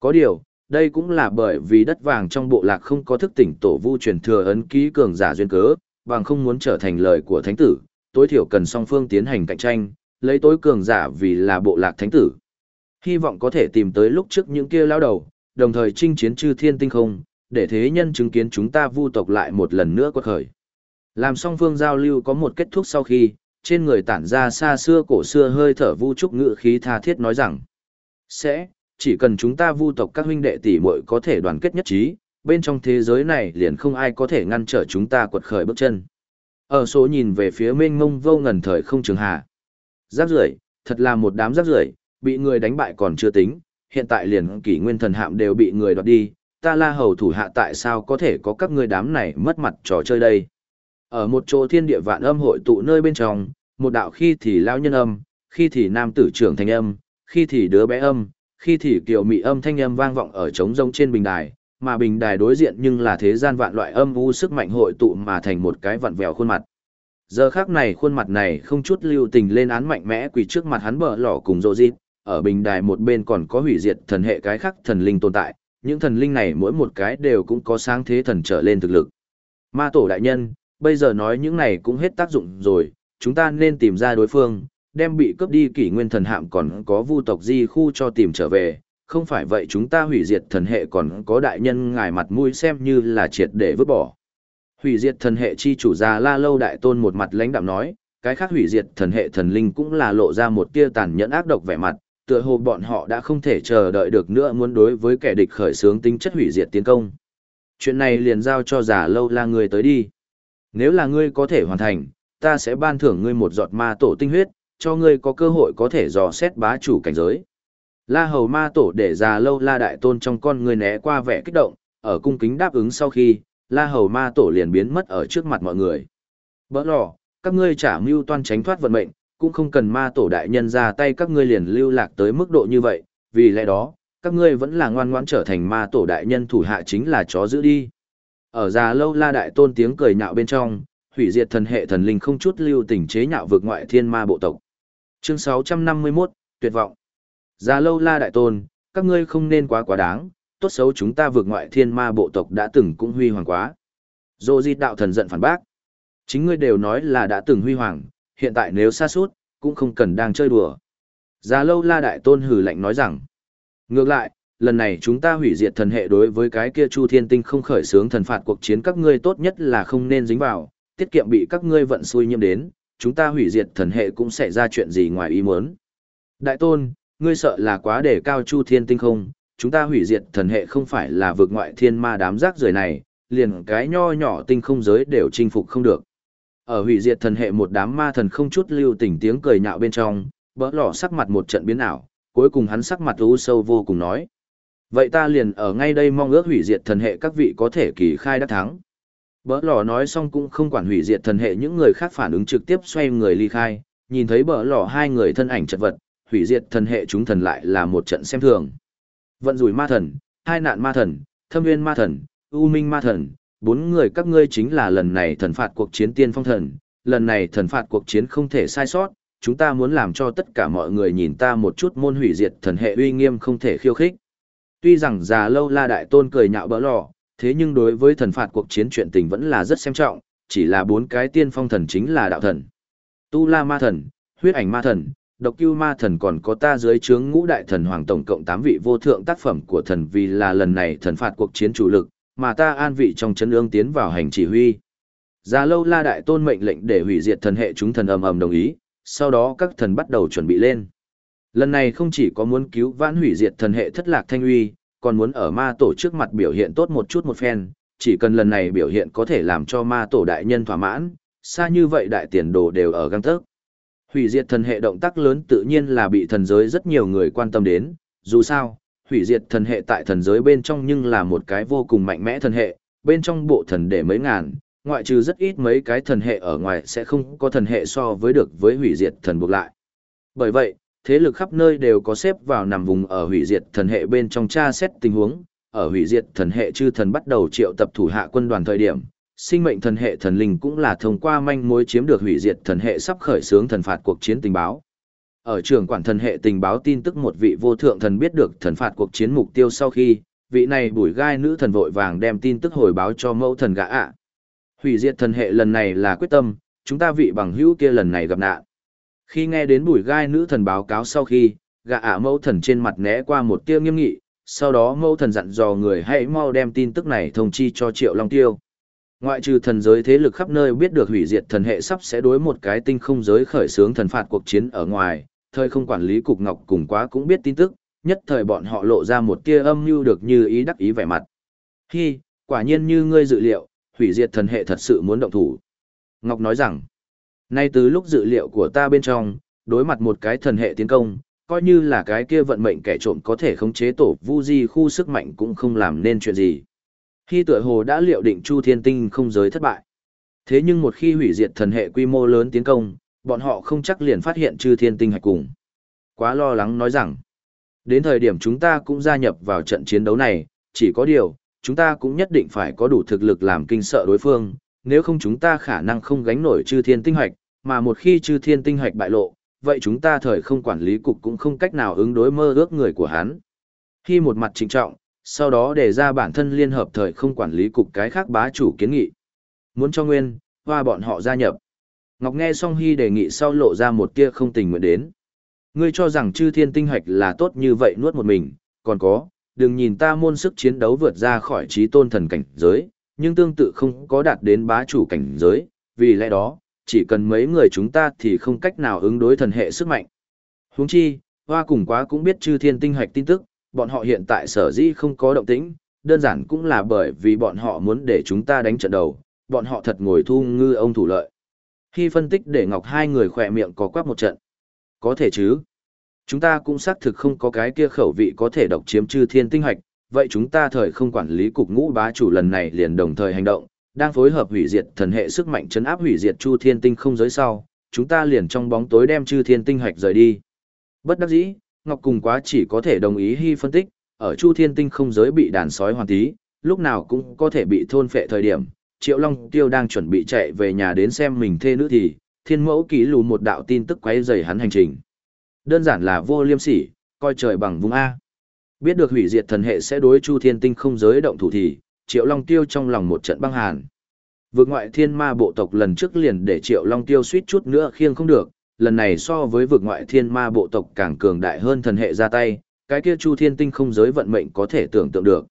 Có điều, đây cũng là bởi vì đất vàng trong bộ lạc không có thức tỉnh tổ vu truyền thừa ấn ký cường giả duyên cớ, bằng không muốn trở thành lời của thánh tử, tối thiểu cần song phương tiến hành cạnh tranh, lấy tối cường giả vì là bộ lạc thánh tử. Hy vọng có thể tìm tới lúc trước những kia lao đầu, đồng thời chinh chiến chư thiên tinh không, để thế nhân chứng kiến chúng ta vu tộc lại một lần nữa quật khởi. Làm song phương giao lưu có một kết thúc sau khi, trên người tản ra xa xưa cổ xưa hơi thở vu trúc ngự khí tha thiết nói rằng, sẽ, chỉ cần chúng ta vu tộc các huynh đệ tỷ muội có thể đoàn kết nhất trí, bên trong thế giới này liền không ai có thể ngăn trở chúng ta quật khởi bước chân. Ở số nhìn về phía mênh mông vô ngần thời không trường hà. giáp rưỡi thật là một đám giáp rưỡi bị người đánh bại còn chưa tính, hiện tại liền kỷ nguyên thần hạm đều bị người đoạt đi, ta la hầu thủ hạ tại sao có thể có các ngươi đám này mất mặt trò chơi đây. Ở một chỗ thiên địa vạn âm hội tụ nơi bên trong, một đạo khi thì lao nhân âm, khi thì nam tử trưởng thanh âm, khi thì đứa bé âm, khi thì kiều mị âm thanh âm vang vọng ở trống rông trên bình đài, mà bình đài đối diện nhưng là thế gian vạn loại âm u sức mạnh hội tụ mà thành một cái vặn vẹo khuôn mặt. Giờ khác này khuôn mặt này không chút lưu tình lên án mạnh mẽ quỳ trước mặt hắn bờ lỏ cùng rộ dịp, ở bình đài một bên còn có hủy diệt thần hệ cái khác thần linh tồn tại, những thần linh này mỗi một cái đều cũng có sáng thế thần trở lên thực lực. Ma tổ đại nhân, bây giờ nói những này cũng hết tác dụng rồi, chúng ta nên tìm ra đối phương, đem bị cướp đi kỷ nguyên thần hạm còn có vu tộc di khu cho tìm trở về, không phải vậy chúng ta hủy diệt thần hệ còn có đại nhân ngài mặt mũi xem như là triệt để vứt bỏ. Hủy diệt thần hệ chi chủ già la lâu đại tôn một mặt lãnh đạm nói, cái khác hủy diệt thần hệ thần linh cũng là lộ ra một tia tàn nhẫn ác độc vẻ mặt, tựa hồ bọn họ đã không thể chờ đợi được nữa muốn đối với kẻ địch khởi xướng tính chất hủy diệt tiến công. Chuyện này liền giao cho giả lâu la người tới đi. Nếu là ngươi có thể hoàn thành, ta sẽ ban thưởng ngươi một giọt ma tổ tinh huyết, cho ngươi có cơ hội có thể dò xét bá chủ cảnh giới. La hầu ma tổ để già lâu la đại tôn trong con người né qua vẻ kích động, ở cung kính đáp ứng sau khi, la hầu ma tổ liền biến mất ở trước mặt mọi người. Bỡ lò, các ngươi trả mưu toan tránh thoát vận mệnh, cũng không cần ma tổ đại nhân ra tay các ngươi liền lưu lạc tới mức độ như vậy, vì lẽ đó, các ngươi vẫn là ngoan ngoãn trở thành ma tổ đại nhân thủ hạ chính là chó giữ đi. Ở già lâu la đại tôn tiếng cười nhạo bên trong, hủy diệt thần hệ thần linh không chút lưu tình chế nhạo vực ngoại thiên ma bộ tộc. Chương 651, tuyệt vọng. Già lâu la đại tôn, các ngươi không nên quá quá đáng, tốt xấu chúng ta vượt ngoại thiên ma bộ tộc đã từng cũng huy hoàng quá. Dô di đạo thần giận phản bác. Chính ngươi đều nói là đã từng huy hoàng, hiện tại nếu xa suốt, cũng không cần đang chơi đùa. Già lâu la đại tôn hử lạnh nói rằng. Ngược lại, lần này chúng ta hủy diệt thần hệ đối với cái kia chu thiên tinh không khởi xướng thần phạt cuộc chiến các ngươi tốt nhất là không nên dính vào, tiết kiệm bị các ngươi vận xui nhiễm đến, chúng ta hủy diệt thần hệ cũng sẽ ra chuyện gì ngoài ý muốn. Đại tôn, ngươi sợ là quá để cao chu thiên tinh không, chúng ta hủy diệt thần hệ không phải là vượt ngoại thiên ma đám rác rưởi này, liền cái nho nhỏ tinh không giới đều chinh phục không được. Ở hủy diệt thần hệ một đám ma thần không chút lưu tình tiếng cười nhạo bên trong, bỡ lỏ sắc mặt một trận biến ảo, cuối cùng hắn sắc mặt u sâu vô cùng nói. Vậy ta liền ở ngay đây mong ước hủy diệt thần hệ các vị có thể kỳ khai đắc thắng. Bỡ lỏ nói xong cũng không quản hủy diệt thần hệ những người khác phản ứng trực tiếp xoay người ly khai, nhìn thấy bỡ lỏ hai người thân ảnh chật vật, hủy diệt thần hệ chúng thần lại là một trận xem thường. Vận rủi ma thần, hai nạn ma thần, thâm nguyên ma thần, u minh ma thần, bốn người các ngươi chính là lần này thần phạt cuộc chiến tiên phong thần, lần này thần phạt cuộc chiến không thể sai sót, chúng ta muốn làm cho tất cả mọi người nhìn ta một chút môn hủy diệt thần hệ uy nghiêm không thể khiêu khích. Tuy rằng già lâu la đại tôn cười nhạo bỡ lò, thế nhưng đối với thần phạt cuộc chiến chuyện tình vẫn là rất xem trọng, chỉ là bốn cái tiên phong thần chính là đạo thần. Tu La Ma Thần, Huyết Ảnh Ma Thần, Độc Cưu Ma Thần còn có ta dưới trướng ngũ đại thần hoàng tổng cộng 8 vị vô thượng tác phẩm của thần vì là lần này thần phạt cuộc chiến chủ lực, mà ta an vị trong chân ương tiến vào hành chỉ huy. Già lâu la đại tôn mệnh lệnh để hủy diệt thần hệ chúng thần ầm ầm đồng ý, sau đó các thần bắt đầu chuẩn bị lên. Lần này không chỉ có muốn cứu vãn hủy diệt thần hệ thất lạc thanh uy, còn muốn ở ma tổ trước mặt biểu hiện tốt một chút một phen, chỉ cần lần này biểu hiện có thể làm cho ma tổ đại nhân thỏa mãn, xa như vậy đại tiền đồ đều ở găng tớc. Hủy diệt thần hệ động tác lớn tự nhiên là bị thần giới rất nhiều người quan tâm đến, dù sao, hủy diệt thần hệ tại thần giới bên trong nhưng là một cái vô cùng mạnh mẽ thần hệ, bên trong bộ thần để mấy ngàn, ngoại trừ rất ít mấy cái thần hệ ở ngoài sẽ không có thần hệ so với được với hủy diệt thần buộc lại. Bởi vậy, thế lực khắp nơi đều có xếp vào nằm vùng ở hủy diệt thần hệ bên trong tra xét tình huống, ở hủy diệt thần hệ chư thần bắt đầu triệu tập thủ hạ quân đoàn thời điểm, sinh mệnh thần hệ thần linh cũng là thông qua manh mối chiếm được hủy diệt thần hệ sắp khởi xướng thần phạt cuộc chiến tình báo. Ở trường quản thần hệ tình báo tin tức một vị vô thượng thần biết được thần phạt cuộc chiến mục tiêu sau khi, vị này bùi gai nữ thần vội vàng đem tin tức hồi báo cho mẫu thần gã ạ. Hủy diệt thần hệ lần này là quyết tâm, chúng ta vị bằng hữu kia lần này gặp nạn. Khi nghe đến bùi gai nữ thần báo cáo sau khi, gã ạ mẫu thần trên mặt né qua một tia nghiêm nghị, sau đó mẫu thần dặn dò người hãy mau đem tin tức này thông chi cho triệu long tiêu. Ngoại trừ thần giới thế lực khắp nơi biết được hủy diệt thần hệ sắp sẽ đối một cái tinh không giới khởi xướng thần phạt cuộc chiến ở ngoài, thời không quản lý cục ngọc cùng quá cũng biết tin tức, nhất thời bọn họ lộ ra một tia âm mưu được như ý đắc ý vẻ mặt. Hi, quả nhiên như ngươi dự liệu, hủy diệt thần hệ thật sự muốn động thủ. Ngọc nói rằng, nay từ lúc dự liệu của ta bên trong, đối mặt một cái thần hệ tiến công, coi như là cái kia vận mệnh kẻ trộm có thể khống chế tổ vu di khu sức mạnh cũng không làm nên chuyện gì. Khi tựa hồ đã liệu định Chu Thiên Tinh không giới thất bại. Thế nhưng một khi hủy diệt thần hệ quy mô lớn tiến công, bọn họ không chắc liền phát hiện Chư Thiên Tinh hạch cùng. Quá lo lắng nói rằng, đến thời điểm chúng ta cũng gia nhập vào trận chiến đấu này, chỉ có điều, chúng ta cũng nhất định phải có đủ thực lực làm kinh sợ đối phương, nếu không chúng ta khả năng không gánh nổi Chư Thiên Tinh hạch, mà một khi Chư Thiên Tinh hạch bại lộ, vậy chúng ta thời không quản lý cục cũng không cách nào ứng đối mơ ước người của hắn. Khi một mặt trịnh trọng, sau đó đề ra bản thân liên hợp thời không quản lý cục cái khác bá chủ kiến nghị. Muốn cho Nguyên, hoa bọn họ gia nhập. Ngọc nghe song Hy đề nghị sau lộ ra một tia không tình nguyện đến. Ngươi cho rằng chư thiên tinh hoạch là tốt như vậy nuốt một mình, còn có, đừng nhìn ta môn sức chiến đấu vượt ra khỏi trí tôn thần cảnh giới, nhưng tương tự không có đạt đến bá chủ cảnh giới, vì lẽ đó, chỉ cần mấy người chúng ta thì không cách nào ứng đối thần hệ sức mạnh. Huống chi, hoa cùng quá cũng biết chư thiên tinh hạch tin tức, bọn họ hiện tại sở dĩ không có động tĩnh, đơn giản cũng là bởi vì bọn họ muốn để chúng ta đánh trận đầu, bọn họ thật ngồi thu ngư ông thủ lợi. Khi phân tích để Ngọc hai người khỏe miệng có quắc một trận. Có thể chứ. Chúng ta cũng xác thực không có cái kia khẩu vị có thể độc chiếm chư thiên tinh hoạch. vậy chúng ta thời không quản lý cục ngũ bá chủ lần này liền đồng thời hành động, đang phối hợp hủy diệt thần hệ sức mạnh chấn áp hủy diệt chu thiên tinh không giới sau, chúng ta liền trong bóng tối đem chư thiên tinh hoạch rời đi. Bất đắc dĩ, Ngọc cùng quá chỉ có thể đồng ý hy phân tích, ở chu thiên tinh không giới bị đàn sói hoàn tí, lúc nào cũng có thể bị thôn phệ thời điểm. Triệu Long Tiêu đang chuẩn bị chạy về nhà đến xem mình thê nữ thì, thiên mẫu ký lù một đạo tin tức quấy rầy hắn hành trình. Đơn giản là vô liêm sỉ, coi trời bằng vùng A. Biết được hủy diệt thần hệ sẽ đối chu thiên tinh không giới động thủ thì, Triệu Long Tiêu trong lòng một trận băng hàn. Vượt ngoại thiên ma bộ tộc lần trước liền để Triệu Long Tiêu suýt chút nữa khiêng không được, lần này so với vực ngoại thiên ma bộ tộc càng cường đại hơn thần hệ ra tay, cái kia chu thiên tinh không giới vận mệnh có thể tưởng tượng được.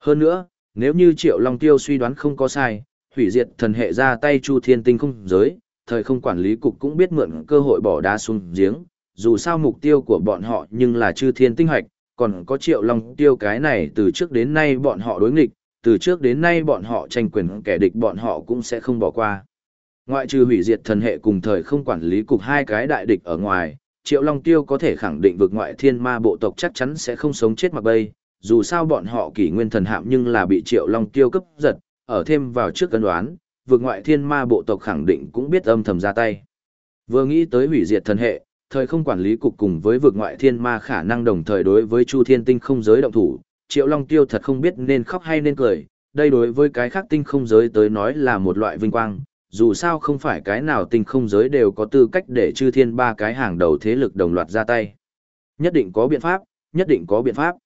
Hơn nữa, nếu như Triệu Long Tiêu suy đoán không có sai, hủy diệt thần hệ ra tay chu thiên tinh không giới, thời không quản lý cục cũng biết mượn cơ hội bỏ đá xuống giếng, dù sao mục tiêu của bọn họ nhưng là chư thiên tinh hoạch, còn có triệu long tiêu cái này từ trước đến nay bọn họ đối nghịch, từ trước đến nay bọn họ tranh quyền kẻ địch bọn họ cũng sẽ không bỏ qua. Ngoại trừ hủy diệt thần hệ cùng thời không quản lý cục hai cái đại địch ở ngoài, triệu long tiêu có thể khẳng định vực ngoại thiên ma bộ tộc chắc chắn sẽ không sống chết mặc bay, dù sao bọn họ kỷ nguyên thần hạm nhưng là bị triệu long tiêu cấp giật, ở thêm vào trước cân đoán, vực ngoại thiên ma bộ tộc khẳng định cũng biết âm thầm ra tay. Vừa nghĩ tới hủy diệt thần hệ, thời không quản lý cục cùng với vực ngoại thiên ma khả năng đồng thời đối với Chu Thiên Tinh không giới động thủ, Triệu Long Tiêu thật không biết nên khóc hay nên cười, đây đối với cái khác tinh không giới tới nói là một loại vinh quang, dù sao không phải cái nào tinh không giới đều có tư cách để chư thiên ba cái hàng đầu thế lực đồng loạt ra tay. Nhất định có biện pháp, nhất định có biện pháp.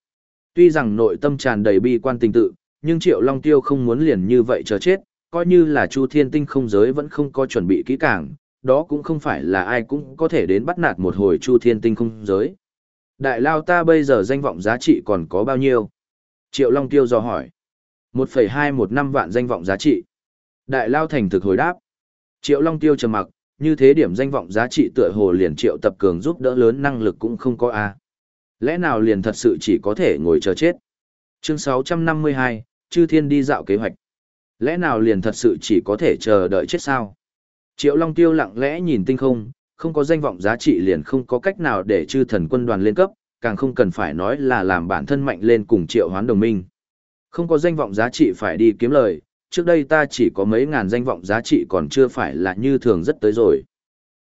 Tuy rằng nội tâm tràn đầy bi quan tình tự, nhưng Triệu Long Tiêu không muốn liền như vậy chờ chết, coi như là Chu Thiên Tinh không giới vẫn không có chuẩn bị kỹ càng, đó cũng không phải là ai cũng có thể đến bắt nạt một hồi chu thiên tinh không giới. Đại lao ta bây giờ danh vọng giá trị còn có bao nhiêu? Triệu Long Tiêu dò hỏi. 1,2 một năm vạn danh vọng giá trị. Đại lao thành thực hồi đáp. Triệu Long Tiêu trầm mặc, như thế điểm danh vọng giá trị tựa hồ liền triệu tập cường giúp đỡ lớn năng lực cũng không có a. Lẽ nào liền thật sự chỉ có thể ngồi chờ chết? Chương 652, Chư Thiên đi dạo kế hoạch. Lẽ nào liền thật sự chỉ có thể chờ đợi chết sao? Triệu Long Tiêu lặng lẽ nhìn tinh không, không có danh vọng giá trị liền không có cách nào để chư thần quân đoàn lên cấp, càng không cần phải nói là làm bản thân mạnh lên cùng triệu hoán đồng minh. Không có danh vọng giá trị phải đi kiếm lời, trước đây ta chỉ có mấy ngàn danh vọng giá trị còn chưa phải là như thường rất tới rồi.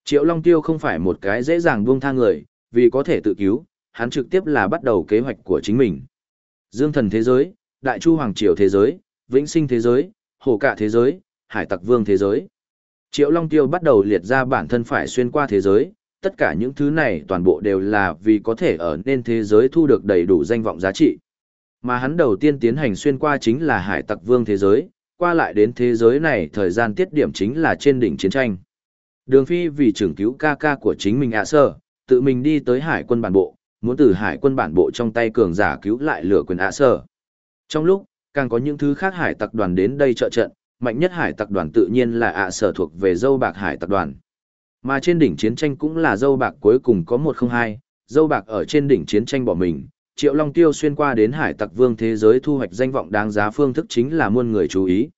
Triệu Long Tiêu không phải một cái dễ dàng buông tha người, vì có thể tự cứu, hắn trực tiếp là bắt đầu kế hoạch của chính mình. Dương thần thế giới, Đại Chu Hoàng Triều thế giới, Vĩnh sinh thế giới, Hồ Cạ thế giới, Hải Tặc Vương thế giới. Triệu Long Tiêu bắt đầu liệt ra bản thân phải xuyên qua thế giới, tất cả những thứ này toàn bộ đều là vì có thể ở nên thế giới thu được đầy đủ danh vọng giá trị. Mà hắn đầu tiên tiến hành xuyên qua chính là hải tặc vương thế giới, qua lại đến thế giới này thời gian tiết điểm chính là trên đỉnh chiến tranh. Đường Phi vì trưởng cứu ca ca của chính mình ạ à sơ, tự mình đi tới hải quân bản bộ, muốn từ hải quân bản bộ trong tay cường giả cứu lại lửa quyền ạ à sơ. Trong lúc, càng có những thứ khác hải tặc đoàn đến đây trợ trận, mạnh nhất hải tặc đoàn tự nhiên là ạ sở thuộc về dâu bạc hải tặc đoàn. Mà trên đỉnh chiến tranh cũng là dâu bạc cuối cùng có một không hai, dâu bạc ở trên đỉnh chiến tranh bỏ mình, Triệu Long Tiêu xuyên qua đến hải tặc vương thế giới thu hoạch danh vọng đáng giá phương thức chính là muôn người chú ý.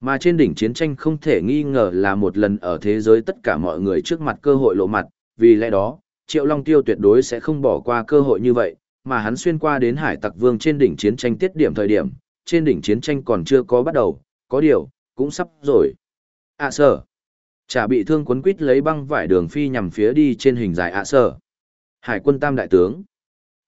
Mà trên đỉnh chiến tranh không thể nghi ngờ là một lần ở thế giới tất cả mọi người trước mặt cơ hội lộ mặt, vì lẽ đó, Triệu Long Tiêu tuyệt đối sẽ không bỏ qua cơ hội như vậy, mà hắn xuyên qua đến hải tặc vương trên đỉnh chiến tranh tiết điểm thời điểm, trên đỉnh chiến tranh còn chưa có bắt đầu, có điều, cũng sắp rồi. ạ à, sở. Chả bị thương quấn quít lấy băng vải đường phi nhằm phía đi trên hình dài ạ à, sở. Hải quân tam đại tướng.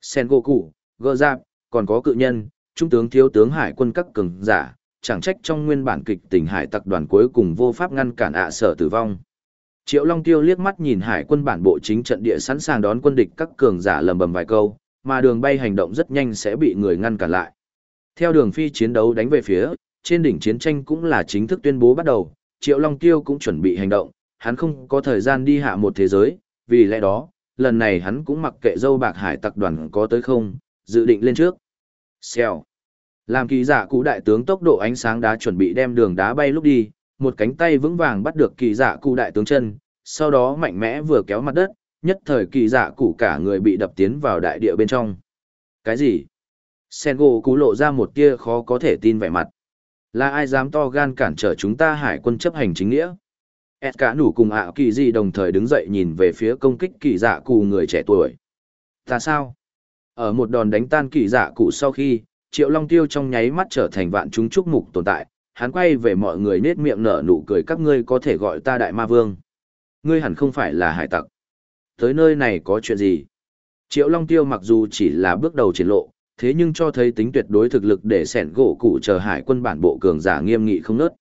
Sen Goku, gơ giáp, còn có cự nhân, trung tướng thiếu tướng hải quân các cường giả, chẳng trách trong nguyên bản kịch tình hải tặc đoàn cuối cùng vô pháp ngăn cản ạ à sở tử vong. Triệu Long Tiêu liếc mắt nhìn hải quân bản bộ chính trận địa sẵn sàng đón quân địch các cường giả lầm bầm vài câu, mà đường bay hành động rất nhanh sẽ bị người ngăn cản lại. Theo đường phi chiến đấu đánh về phía, trên đỉnh chiến tranh cũng là chính thức tuyên bố bắt đầu, Triệu Long Tiêu cũng chuẩn bị hành động, hắn không có thời gian đi hạ một thế giới, vì lẽ đó, lần này hắn cũng mặc kệ dâu bạc hải tặc đoàn có tới không, dự định lên trước. Xèo. Làm kỳ giả cụ đại tướng tốc độ ánh sáng đá chuẩn bị đem đường đá bay lúc đi, một cánh tay vững vàng bắt được kỳ giả cụ đại tướng chân, sau đó mạnh mẽ vừa kéo mặt đất, nhất thời kỳ giả cụ cả người bị đập tiến vào đại địa bên trong. Cái gì? Sen gỗ cú lộ ra một tia khó có thể tin vẻ mặt. Là ai dám to gan cản trở chúng ta hải quân chấp hành chính nghĩa? S cả nủ cùng ạ kỳ di đồng thời đứng dậy nhìn về phía công kích kỳ dạ cụ người trẻ tuổi. Ta sao? Ở một đòn đánh tan kỳ dạ cụ sau khi, Triệu Long Tiêu trong nháy mắt trở thành vạn chúng chúc mục tồn tại, hắn quay về mọi người nết miệng nở nụ cười các ngươi có thể gọi ta đại ma vương. Ngươi hẳn không phải là hải tặc. Tới nơi này có chuyện gì? Triệu Long Tiêu mặc dù chỉ là bước đầu triển lộ, thế nhưng cho thấy tính tuyệt đối thực lực để sẻn gỗ cụ chờ hải quân bản bộ cường giả nghiêm nghị không nớt.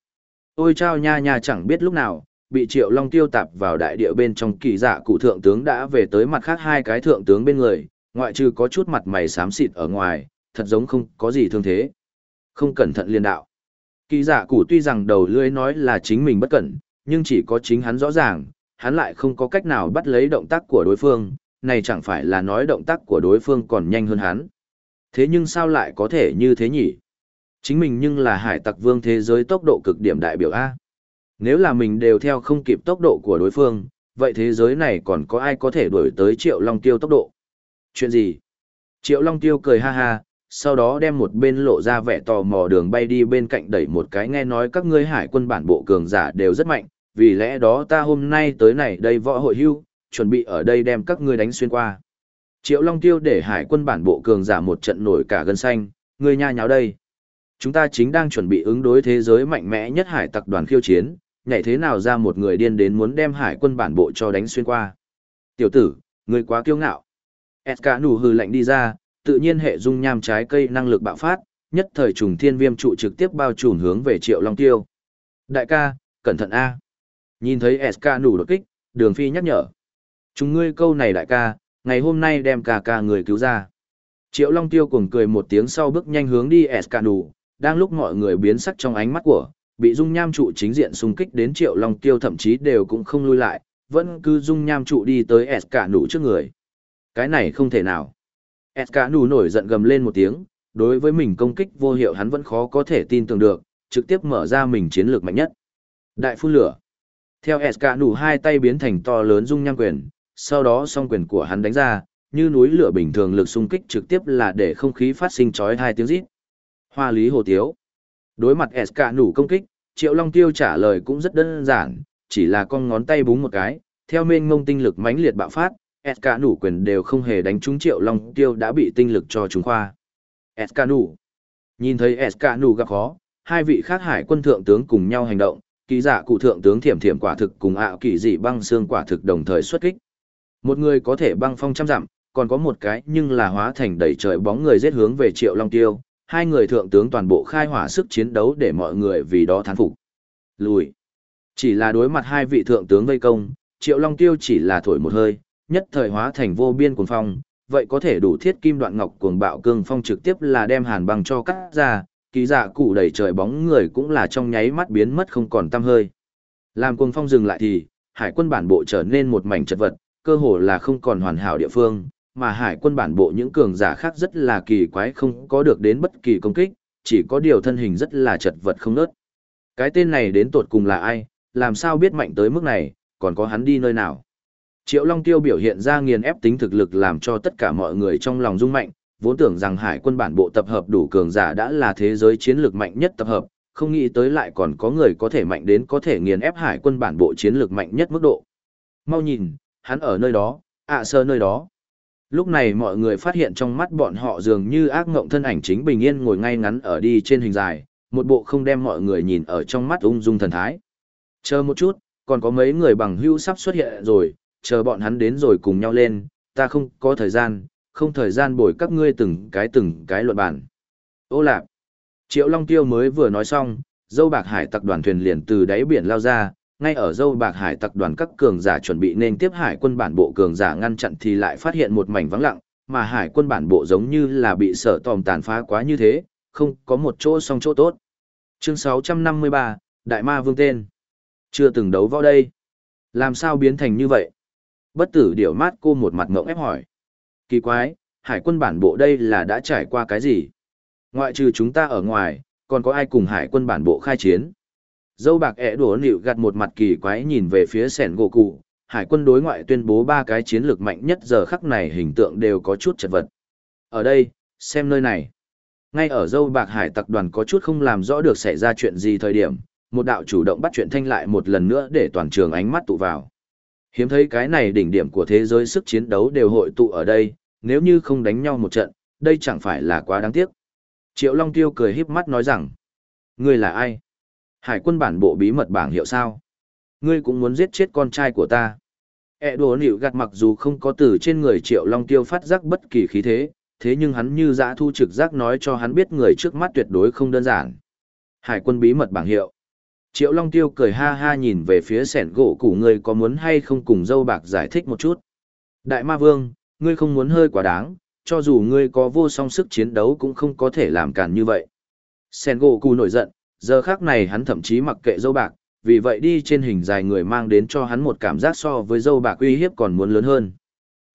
Ôi chao nha nha chẳng biết lúc nào, bị Triệu Long Tiêu tạp vào đại địa bên trong kỳ dạ cụ thượng tướng đã về tới mặt khác hai cái thượng tướng bên người, ngoại trừ có chút mặt mày xám xịt ở ngoài, thật giống không có gì thương thế. Không cẩn thận liên đạo. Kỳ dạ cụ tuy rằng đầu lưỡi nói là chính mình bất cẩn, nhưng chỉ có chính hắn rõ ràng, hắn lại không có cách nào bắt lấy động tác của đối phương, này chẳng phải là nói động tác của đối phương còn nhanh hơn hắn. Thế nhưng sao lại có thể như thế nhỉ? Chính mình nhưng là hải tặc vương thế giới tốc độ cực điểm đại biểu A. Nếu là mình đều theo không kịp tốc độ của đối phương, vậy thế giới này còn có ai có thể đuổi tới triệu long tiêu tốc độ? Chuyện gì? Triệu long tiêu cười ha ha, sau đó đem một bên lộ ra vẻ tò mò đường bay đi bên cạnh đẩy một cái nghe nói các ngươi hải quân bản bộ cường giả đều rất mạnh, vì lẽ đó ta hôm nay tới này đây võ hội hưu, chuẩn bị ở đây đem các ngươi đánh xuyên qua. Triệu Long Tiêu để hải quân bản bộ cường giả một trận nổi cả gân xanh, ngươi nha nháo đây. Chúng ta chính đang chuẩn bị ứng đối thế giới mạnh mẽ nhất hải tặc đoàn khiêu chiến, nhảy thế nào ra một người điên đến muốn đem hải quân bản bộ cho đánh xuyên qua. Tiểu tử, ngươi quá kiêu ngạo. Eska nù hừ lạnh đi ra, tự nhiên hệ dung nham trái cây năng lực bạo phát, nhất thời trùng thiên viêm trụ trực tiếp bao trùm hướng về Triệu Long Tiêu. Đại ca, cẩn thận a. Nhìn thấy Eska nù đột kích, Đường Phi nhắc nhở. Chúng ngươi câu này đại ca, ngày hôm nay đem cả ca người cứu ra. Triệu Long Tiêu cuồng cười một tiếng sau bước nhanh hướng đi Eska nụ, đang lúc mọi người biến sắc trong ánh mắt của, bị dung nham trụ chính diện xung kích đến Triệu Long Tiêu thậm chí đều cũng không lui lại, vẫn cứ dung nham trụ đi tới Eska nụ trước người. Cái này không thể nào. Eska nụ nổi giận gầm lên một tiếng, đối với mình công kích vô hiệu hắn vẫn khó có thể tin tưởng được, trực tiếp mở ra mình chiến lược mạnh nhất. Đại phun lửa. Theo Eska nụ hai tay biến thành to lớn dung nham quyền, sau đó song quyền của hắn đánh ra, như núi lửa bình thường lực xung kích trực tiếp là để không khí phát sinh chói hai tiếng rít. Hoa lý hồ tiếu. Đối mặt Eska nủ công kích, Triệu Long Tiêu trả lời cũng rất đơn giản, chỉ là con ngón tay búng một cái, theo mênh ngông tinh lực mãnh liệt bạo phát, Eska nủ quyền đều không hề đánh trúng Triệu Long Tiêu đã bị tinh lực cho chúng khoa. Eska nủ. Nhìn thấy Eska nủ gặp khó, hai vị khác hải quân thượng tướng cùng nhau hành động, kỳ giả cụ thượng tướng thiểm thiểm quả thực cùng ạ kỳ dị băng xương quả thực đồng thời xuất kích. Một người có thể băng phong trăm dặm, còn có một cái nhưng là hóa thành đầy trời bóng người giết hướng về Triệu Long Tiêu, hai người thượng tướng toàn bộ khai hỏa sức chiến đấu để mọi người vì đó thán phục. Lùi. Chỉ là đối mặt hai vị thượng tướng vây công, Triệu Long Tiêu chỉ là thổi một hơi, nhất thời hóa thành vô biên cuồng phong, vậy có thể đủ thiết kim đoạn ngọc cuồng bạo cương phong trực tiếp là đem hàn băng cho cắt ra, ký giả cụ đầy trời bóng người cũng là trong nháy mắt biến mất không còn tăm hơi. Làm cuồng phong dừng lại thì, hải quân bản bộ trở nên một mảnh chật vật, cơ hồ là không còn hoàn hảo địa phương, mà hải quân bản bộ những cường giả khác rất là kỳ quái không có được đến bất kỳ công kích, chỉ có điều thân hình rất là chật vật không nớt. Cái tên này đến tột cùng là ai, làm sao biết mạnh tới mức này, còn có hắn đi nơi nào. Triệu Long Tiêu biểu hiện ra nghiền ép tính thực lực làm cho tất cả mọi người trong lòng rung mạnh, vốn tưởng rằng hải quân bản bộ tập hợp đủ cường giả đã là thế giới chiến lược mạnh nhất tập hợp, không nghĩ tới lại còn có người có thể mạnh đến có thể nghiền ép hải quân bản bộ chiến lược mạnh nhất mức độ. Mau nhìn, hắn ở nơi đó, ạ sơ nơi đó. Lúc này mọi người phát hiện trong mắt bọn họ dường như ác ngộng thân ảnh chính bình yên ngồi ngay ngắn ở đi trên hình dài, một bộ không đem mọi người nhìn ở trong mắt ung dung thần thái. Chờ một chút, còn có mấy người bằng hưu sắp xuất hiện rồi, chờ bọn hắn đến rồi cùng nhau lên, ta không có thời gian, không thời gian bồi các ngươi từng cái từng cái luận bản. Ô lạp! Triệu Long Tiêu mới vừa nói xong, dâu bạc hải tặc đoàn thuyền liền từ đáy biển lao ra, ngay ở dâu bạc hải tặc đoàn các cường giả chuẩn bị nên tiếp hải quân bản bộ cường giả ngăn chặn thì lại phát hiện một mảnh vắng lặng, mà hải quân bản bộ giống như là bị sợ tòm tàn phá quá như thế, không có một chỗ song chỗ tốt. Chương 653, Đại Ma Vương tên. Chưa từng đấu võ đây. Làm sao biến thành như vậy? Bất tử điểu mát cô một mặt ngộng ép hỏi. Kỳ quái, hải quân bản bộ đây là đã trải qua cái gì? Ngoại trừ chúng ta ở ngoài, còn có ai cùng hải quân bản bộ khai chiến? Dâu bạc ẻ đổ nịu gặt một mặt kỳ quái nhìn về phía sẻn gỗ cụ, hải quân đối ngoại tuyên bố ba cái chiến lược mạnh nhất giờ khắc này hình tượng đều có chút chật vật. Ở đây, xem nơi này. Ngay ở dâu bạc hải tặc đoàn có chút không làm rõ được xảy ra chuyện gì thời điểm, một đạo chủ động bắt chuyện thanh lại một lần nữa để toàn trường ánh mắt tụ vào. Hiếm thấy cái này đỉnh điểm của thế giới sức chiến đấu đều hội tụ ở đây, nếu như không đánh nhau một trận, đây chẳng phải là quá đáng tiếc. Triệu Long Tiêu cười híp mắt nói rằng, ngươi là ai? Hải quân bản bộ bí mật bảng hiệu sao? Ngươi cũng muốn giết chết con trai của ta. E đồ nịu gạt mặc dù không có từ trên người Triệu Long Tiêu phát giác bất kỳ khí thế, thế nhưng hắn như dã thu trực giác nói cho hắn biết người trước mắt tuyệt đối không đơn giản. Hải quân bí mật bảng hiệu. Triệu Long Tiêu cười ha ha nhìn về phía sẻn gỗ củ ngươi có muốn hay không cùng dâu bạc giải thích một chút. Đại ma vương, ngươi không muốn hơi quá đáng, cho dù ngươi có vô song sức chiến đấu cũng không có thể làm cản như vậy. Sẻn gỗ củ nổi giận, giờ khác này hắn thậm chí mặc kệ dâu bạc, vì vậy đi trên hình dài người mang đến cho hắn một cảm giác so với dâu bạc uy hiếp còn muốn lớn hơn.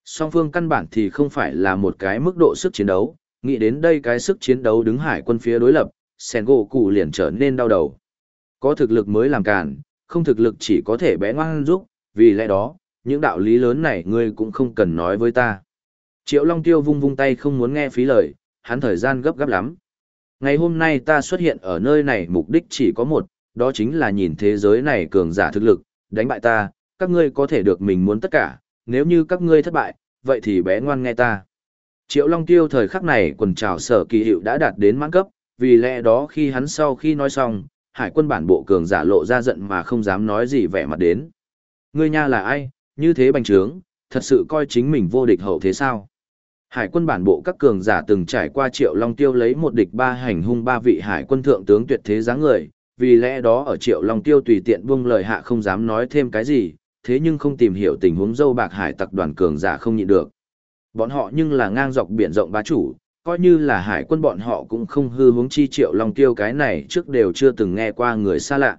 Song phương căn bản thì không phải là một cái mức độ sức chiến đấu, nghĩ đến đây cái sức chiến đấu đứng hải quân phía đối lập, sen gỗ cụ liền trở nên đau đầu. Có thực lực mới làm cản, không thực lực chỉ có thể bé ngoan giúp, vì lẽ đó, những đạo lý lớn này ngươi cũng không cần nói với ta. Triệu Long Tiêu vung vung tay không muốn nghe phí lời, hắn thời gian gấp gáp lắm. Ngày hôm nay ta xuất hiện ở nơi này mục đích chỉ có một, đó chính là nhìn thế giới này cường giả thực lực, đánh bại ta, các ngươi có thể được mình muốn tất cả, nếu như các ngươi thất bại, vậy thì bé ngoan nghe ta. Triệu Long Tiêu thời khắc này quần trào sở kỳ hiệu đã đạt đến mãn cấp, vì lẽ đó khi hắn sau khi nói xong, hải quân bản bộ cường giả lộ ra giận mà không dám nói gì vẻ mặt đến. Ngươi nha là ai, như thế bành trướng, thật sự coi chính mình vô địch hậu thế sao? Hải quân bản bộ các cường giả từng trải qua triệu long tiêu lấy một địch ba hành hung ba vị hải quân thượng tướng tuyệt thế dáng người, vì lẽ đó ở triệu long tiêu tùy tiện buông lời hạ không dám nói thêm cái gì, thế nhưng không tìm hiểu tình huống dâu bạc hải tặc đoàn cường giả không nhịn được. Bọn họ nhưng là ngang dọc biển rộng bá chủ, coi như là hải quân bọn họ cũng không hư hướng chi triệu long tiêu cái này trước đều chưa từng nghe qua người xa lạ.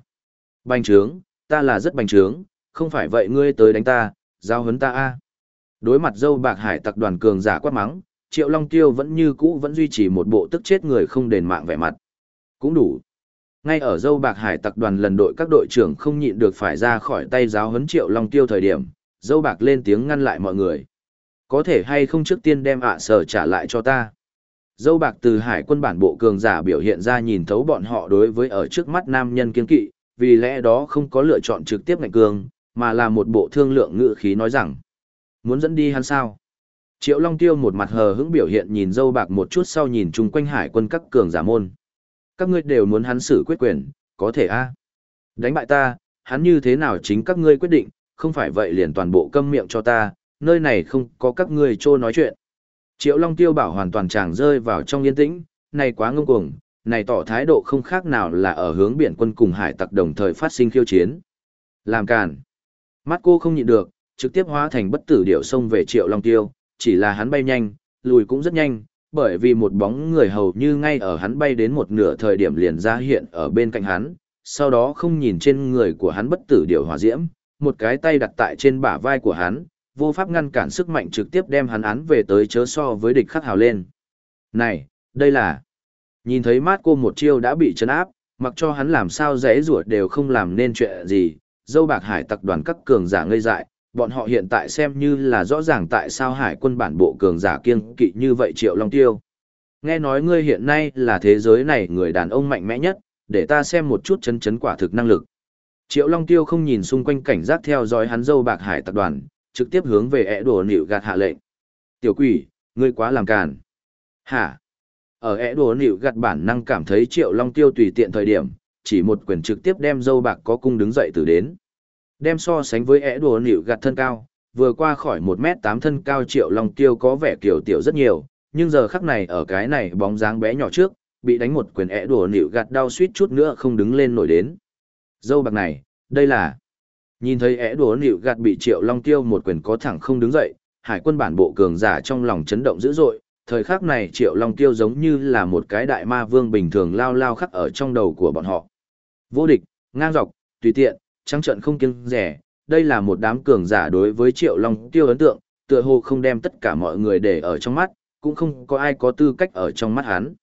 Bành trướng, ta là rất bành trướng, không phải vậy ngươi tới đánh ta, giao hấn ta a. Đối mặt dâu bạc hải tặc đoàn cường giả quát mắng, triệu long tiêu vẫn như cũ vẫn duy trì một bộ tức chết người không đền mạng vẻ mặt. Cũng đủ. Ngay ở dâu bạc hải tặc đoàn lần đội các đội trưởng không nhịn được phải ra khỏi tay giáo huấn triệu long tiêu thời điểm, dâu bạc lên tiếng ngăn lại mọi người. Có thể hay không trước tiên đem ạ à sở trả lại cho ta. Dâu bạc từ hải quân bản bộ cường giả biểu hiện ra nhìn thấu bọn họ đối với ở trước mắt nam nhân kiên kỵ, vì lẽ đó không có lựa chọn trực tiếp ngạch cường, mà là một bộ thương lượng ngự khí nói rằng. Muốn dẫn đi hắn sao? Triệu Long Tiêu một mặt hờ hững biểu hiện nhìn dâu bạc một chút sau nhìn chung quanh hải quân các cường giả môn. Các ngươi đều muốn hắn xử quyết quyền, có thể a Đánh bại ta, hắn như thế nào chính các ngươi quyết định, không phải vậy liền toàn bộ câm miệng cho ta, nơi này không có các ngươi trô nói chuyện. Triệu Long Tiêu bảo hoàn toàn chàng rơi vào trong yên tĩnh, này quá ngông cuồng, này tỏ thái độ không khác nào là ở hướng biển quân cùng hải tặc đồng thời phát sinh khiêu chiến. Làm càn. Mắt cô không nhịn được, trực tiếp hóa thành bất tử điệu xông về Triệu Long Tiêu, chỉ là hắn bay nhanh, lùi cũng rất nhanh, bởi vì một bóng người hầu như ngay ở hắn bay đến một nửa thời điểm liền ra hiện ở bên cạnh hắn, sau đó không nhìn trên người của hắn bất tử điệu hỏa diễm, một cái tay đặt tại trên bả vai của hắn, vô pháp ngăn cản sức mạnh trực tiếp đem hắn án về tới chớ so với địch khắc hào lên. Này, đây là... Nhìn thấy mát cô một chiêu đã bị chấn áp, mặc cho hắn làm sao rẽ ruột đều không làm nên chuyện gì, dâu bạc hải tặc đoàn các cường giả ngây dại, bọn họ hiện tại xem như là rõ ràng tại sao hải quân bản bộ cường giả kiên kỵ như vậy triệu long tiêu. Nghe nói ngươi hiện nay là thế giới này người đàn ông mạnh mẽ nhất, để ta xem một chút chấn chấn quả thực năng lực. Triệu Long Tiêu không nhìn xung quanh cảnh giác theo dõi hắn dâu bạc hải tập đoàn, trực tiếp hướng về ẻ đồ nịu gạt hạ lệnh. Tiểu quỷ, ngươi quá làm càn. Hả? Ở ẻ đồ nịu gạt bản năng cảm thấy Triệu Long Tiêu tùy tiện thời điểm, chỉ một quyền trực tiếp đem dâu bạc có cung đứng dậy từ đến. Đem so sánh với ẻ đùa nịu gạt thân cao, vừa qua khỏi một m tám thân cao triệu long tiêu có vẻ kiểu tiểu rất nhiều, nhưng giờ khắc này ở cái này bóng dáng bé nhỏ trước, bị đánh một quyền ẻ đùa nịu gạt đau suýt chút nữa không đứng lên nổi đến. Dâu bạc này, đây là... Nhìn thấy ẻ đùa nịu gạt bị triệu long tiêu một quyền có thẳng không đứng dậy, hải quân bản bộ cường giả trong lòng chấn động dữ dội, thời khắc này triệu long tiêu giống như là một cái đại ma vương bình thường lao lao khắc ở trong đầu của bọn họ. Vô địch, ngang dọc, tùy tiện, trắng trận không kiêng rẻ, đây là một đám cường giả đối với Triệu Long Tiêu ấn tượng, tựa hồ không đem tất cả mọi người để ở trong mắt, cũng không có ai có tư cách ở trong mắt hắn.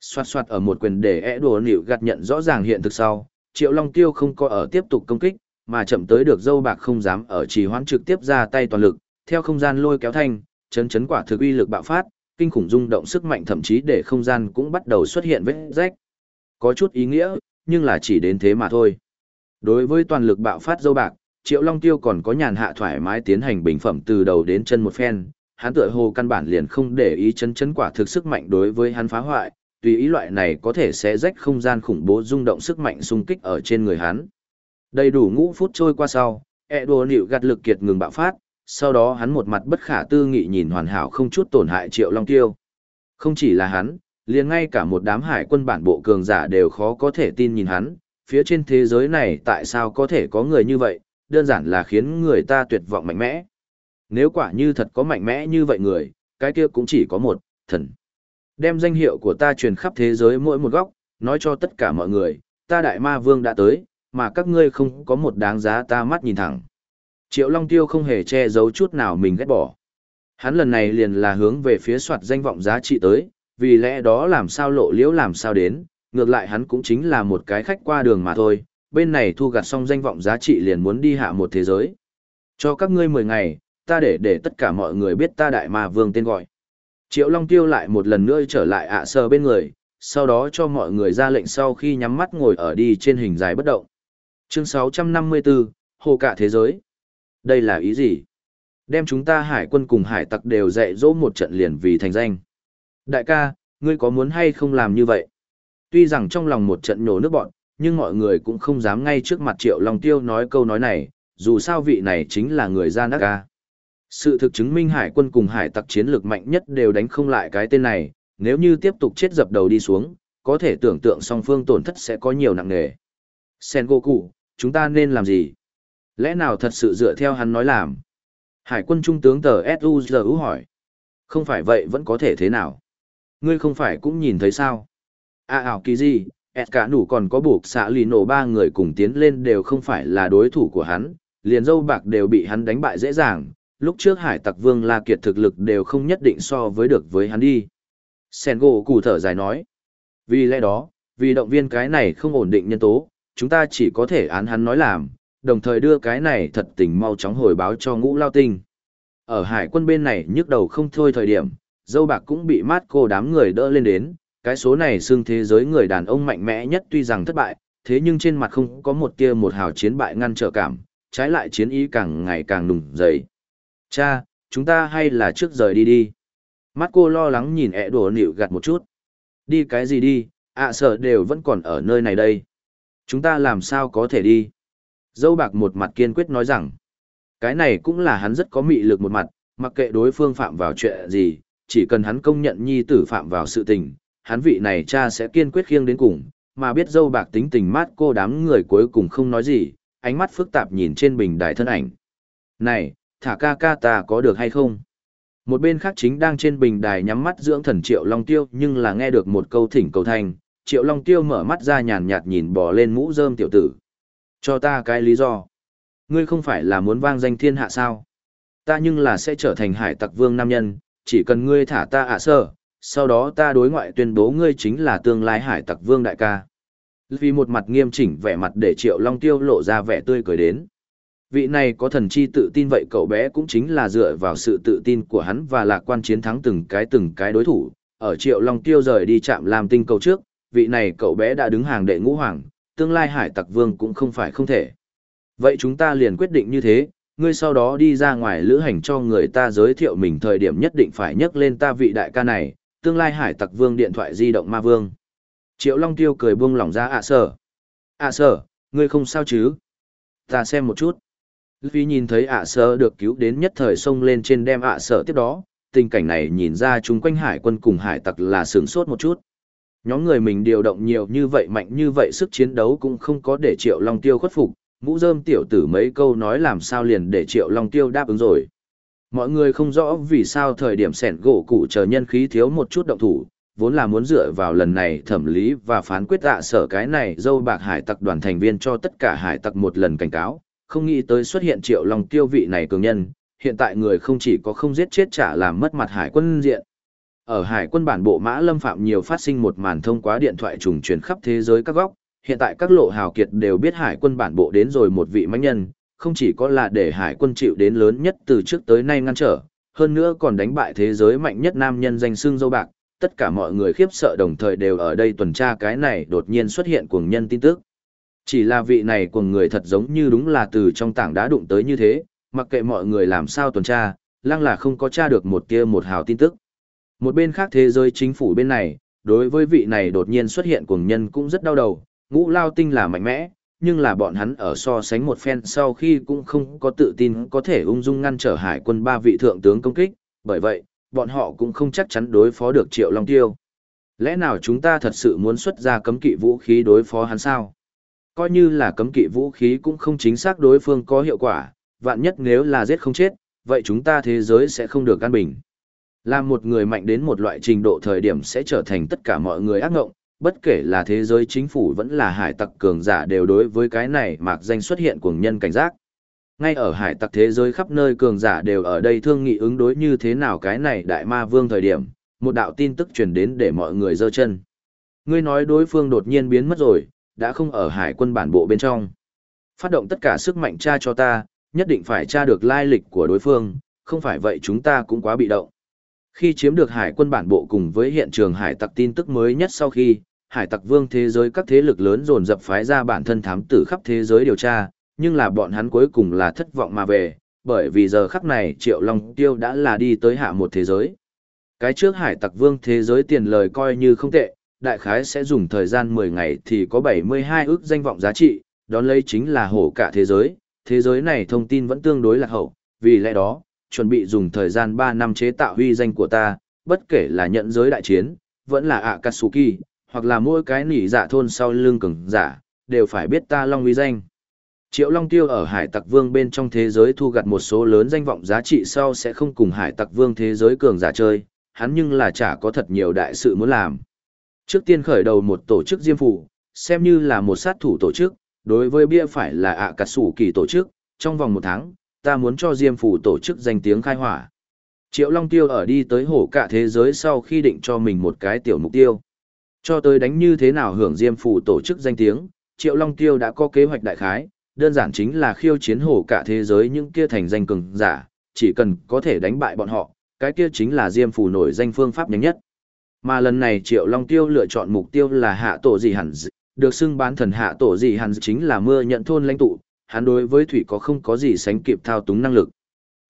Xoát xoát ở một quyền để ẽ đùa nịu gạt nhận rõ ràng hiện thực sau, Triệu Long Tiêu không có ở tiếp tục công kích, mà chậm tới được dâu bạc không dám ở trì hoãn trực tiếp ra tay toàn lực, theo không gian lôi kéo thanh, chấn chấn quả thực uy lực bạo phát, kinh khủng rung động sức mạnh thậm chí để không gian cũng bắt đầu xuất hiện vết rách. Có chút ý nghĩa, nhưng là chỉ đến thế mà thôi. Đối với toàn lực bạo phát dâu bạc, Triệu Long Tiêu còn có nhàn hạ thoải mái tiến hành bình phẩm từ đầu đến chân một phen, hắn tựa hồ căn bản liền không để ý chấn chấn quả thực sức mạnh đối với hắn phá hoại, tùy ý loại này có thể sẽ rách không gian khủng bố rung động sức mạnh xung kích ở trên người hắn. Đầy đủ ngũ phút trôi qua sau, e đồ nịu gạt lực kiệt ngừng bạo phát, sau đó hắn một mặt bất khả tư nghị nhìn hoàn hảo không chút tổn hại triệu long tiêu. Không chỉ là hắn, liền ngay cả một đám hải quân bản bộ cường giả đều khó có thể tin nhìn hắn, phía trên thế giới này tại sao có thể có người như vậy, đơn giản là khiến người ta tuyệt vọng mạnh mẽ. Nếu quả như thật có mạnh mẽ như vậy người, cái kia cũng chỉ có một, thần. Đem danh hiệu của ta truyền khắp thế giới mỗi một góc, nói cho tất cả mọi người, ta đại ma vương đã tới, mà các ngươi không có một đáng giá ta mắt nhìn thẳng. Triệu Long Tiêu không hề che giấu chút nào mình ghét bỏ. Hắn lần này liền là hướng về phía soạt danh vọng giá trị tới, vì lẽ đó làm sao lộ liễu làm sao đến, ngược lại hắn cũng chính là một cái khách qua đường mà thôi, bên này thu gặt xong danh vọng giá trị liền muốn đi hạ một thế giới. Cho các ngươi 10 ngày, ta để để tất cả mọi người biết ta đại ma vương tên gọi. Triệu Long Tiêu lại một lần nữa trở lại ạ sờ bên người, sau đó cho mọi người ra lệnh sau khi nhắm mắt ngồi ở đi trên hình dài bất động. Chương 654, Hồ cả thế giới. Đây là ý gì? Đem chúng ta hải quân cùng hải tặc đều dạy dỗ một trận liền vì thành danh. Đại ca, ngươi có muốn hay không làm như vậy? Tuy rằng trong lòng một trận nhổ nước bọn, nhưng mọi người cũng không dám ngay trước mặt Triệu Long Tiêu nói câu nói này, dù sao vị này chính là người gian đắc ca. Sự thực chứng minh hải quân cùng hải tặc chiến lược mạnh nhất đều đánh không lại cái tên này, nếu như tiếp tục chết dập đầu đi xuống, có thể tưởng tượng song phương tổn thất sẽ có nhiều nặng nề. Sengoku, chúng ta nên làm gì? Lẽ nào thật sự dựa theo hắn nói làm? Hải quân trung tướng tờ S.U.G.U. hỏi. Không phải vậy vẫn có thể thế nào? Ngươi không phải cũng nhìn thấy sao? À ảo kỳ gì, ẹt cả nủ còn có buộc xạ lì nổ ba người cùng tiến lên đều không phải là đối thủ của hắn, liền dâu bạc đều bị hắn đánh bại dễ dàng, lúc trước hải tặc vương La Kiệt thực lực đều không nhất định so với được với hắn đi. Sen gỗ củ thở dài nói. Vì lẽ đó, vì động viên cái này không ổn định nhân tố, chúng ta chỉ có thể án hắn nói làm, đồng thời đưa cái này thật tình mau chóng hồi báo cho ngũ lao tinh. Ở hải quân bên này nhức đầu không thôi thời điểm, dâu bạc cũng bị mát cô đám người đỡ lên đến, cái số này xưng thế giới người đàn ông mạnh mẽ nhất tuy rằng thất bại, thế nhưng trên mặt không có một tia một hào chiến bại ngăn trở cảm, trái lại chiến ý càng ngày càng nùng dày. Cha, chúng ta hay là trước rời đi đi. Mắt cô lo lắng nhìn ẹ đùa nịu gạt một chút. Đi cái gì đi, ạ à, sợ đều vẫn còn ở nơi này đây. Chúng ta làm sao có thể đi. Dâu bạc một mặt kiên quyết nói rằng, cái này cũng là hắn rất có mị lực một mặt, mặc kệ đối phương phạm vào chuyện gì, chỉ cần hắn công nhận nhi tử phạm vào sự tình, hắn vị này cha sẽ kiên quyết khiêng đến cùng, mà biết dâu bạc tính tình mát cô đám người cuối cùng không nói gì, ánh mắt phức tạp nhìn trên bình đài thân ảnh. Này, thả ca ca ta có được hay không? Một bên khác chính đang trên bình đài nhắm mắt dưỡng thần Triệu Long Tiêu nhưng là nghe được một câu thỉnh cầu thành, Triệu Long Tiêu mở mắt ra nhàn nhạt nhìn bò lên mũ rơm tiểu tử. Cho ta cái lý do. Ngươi không phải là muốn vang danh thiên hạ sao? Ta nhưng là sẽ trở thành hải tặc vương nam nhân, chỉ cần ngươi thả ta ạ sơ, sau đó ta đối ngoại tuyên bố ngươi chính là tương lai hải tặc vương đại ca. Vì một mặt nghiêm chỉnh vẻ mặt để Triệu Long Tiêu lộ ra vẻ tươi cười đến. Vị này có thần chi tự tin vậy cậu bé cũng chính là dựa vào sự tự tin của hắn và lạc quan chiến thắng từng cái từng cái đối thủ. Ở Triệu Long Tiêu rời đi chạm làm tinh cầu trước, vị này cậu bé đã đứng hàng đệ ngũ hoàng, tương lai hải tặc vương cũng không phải không thể. Vậy chúng ta liền quyết định như thế, ngươi sau đó đi ra ngoài lữ hành cho người ta giới thiệu mình thời điểm nhất định phải nhắc lên ta vị đại ca này, tương lai hải tặc vương điện thoại di động ma vương. Triệu Long Tiêu cười buông lỏng ra ạ à sở. ạ à, sở, ngươi không sao chứ? Ta xem một chút. Vì nhìn thấy à, ạ sở được cứu đến nhất thời xông lên trên đem à, ạ sở tiếp đó, tình cảnh này nhìn ra chúng quanh hải quân cùng hải tặc là sướng sốt một chút. Nhóm người mình điều động nhiều như vậy mạnh như vậy sức chiến đấu cũng không có để Triệu Long Tiêu khuất phục, mũ rơm tiểu tử mấy câu nói làm sao liền để Triệu Long Tiêu đáp ứng rồi. Mọi người không rõ vì sao thời điểm sẻn gỗ cụ chờ nhân khí thiếu một chút động thủ, vốn là muốn dựa vào lần này thẩm lý và phán quyết tạ sở cái này dâu bạc hải tặc đoàn thành viên cho tất cả hải tặc một lần cảnh cáo, không nghĩ tới xuất hiện triệu lòng tiêu vị này cường nhân, hiện tại người không chỉ có không giết chết trả làm mất mặt hải quân diện. Ở hải quân bản bộ mã lâm phạm nhiều phát sinh một màn thông qua điện thoại trùng truyền khắp thế giới các góc, hiện tại các lộ hào kiệt đều biết hải quân bản bộ đến rồi một vị mãnh nhân, không chỉ có là để hải quân chịu đến lớn nhất từ trước tới nay ngăn trở, hơn nữa còn đánh bại thế giới mạnh nhất nam nhân danh xương dâu bạc, tất cả mọi người khiếp sợ đồng thời đều ở đây tuần tra cái này đột nhiên xuất hiện cuồng nhân tin tức. Chỉ là vị này cuồng người thật giống như đúng là từ trong tảng đá đụng tới như thế, mặc kệ mọi người làm sao tuần tra, lăng là không có tra được một tia một hào tin tức. Một bên khác thế giới chính phủ bên này, đối với vị này đột nhiên xuất hiện cuồng nhân cũng rất đau đầu, ngũ lao tinh là mạnh mẽ, nhưng là bọn hắn ở so sánh một phen sau khi cũng không có tự tin có thể ung dung ngăn trở hải quân ba vị thượng tướng công kích, bởi vậy, bọn họ cũng không chắc chắn đối phó được Triệu Long Tiêu. Lẽ nào chúng ta thật sự muốn xuất ra cấm kỵ vũ khí đối phó hắn sao? Coi như là cấm kỵ vũ khí cũng không chính xác đối phương có hiệu quả, vạn nhất nếu là giết không chết, vậy chúng ta thế giới sẽ không được an bình. Là một người mạnh đến một loại trình độ thời điểm sẽ trở thành tất cả mọi người ác ngộng, bất kể là thế giới chính phủ vẫn là hải tặc cường giả đều đối với cái này mạc danh xuất hiện cuồng nhân cảnh giác. Ngay ở hải tặc thế giới khắp nơi cường giả đều ở đây thương nghị ứng đối như thế nào cái này đại ma vương thời điểm, một đạo tin tức truyền đến để mọi người dơ chân. Ngươi nói đối phương đột nhiên biến mất rồi, đã không ở hải quân bản bộ bên trong. Phát động tất cả sức mạnh tra cho ta, nhất định phải tra được lai lịch của đối phương, không phải vậy chúng ta cũng quá bị động. Khi chiếm được hải quân bản bộ cùng với hiện trường hải tặc tin tức mới nhất sau khi, hải tặc vương thế giới các thế lực lớn dồn dập phái ra bản thân thám tử khắp thế giới điều tra, nhưng là bọn hắn cuối cùng là thất vọng mà về, bởi vì giờ khắc này Triệu Long Tiêu đã là đi tới hạ một thế giới. Cái trước hải tặc vương thế giới tiền lời coi như không tệ, đại khái sẽ dùng thời gian 10 ngày thì có 72 ước danh vọng giá trị, đón lấy chính là hổ cả thế giới, thế giới này thông tin vẫn tương đối lạc hậu, vì lẽ đó, chuẩn bị dùng thời gian 3 năm chế tạo huy danh của ta, bất kể là nhận giới đại chiến, vẫn là Akatsuki, hoặc là mỗi cái nỉ dạ thôn sau lưng cường giả, đều phải biết ta long uy danh. Triệu Long Tiêu ở Hải Tặc Vương bên trong thế giới thu gặt một số lớn danh vọng giá trị sau sẽ không cùng Hải Tặc Vương thế giới cường giả chơi, hắn nhưng là chả có thật nhiều đại sự muốn làm. Trước tiên khởi đầu một tổ chức diêm phủ, xem như là một sát thủ tổ chức, đối với bia phải là ạ cà sủ kỳ tổ chức, trong vòng một tháng, ta muốn cho diêm phủ tổ chức danh tiếng khai hỏa. Triệu Long Tiêu ở đi tới hổ cả thế giới sau khi định cho mình một cái tiểu mục tiêu. Cho tới đánh như thế nào hưởng diêm phủ tổ chức danh tiếng, Triệu Long Tiêu đã có kế hoạch đại khái, đơn giản chính là khiêu chiến hổ cả thế giới những kia thành danh cường giả, chỉ cần có thể đánh bại bọn họ, cái kia chính là diêm phủ nổi danh phương pháp nhanh nhất. Mà lần này Triệu Long Tiêu lựa chọn mục tiêu là hạ tổ gì hẳn được xưng bán thần hạ tổ gì hẳn chính là mưa nhận thôn lãnh tụ, hắn đối với thủy có không có gì sánh kịp thao túng năng lực.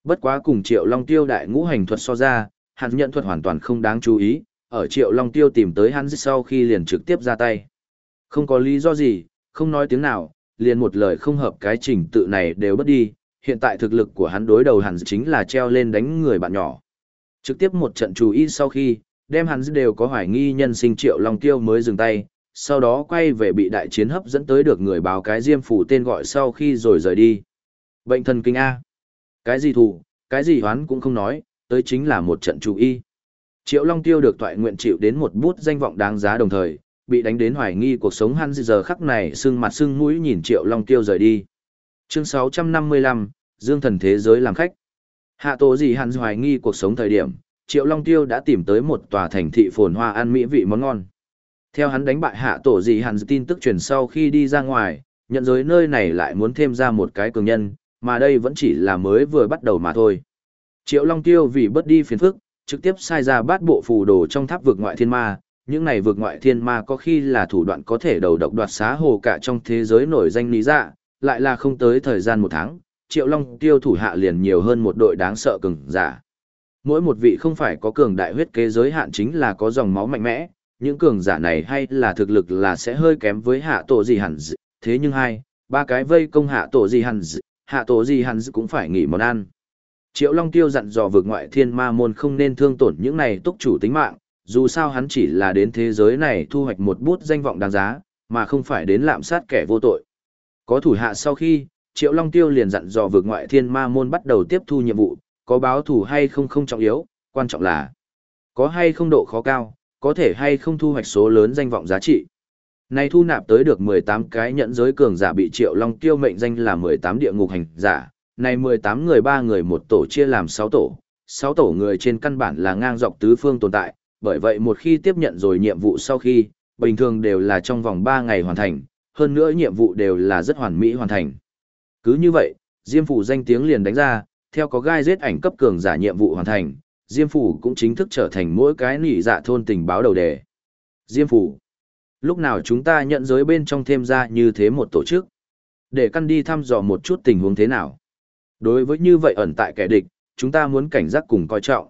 Bất quá cùng Triệu Long Tiêu đại ngũ hành thuật so ra, hắn nhận thuật hoàn toàn không đáng chú ý, ở Triệu Long Tiêu tìm tới hắn sau khi liền trực tiếp ra tay. Không có lý do gì, không nói tiếng nào, liền một lời không hợp cái trình tự này đều bất đi, hiện tại thực lực của hắn đối đầu hắn chính là treo lên đánh người bạn nhỏ. Trực tiếp một trận chú ý sau khi, đem hắn đều có hoài nghi nhân sinh Triệu Long Tiêu mới dừng tay, sau đó quay về bị đại chiến hấp dẫn tới được người báo cái diêm phủ tên gọi sau khi rồi rời đi. Bệnh thần kinh A. Cái gì thù, cái gì hoán cũng không nói, tới chính là một trận chủ y. Triệu Long Tiêu được toại nguyện chịu đến một bút danh vọng đáng giá đồng thời, bị đánh đến hoài nghi cuộc sống hắn giờ khắc này sưng mặt sưng mũi nhìn Triệu Long Tiêu rời đi. Chương 655, Dương thần thế giới làm khách. Hạ tổ gì hắn hoài nghi cuộc sống thời điểm, Triệu Long Tiêu đã tìm tới một tòa thành thị phồn hoa ăn mỹ vị món ngon. Theo hắn đánh bại hạ tổ gì hẳn tin tức truyền sau khi đi ra ngoài, nhận giới nơi này lại muốn thêm ra một cái cường nhân, mà đây vẫn chỉ là mới vừa bắt đầu mà thôi. Triệu Long Tiêu vì bất đi phiền phức, trực tiếp sai ra bát bộ phù đồ trong tháp vực ngoại thiên ma, những này vực ngoại thiên ma có khi là thủ đoạn có thể đầu độc đoạt xá hồ cả trong thế giới nổi danh lý dạ, lại là không tới thời gian một tháng, Triệu Long Tiêu thủ hạ liền nhiều hơn một đội đáng sợ cường giả. Mỗi một vị không phải có cường đại huyết kế giới hạn chính là có dòng máu mạnh mẽ, những cường giả này hay là thực lực là sẽ hơi kém với hạ tổ gì hẳn dị. thế nhưng hai, ba cái vây công hạ tổ gì hẳn dị, hạ tổ gì hẳn dị cũng phải nghỉ món ăn. Triệu Long Tiêu dặn dò vượt ngoại thiên ma môn không nên thương tổn những này túc chủ tính mạng, dù sao hắn chỉ là đến thế giới này thu hoạch một bút danh vọng đáng giá, mà không phải đến lạm sát kẻ vô tội. Có thủ hạ sau khi, Triệu Long Tiêu liền dặn dò vượt ngoại thiên ma môn bắt đầu tiếp thu nhiệm vụ, có báo thủ hay không không trọng yếu, quan trọng là có hay không độ khó cao, có thể hay không thu hoạch số lớn danh vọng giá trị. Này thu nạp tới được 18 cái nhận giới cường giả bị Triệu Long Tiêu mệnh danh là 18 địa ngục hành giả, này 18 người ba người một tổ chia làm 6 tổ, 6 tổ người trên căn bản là ngang dọc tứ phương tồn tại, bởi vậy một khi tiếp nhận rồi nhiệm vụ sau khi, bình thường đều là trong vòng 3 ngày hoàn thành, hơn nữa nhiệm vụ đều là rất hoàn mỹ hoàn thành. Cứ như vậy, Diêm Phủ danh tiếng liền đánh ra, theo có gai giết ảnh cấp cường giả nhiệm vụ hoàn thành, Diêm Phủ cũng chính thức trở thành mỗi cái nỉ dạ thôn tình báo đầu đề. Diêm Phủ. Lúc nào chúng ta nhận giới bên trong thêm ra như thế một tổ chức, để căn đi thăm dò một chút tình huống thế nào. Đối với như vậy ẩn tại kẻ địch, chúng ta muốn cảnh giác cùng coi trọng.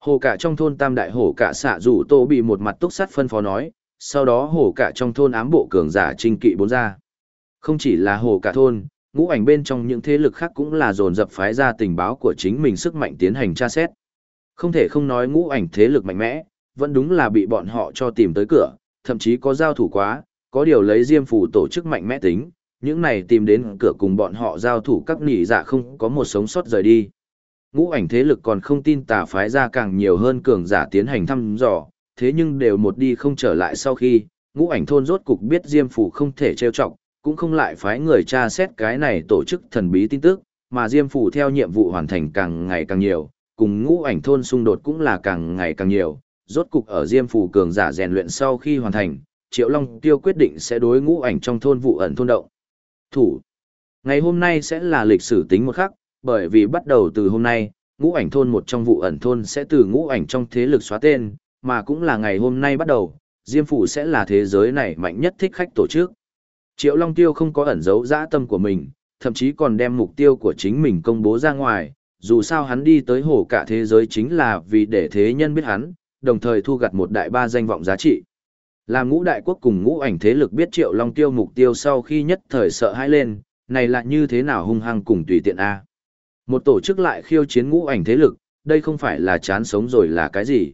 Hồ cả trong thôn tam đại hổ cả xạ rủ tô bị một mặt túc sắt phân phó nói, sau đó hổ cả trong thôn ám bộ cường giả trinh kỵ bốn ra. Không chỉ là hổ cả thôn, ngũ ảnh bên trong những thế lực khác cũng là dồn dập phái ra tình báo của chính mình sức mạnh tiến hành tra xét. Không thể không nói ngũ ảnh thế lực mạnh mẽ, vẫn đúng là bị bọn họ cho tìm tới cửa, thậm chí có giao thủ quá, có điều lấy diêm phủ tổ chức mạnh mẽ tính, những này tìm đến cửa cùng bọn họ giao thủ các nỉ dạ không có một sống sót rời đi. Ngũ ảnh thế lực còn không tin tà phái ra càng nhiều hơn cường giả tiến hành thăm dò, thế nhưng đều một đi không trở lại sau khi, ngũ ảnh thôn rốt cục biết diêm phủ không thể trêu chọc, cũng không lại phái người tra xét cái này tổ chức thần bí tin tức, mà diêm phủ theo nhiệm vụ hoàn thành càng ngày càng nhiều, cùng ngũ ảnh thôn xung đột cũng là càng ngày càng nhiều, rốt cục ở diêm phủ cường giả rèn luyện sau khi hoàn thành, Triệu Long Tiêu quyết định sẽ đối ngũ ảnh trong thôn vụ ẩn thôn động. Thủ. Ngày hôm nay sẽ là lịch sử tính một khắc, bởi vì bắt đầu từ hôm nay, ngũ ảnh thôn một trong vụ ẩn thôn sẽ từ ngũ ảnh trong thế lực xóa tên, mà cũng là ngày hôm nay bắt đầu, Diêm Phủ sẽ là thế giới này mạnh nhất thích khách tổ chức. Triệu Long Tiêu không có ẩn giấu dã tâm của mình, thậm chí còn đem mục tiêu của chính mình công bố ra ngoài, dù sao hắn đi tới hồ cả thế giới chính là vì để thế nhân biết hắn, đồng thời thu gặt một đại ba danh vọng giá trị. Làm ngũ đại quốc cùng ngũ ảnh thế lực biết Triệu Long Tiêu mục tiêu sau khi nhất thời sợ hãi lên, này là như thế nào hung hăng cùng tùy tiện A. Một tổ chức lại khiêu chiến ngũ ảnh thế lực, đây không phải là chán sống rồi là cái gì.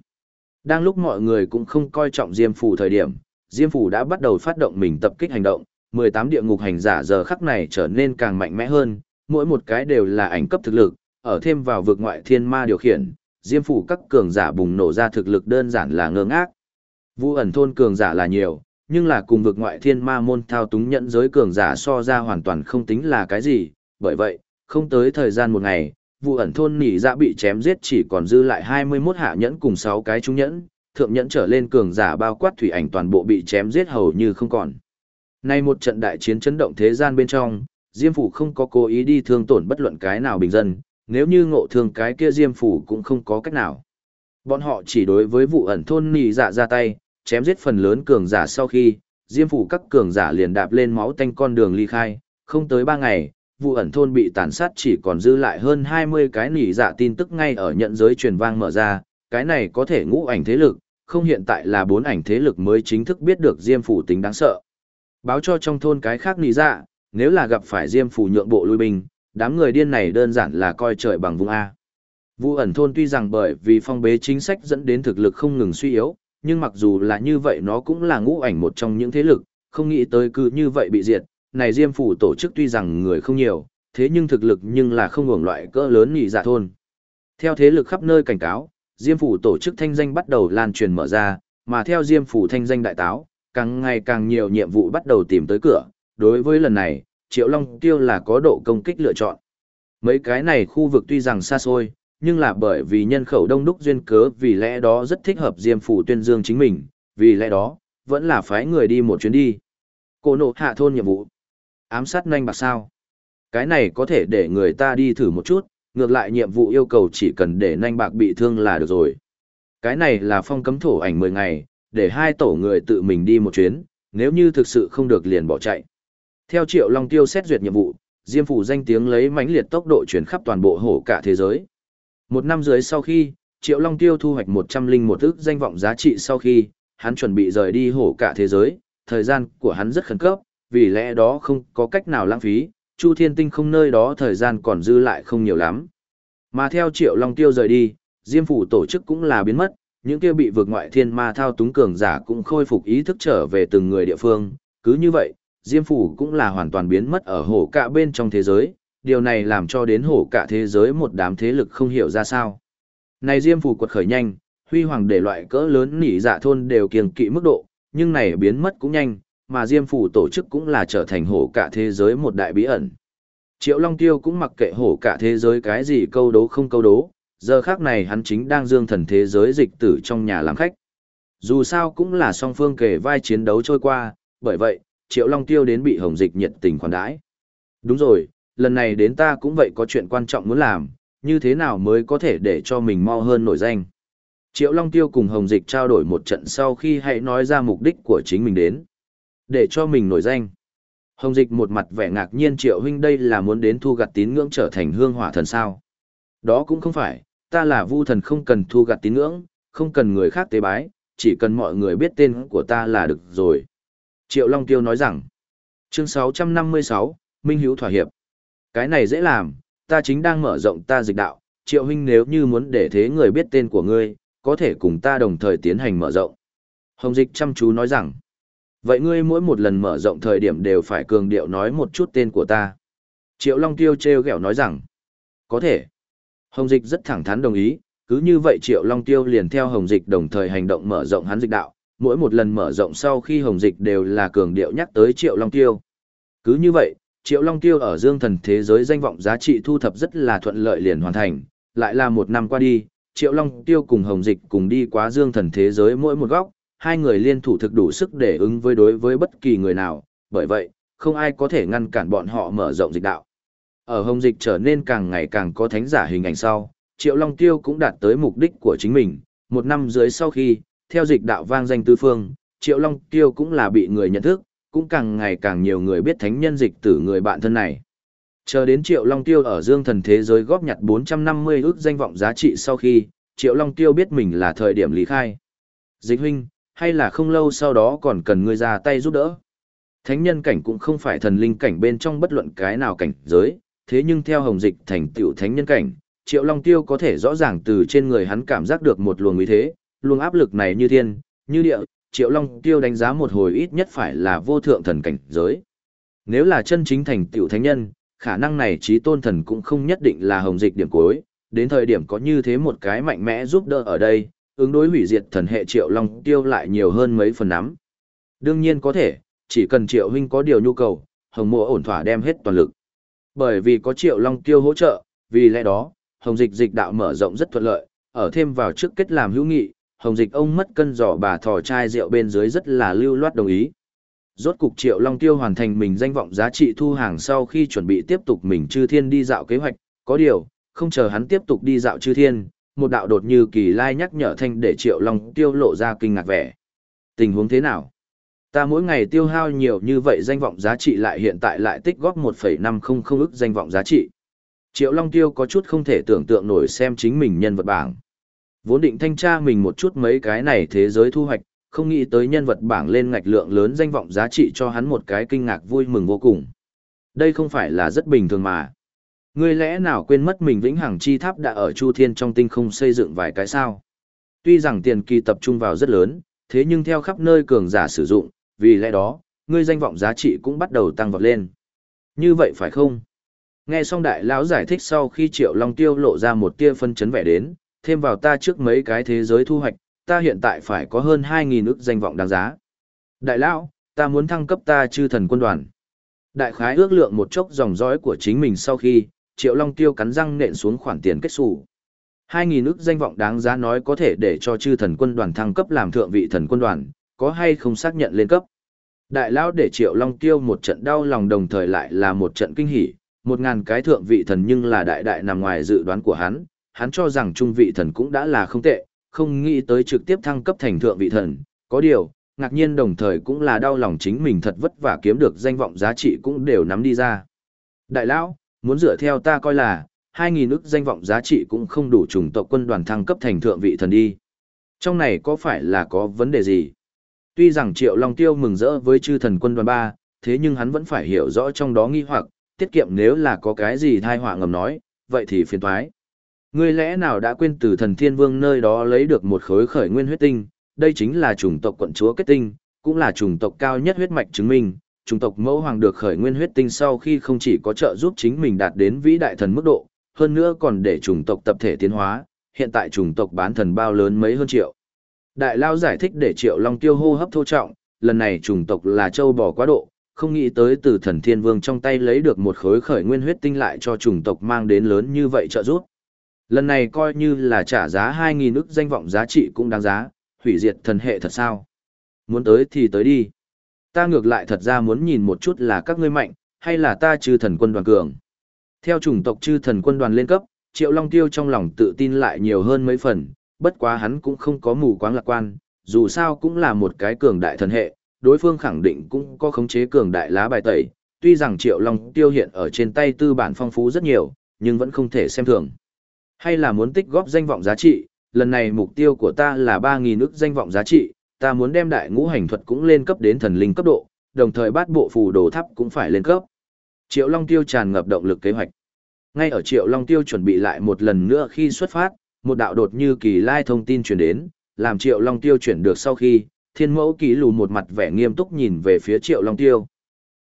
Đang lúc mọi người cũng không coi trọng Diêm Phủ thời điểm, Diêm Phủ đã bắt đầu phát động mình tập kích hành động, 18 địa ngục hành giả giờ khắc này trở nên càng mạnh mẽ hơn, mỗi một cái đều là ảnh cấp thực lực, ở thêm vào vực ngoại thiên ma điều khiển, Diêm Phủ các cường giả bùng nổ ra thực lực đơn giản là ngơ ngác. Vu ẩn thôn cường giả là nhiều, nhưng là cùng vực ngoại thiên ma môn thao túng nhận giới cường giả so ra hoàn toàn không tính là cái gì, bởi vậy, không tới thời gian một ngày, vụ ẩn thôn nỉ dạ bị chém giết chỉ còn dư lại 21 hạ nhẫn cùng 6 cái trung nhẫn, thượng nhẫn trở lên cường giả bao quát thủy ảnh toàn bộ bị chém giết hầu như không còn. Nay một trận đại chiến chấn động thế gian bên trong, Diêm Phủ không có cố ý đi thương tổn bất luận cái nào bình dân, nếu như ngộ thương cái kia Diêm Phủ cũng không có cách nào. Bọn họ chỉ đối với vụ ẩn thôn nỉ dạ ra tay, chém giết phần lớn cường giả sau khi, Diêm Phủ các cường giả liền đạp lên máu tanh con đường ly khai, không tới 3 ngày, vụ ẩn thôn bị tàn sát chỉ còn dư lại hơn 20 cái nỉ dạ tin tức ngay ở nhận giới truyền vang mở ra, cái này có thể ngũ ảnh thế lực, không hiện tại là bốn ảnh thế lực mới chính thức biết được Diêm Phủ tính đáng sợ. Báo cho trong thôn cái khác nỉ dạ, nếu là gặp phải Diêm Phủ nhượng bộ lui binh, đám người điên này đơn giản là coi trời bằng vùng A. Vụ ẩn thôn tuy rằng bởi vì phong bế chính sách dẫn đến thực lực không ngừng suy yếu, nhưng mặc dù là như vậy nó cũng là ngũ ảnh một trong những thế lực, không nghĩ tới cứ như vậy bị diệt, này Diêm phủ tổ chức tuy rằng người không nhiều, thế nhưng thực lực nhưng là không hưởng loại cỡ lớn nhị dạ thôn. Theo thế lực khắp nơi cảnh cáo, Diêm phủ tổ chức thanh danh bắt đầu lan truyền mở ra, mà theo Diêm phủ thanh danh đại táo, càng ngày càng nhiều nhiệm vụ bắt đầu tìm tới cửa. Đối với lần này, Triệu Long Tiêu là có độ công kích lựa chọn. Mấy cái này khu vực tuy rằng xa xôi, nhưng là bởi vì nhân khẩu đông đúc duyên cớ vì lẽ đó rất thích hợp Diêm phủ tuyên dương chính mình, vì lẽ đó, vẫn là phái người đi một chuyến đi. Cô nộ hạ thôn nhiệm vụ. Ám sát nhanh bạc sao? Cái này có thể để người ta đi thử một chút, ngược lại nhiệm vụ yêu cầu chỉ cần để nhanh bạc bị thương là được rồi. Cái này là phong cấm thổ ảnh 10 ngày, để hai tổ người tự mình đi một chuyến, nếu như thực sự không được liền bỏ chạy. Theo Triệu Long Tiêu xét duyệt nhiệm vụ, Diêm phủ danh tiếng lấy mãnh liệt tốc độ chuyển khắp toàn bộ hổ cả thế giới. Một năm dưới sau khi, Triệu Long Tiêu thu hoạch 101 ức danh vọng giá trị sau khi, hắn chuẩn bị rời đi hổ cả thế giới, thời gian của hắn rất khẩn cấp, vì lẽ đó không có cách nào lãng phí, Chu Thiên Tinh không nơi đó thời gian còn dư lại không nhiều lắm. Mà theo Triệu Long Tiêu rời đi, Diêm phủ tổ chức cũng là biến mất, những kia bị vượt ngoại thiên ma thao túng cường giả cũng khôi phục ý thức trở về từng người địa phương, cứ như vậy, Diêm phủ cũng là hoàn toàn biến mất ở hổ cả bên trong thế giới, điều này làm cho đến hổ cả thế giới một đám thế lực không hiểu ra sao. Này Diêm phủ quật khởi nhanh, huy hoàng để loại cỡ lớn nỉ dạ thôn đều kiêng kỵ mức độ, nhưng này biến mất cũng nhanh, mà Diêm Phủ tổ chức cũng là trở thành hổ cả thế giới một đại bí ẩn. Triệu Long Tiêu cũng mặc kệ hổ cả thế giới cái gì câu đố không câu đố, giờ khác này hắn chính đang dương thần thế giới dịch tử trong nhà làm khách. Dù sao cũng là song phương kể vai chiến đấu trôi qua, bởi vậy, Triệu Long Tiêu đến bị Hồng Dịch nhiệt tình khoản đãi. Đúng rồi, lần này đến ta cũng vậy có chuyện quan trọng muốn làm, như thế nào mới có thể để cho mình mau hơn nổi danh. Triệu Long Tiêu cùng Hồng Dịch trao đổi một trận sau khi hãy nói ra mục đích của chính mình đến. Để cho mình nổi danh. Hồng Dịch một mặt vẻ ngạc nhiên Triệu huynh đây là muốn đến thu gặt tín ngưỡng trở thành hương hỏa thần sao. Đó cũng không phải, ta là vu thần không cần thu gặt tín ngưỡng, không cần người khác tế bái, chỉ cần mọi người biết tên của ta là được rồi. Triệu Long Tiêu nói rằng, chương 656, Minh Hiếu Thỏa Hiệp. Cái này dễ làm, ta chính đang mở rộng ta dịch đạo, Triệu huynh nếu như muốn để thế người biết tên của ngươi, có thể cùng ta đồng thời tiến hành mở rộng. Hồng Dịch chăm chú nói rằng, vậy ngươi mỗi một lần mở rộng thời điểm đều phải cường điệu nói một chút tên của ta. Triệu Long Tiêu treo gẹo nói rằng, có thể. Hồng Dịch rất thẳng thắn đồng ý, cứ như vậy Triệu Long Tiêu liền theo Hồng Dịch đồng thời hành động mở rộng hắn dịch đạo, mỗi một lần mở rộng sau khi Hồng Dịch đều là cường điệu nhắc tới Triệu Long Tiêu. Cứ như vậy, Triệu Long Tiêu ở dương thần thế giới danh vọng giá trị thu thập rất là thuận lợi liền hoàn thành, lại là một năm qua đi, Triệu Long Tiêu cùng Hồng Dịch cùng đi qua dương thần thế giới mỗi một góc, hai người liên thủ thực đủ sức để ứng với đối với bất kỳ người nào, bởi vậy, không ai có thể ngăn cản bọn họ mở rộng dịch đạo. Ở Hồng Dịch trở nên càng ngày càng có thánh giả hình ảnh sau, Triệu Long Tiêu cũng đạt tới mục đích của chính mình, một năm dưới sau khi, theo dịch đạo vang danh tứ phương, Triệu Long Tiêu cũng là bị người nhận thức, cũng càng ngày càng nhiều người biết thánh nhân dịch tử người bạn thân này. Chờ đến Triệu Long Tiêu ở Dương Thần thế giới góp nhặt 450 ước danh vọng giá trị sau khi, Triệu Long Tiêu biết mình là thời điểm lý khai. Dịch huynh, hay là không lâu sau đó còn cần người ra tay giúp đỡ. Thánh nhân cảnh cũng không phải thần linh cảnh bên trong bất luận cái nào cảnh giới, thế nhưng theo hồng dịch thành tiểu thánh nhân cảnh, Triệu Long Tiêu có thể rõ ràng từ trên người hắn cảm giác được một luồng uy thế, luồng áp lực này như thiên, như địa, Triệu Long Tiêu đánh giá một hồi ít nhất phải là vô thượng thần cảnh giới. Nếu là chân chính thành tiểu thánh nhân, khả năng này trí tôn thần cũng không nhất định là hồng dịch điểm cuối, đến thời điểm có như thế một cái mạnh mẽ giúp đỡ ở đây, ứng đối hủy diệt thần hệ Triệu Long Tiêu lại nhiều hơn mấy phần nắm. Đương nhiên có thể, chỉ cần Triệu huynh có điều nhu cầu, hồng mộ ổn thỏa đem hết toàn lực. Bởi vì có Triệu Long Tiêu hỗ trợ, vì lẽ đó, hồng dịch dịch đạo mở rộng rất thuận lợi, ở thêm vào trước kết làm hữu nghị, hồng dịch ông mất cân giỏ bà thò chai rượu bên dưới rất là lưu loát đồng ý. Rốt cục Triệu Long Tiêu hoàn thành mình danh vọng giá trị thu hàng sau khi chuẩn bị tiếp tục mình chư thiên đi dạo kế hoạch, có điều, không chờ hắn tiếp tục đi dạo chư thiên, một đạo đột như kỳ lai nhắc nhở thanh để Triệu Long Tiêu lộ ra kinh ngạc vẻ. Tình huống thế nào? Ta mỗi ngày tiêu hao nhiều như vậy danh vọng giá trị lại hiện tại lại tích góp 1,500 ức danh vọng giá trị. Triệu Long Tiêu có chút không thể tưởng tượng nổi xem chính mình nhân vật bảng. Vốn định thanh tra mình một chút mấy cái này thế giới thu hoạch, không nghĩ tới nhân vật bảng lên ngạch lượng lớn danh vọng giá trị cho hắn một cái kinh ngạc vui mừng vô cùng. Đây không phải là rất bình thường mà. Ngươi lẽ nào quên mất mình vĩnh hằng chi tháp đã ở Chu Thiên trong tinh không xây dựng vài cái sao? Tuy rằng tiền kỳ tập trung vào rất lớn, thế nhưng theo khắp nơi cường giả sử dụng, vì lẽ đó, ngươi danh vọng giá trị cũng bắt đầu tăng vọt lên. Như vậy phải không? Nghe xong đại lão giải thích sau khi Triệu Long Tiêu lộ ra một tia phân chấn vẻ đến, thêm vào ta trước mấy cái thế giới thu hoạch, ta hiện tại phải có hơn 2.000 ức danh vọng đáng giá. Đại lão, ta muốn thăng cấp ta chư thần quân đoàn. Đại khái ước lượng một chốc dòng dõi của chính mình sau khi, Triệu Long Tiêu cắn răng nện xuống khoản tiền kết sủ. 2.000 ức danh vọng đáng giá nói có thể để cho chư thần quân đoàn thăng cấp làm thượng vị thần quân đoàn, có hay không xác nhận lên cấp. Đại lão để Triệu Long Tiêu một trận đau lòng đồng thời lại là một trận kinh hỉ, một ngàn cái thượng vị thần nhưng là đại đại nằm ngoài dự đoán của hắn, hắn cho rằng trung vị thần cũng đã là không tệ, không nghĩ tới trực tiếp thăng cấp thành thượng vị thần, có điều, ngạc nhiên đồng thời cũng là đau lòng chính mình thật vất vả kiếm được danh vọng giá trị cũng đều nắm đi ra. Đại lão, muốn dựa theo ta coi là, 2.000 ức danh vọng giá trị cũng không đủ trùng tộc quân đoàn thăng cấp thành thượng vị thần đi. Trong này có phải là có vấn đề gì? Tuy rằng Triệu Long Tiêu mừng rỡ với chư thần quân đoàn 3, thế nhưng hắn vẫn phải hiểu rõ trong đó nghi hoặc, tiết kiệm nếu là có cái gì thai họa ngầm nói, vậy thì phiền toái. Ngươi lẽ nào đã quên từ thần thiên vương nơi đó lấy được một khối khởi nguyên huyết tinh, đây chính là chủng tộc quận chúa kết tinh, cũng là chủng tộc cao nhất huyết mạch chứng minh, chủng tộc mẫu hoàng được khởi nguyên huyết tinh sau khi không chỉ có trợ giúp chính mình đạt đến vĩ đại thần mức độ, hơn nữa còn để chủng tộc tập thể tiến hóa, hiện tại chủng tộc bán thần bao lớn mấy hơn triệu. Đại Lao giải thích để triệu long tiêu hô hấp thô trọng, lần này chủng tộc là châu bò quá độ, không nghĩ tới từ thần thiên vương trong tay lấy được một khối khởi nguyên huyết tinh lại cho chủng tộc mang đến lớn như vậy trợ giúp. Lần này coi như là trả giá 2.000 ức danh vọng giá trị cũng đáng giá, hủy diệt thần hệ thật sao. Muốn tới thì tới đi. Ta ngược lại thật ra muốn nhìn một chút là các ngươi mạnh, hay là ta chư thần quân đoàn cường. Theo chủng tộc chư thần quân đoàn lên cấp, Triệu Long Tiêu trong lòng tự tin lại nhiều hơn mấy phần, bất quá hắn cũng không có mù quáng lạc quan, dù sao cũng là một cái cường đại thần hệ, đối phương khẳng định cũng có khống chế cường đại lá bài tẩy, tuy rằng Triệu Long Tiêu hiện ở trên tay tư bản phong phú rất nhiều, nhưng vẫn không thể xem thường. Hay là muốn tích góp danh vọng giá trị, lần này mục tiêu của ta là 3.000 ức danh vọng giá trị, ta muốn đem đại ngũ hành thuật cũng lên cấp đến thần linh cấp độ, đồng thời bát bộ phù đồ tháp cũng phải lên cấp. Triệu Long Tiêu tràn ngập động lực kế hoạch. Ngay ở Triệu Long Tiêu chuẩn bị lại một lần nữa khi xuất phát, một đạo đột như kỳ lai thông tin truyền đến, làm Triệu Long Tiêu chuyển được sau khi, thiên mẫu ký lù một mặt vẻ nghiêm túc nhìn về phía Triệu Long Tiêu.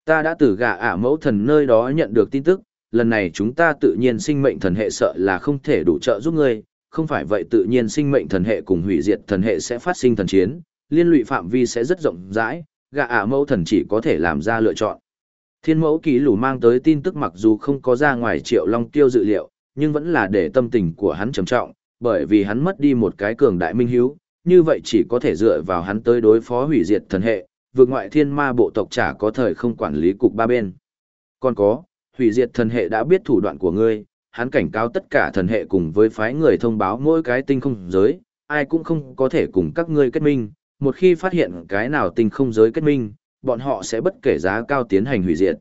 Ta đã từ gà ả mẫu thần nơi đó nhận được tin tức, lần này chúng ta tự nhiên sinh mệnh thần hệ sợ là không thể đủ trợ giúp ngươi, không phải vậy tự nhiên sinh mệnh thần hệ cùng hủy diệt thần hệ sẽ phát sinh thần chiến, liên lụy phạm vi sẽ rất rộng rãi, gạ ả mẫu thần chỉ có thể làm ra lựa chọn. Thiên mẫu ký lù mang tới tin tức mặc dù không có ra ngoài triệu long tiêu dự liệu, nhưng vẫn là để tâm tình của hắn trầm trọng, bởi vì hắn mất đi một cái cường đại minh hiếu, như vậy chỉ có thể dựa vào hắn tới đối phó hủy diệt thần hệ, vượt ngoại thiên ma bộ tộc chả có thời không quản lý cục ba bên. Còn có, hủy diệt thần hệ đã biết thủ đoạn của ngươi, hắn cảnh cáo tất cả thần hệ cùng với phái người thông báo mỗi cái tinh không giới, ai cũng không có thể cùng các ngươi kết minh, một khi phát hiện cái nào tinh không giới kết minh, bọn họ sẽ bất kể giá cao tiến hành hủy diệt.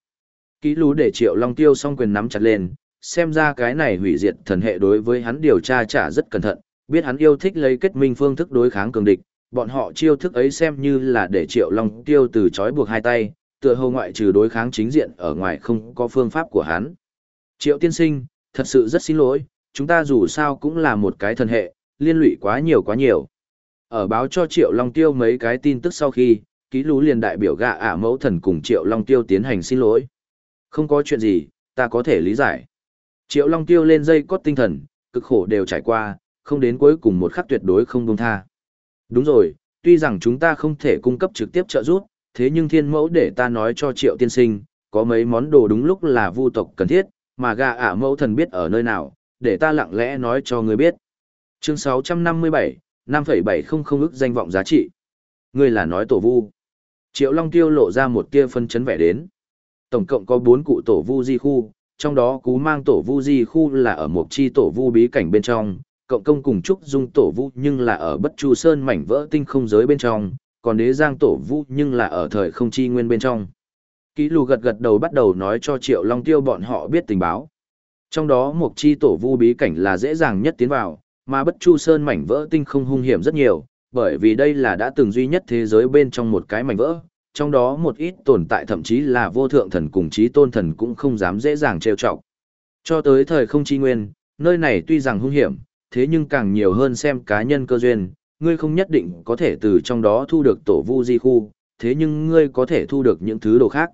Ký lú để triệu long tiêu song quyền nắm chặt lên, xem ra cái này hủy diệt thần hệ đối với hắn điều tra trả rất cẩn thận, biết hắn yêu thích lấy kết minh phương thức đối kháng cường địch, bọn họ chiêu thức ấy xem như là để triệu long tiêu từ chói buộc hai tay, tựa hồ ngoại trừ đối kháng chính diện ở ngoài không có phương pháp của hắn. Triệu tiên sinh, thật sự rất xin lỗi, chúng ta dù sao cũng là một cái thần hệ, liên lụy quá nhiều quá nhiều. Ở báo cho Triệu Long Tiêu mấy cái tin tức sau khi, ký lú liền đại biểu gạ ả mẫu thần cùng Triệu Long Tiêu tiến hành xin lỗi. Không có chuyện gì, ta có thể lý giải. Triệu Long Tiêu lên dây cốt tinh thần, cực khổ đều trải qua, không đến cuối cùng một khắc tuyệt đối không buông tha. Đúng rồi, tuy rằng chúng ta không thể cung cấp trực tiếp trợ giúp, thế nhưng thiên mẫu để ta nói cho triệu tiên sinh, có mấy món đồ đúng lúc là vu tộc cần thiết, mà gà ả mẫu thần biết ở nơi nào, để ta lặng lẽ nói cho người biết. Chương 657, 5,700 ức danh vọng giá trị. Ngươi là nói tổ vu. Triệu Long Tiêu lộ ra một tia phân chấn vẻ đến. Tổng cộng có 4 cụ tổ vu di khu, trong đó cú mang tổ vu di khu là ở một chi tổ vu bí cảnh bên trong, cộng công cùng trúc dung tổ vu nhưng là ở bất chu sơn mảnh vỡ tinh không giới bên trong, còn đế giang tổ vũ nhưng là ở thời không chi nguyên bên trong. Kỷ lù gật gật đầu bắt đầu nói cho triệu long tiêu bọn họ biết tình báo. Trong đó một chi tổ vu bí cảnh là dễ dàng nhất tiến vào, mà bất chu sơn mảnh vỡ tinh không hung hiểm rất nhiều, bởi vì đây là đã từng duy nhất thế giới bên trong một cái mảnh vỡ, trong đó một ít tồn tại thậm chí là vô thượng thần cùng chí tôn thần cũng không dám dễ dàng trêu chọc. Cho tới thời không chi nguyên, nơi này tuy rằng hung hiểm, thế nhưng càng nhiều hơn xem cá nhân cơ duyên, ngươi không nhất định có thể từ trong đó thu được tổ vu di khu, thế nhưng ngươi có thể thu được những thứ đồ khác.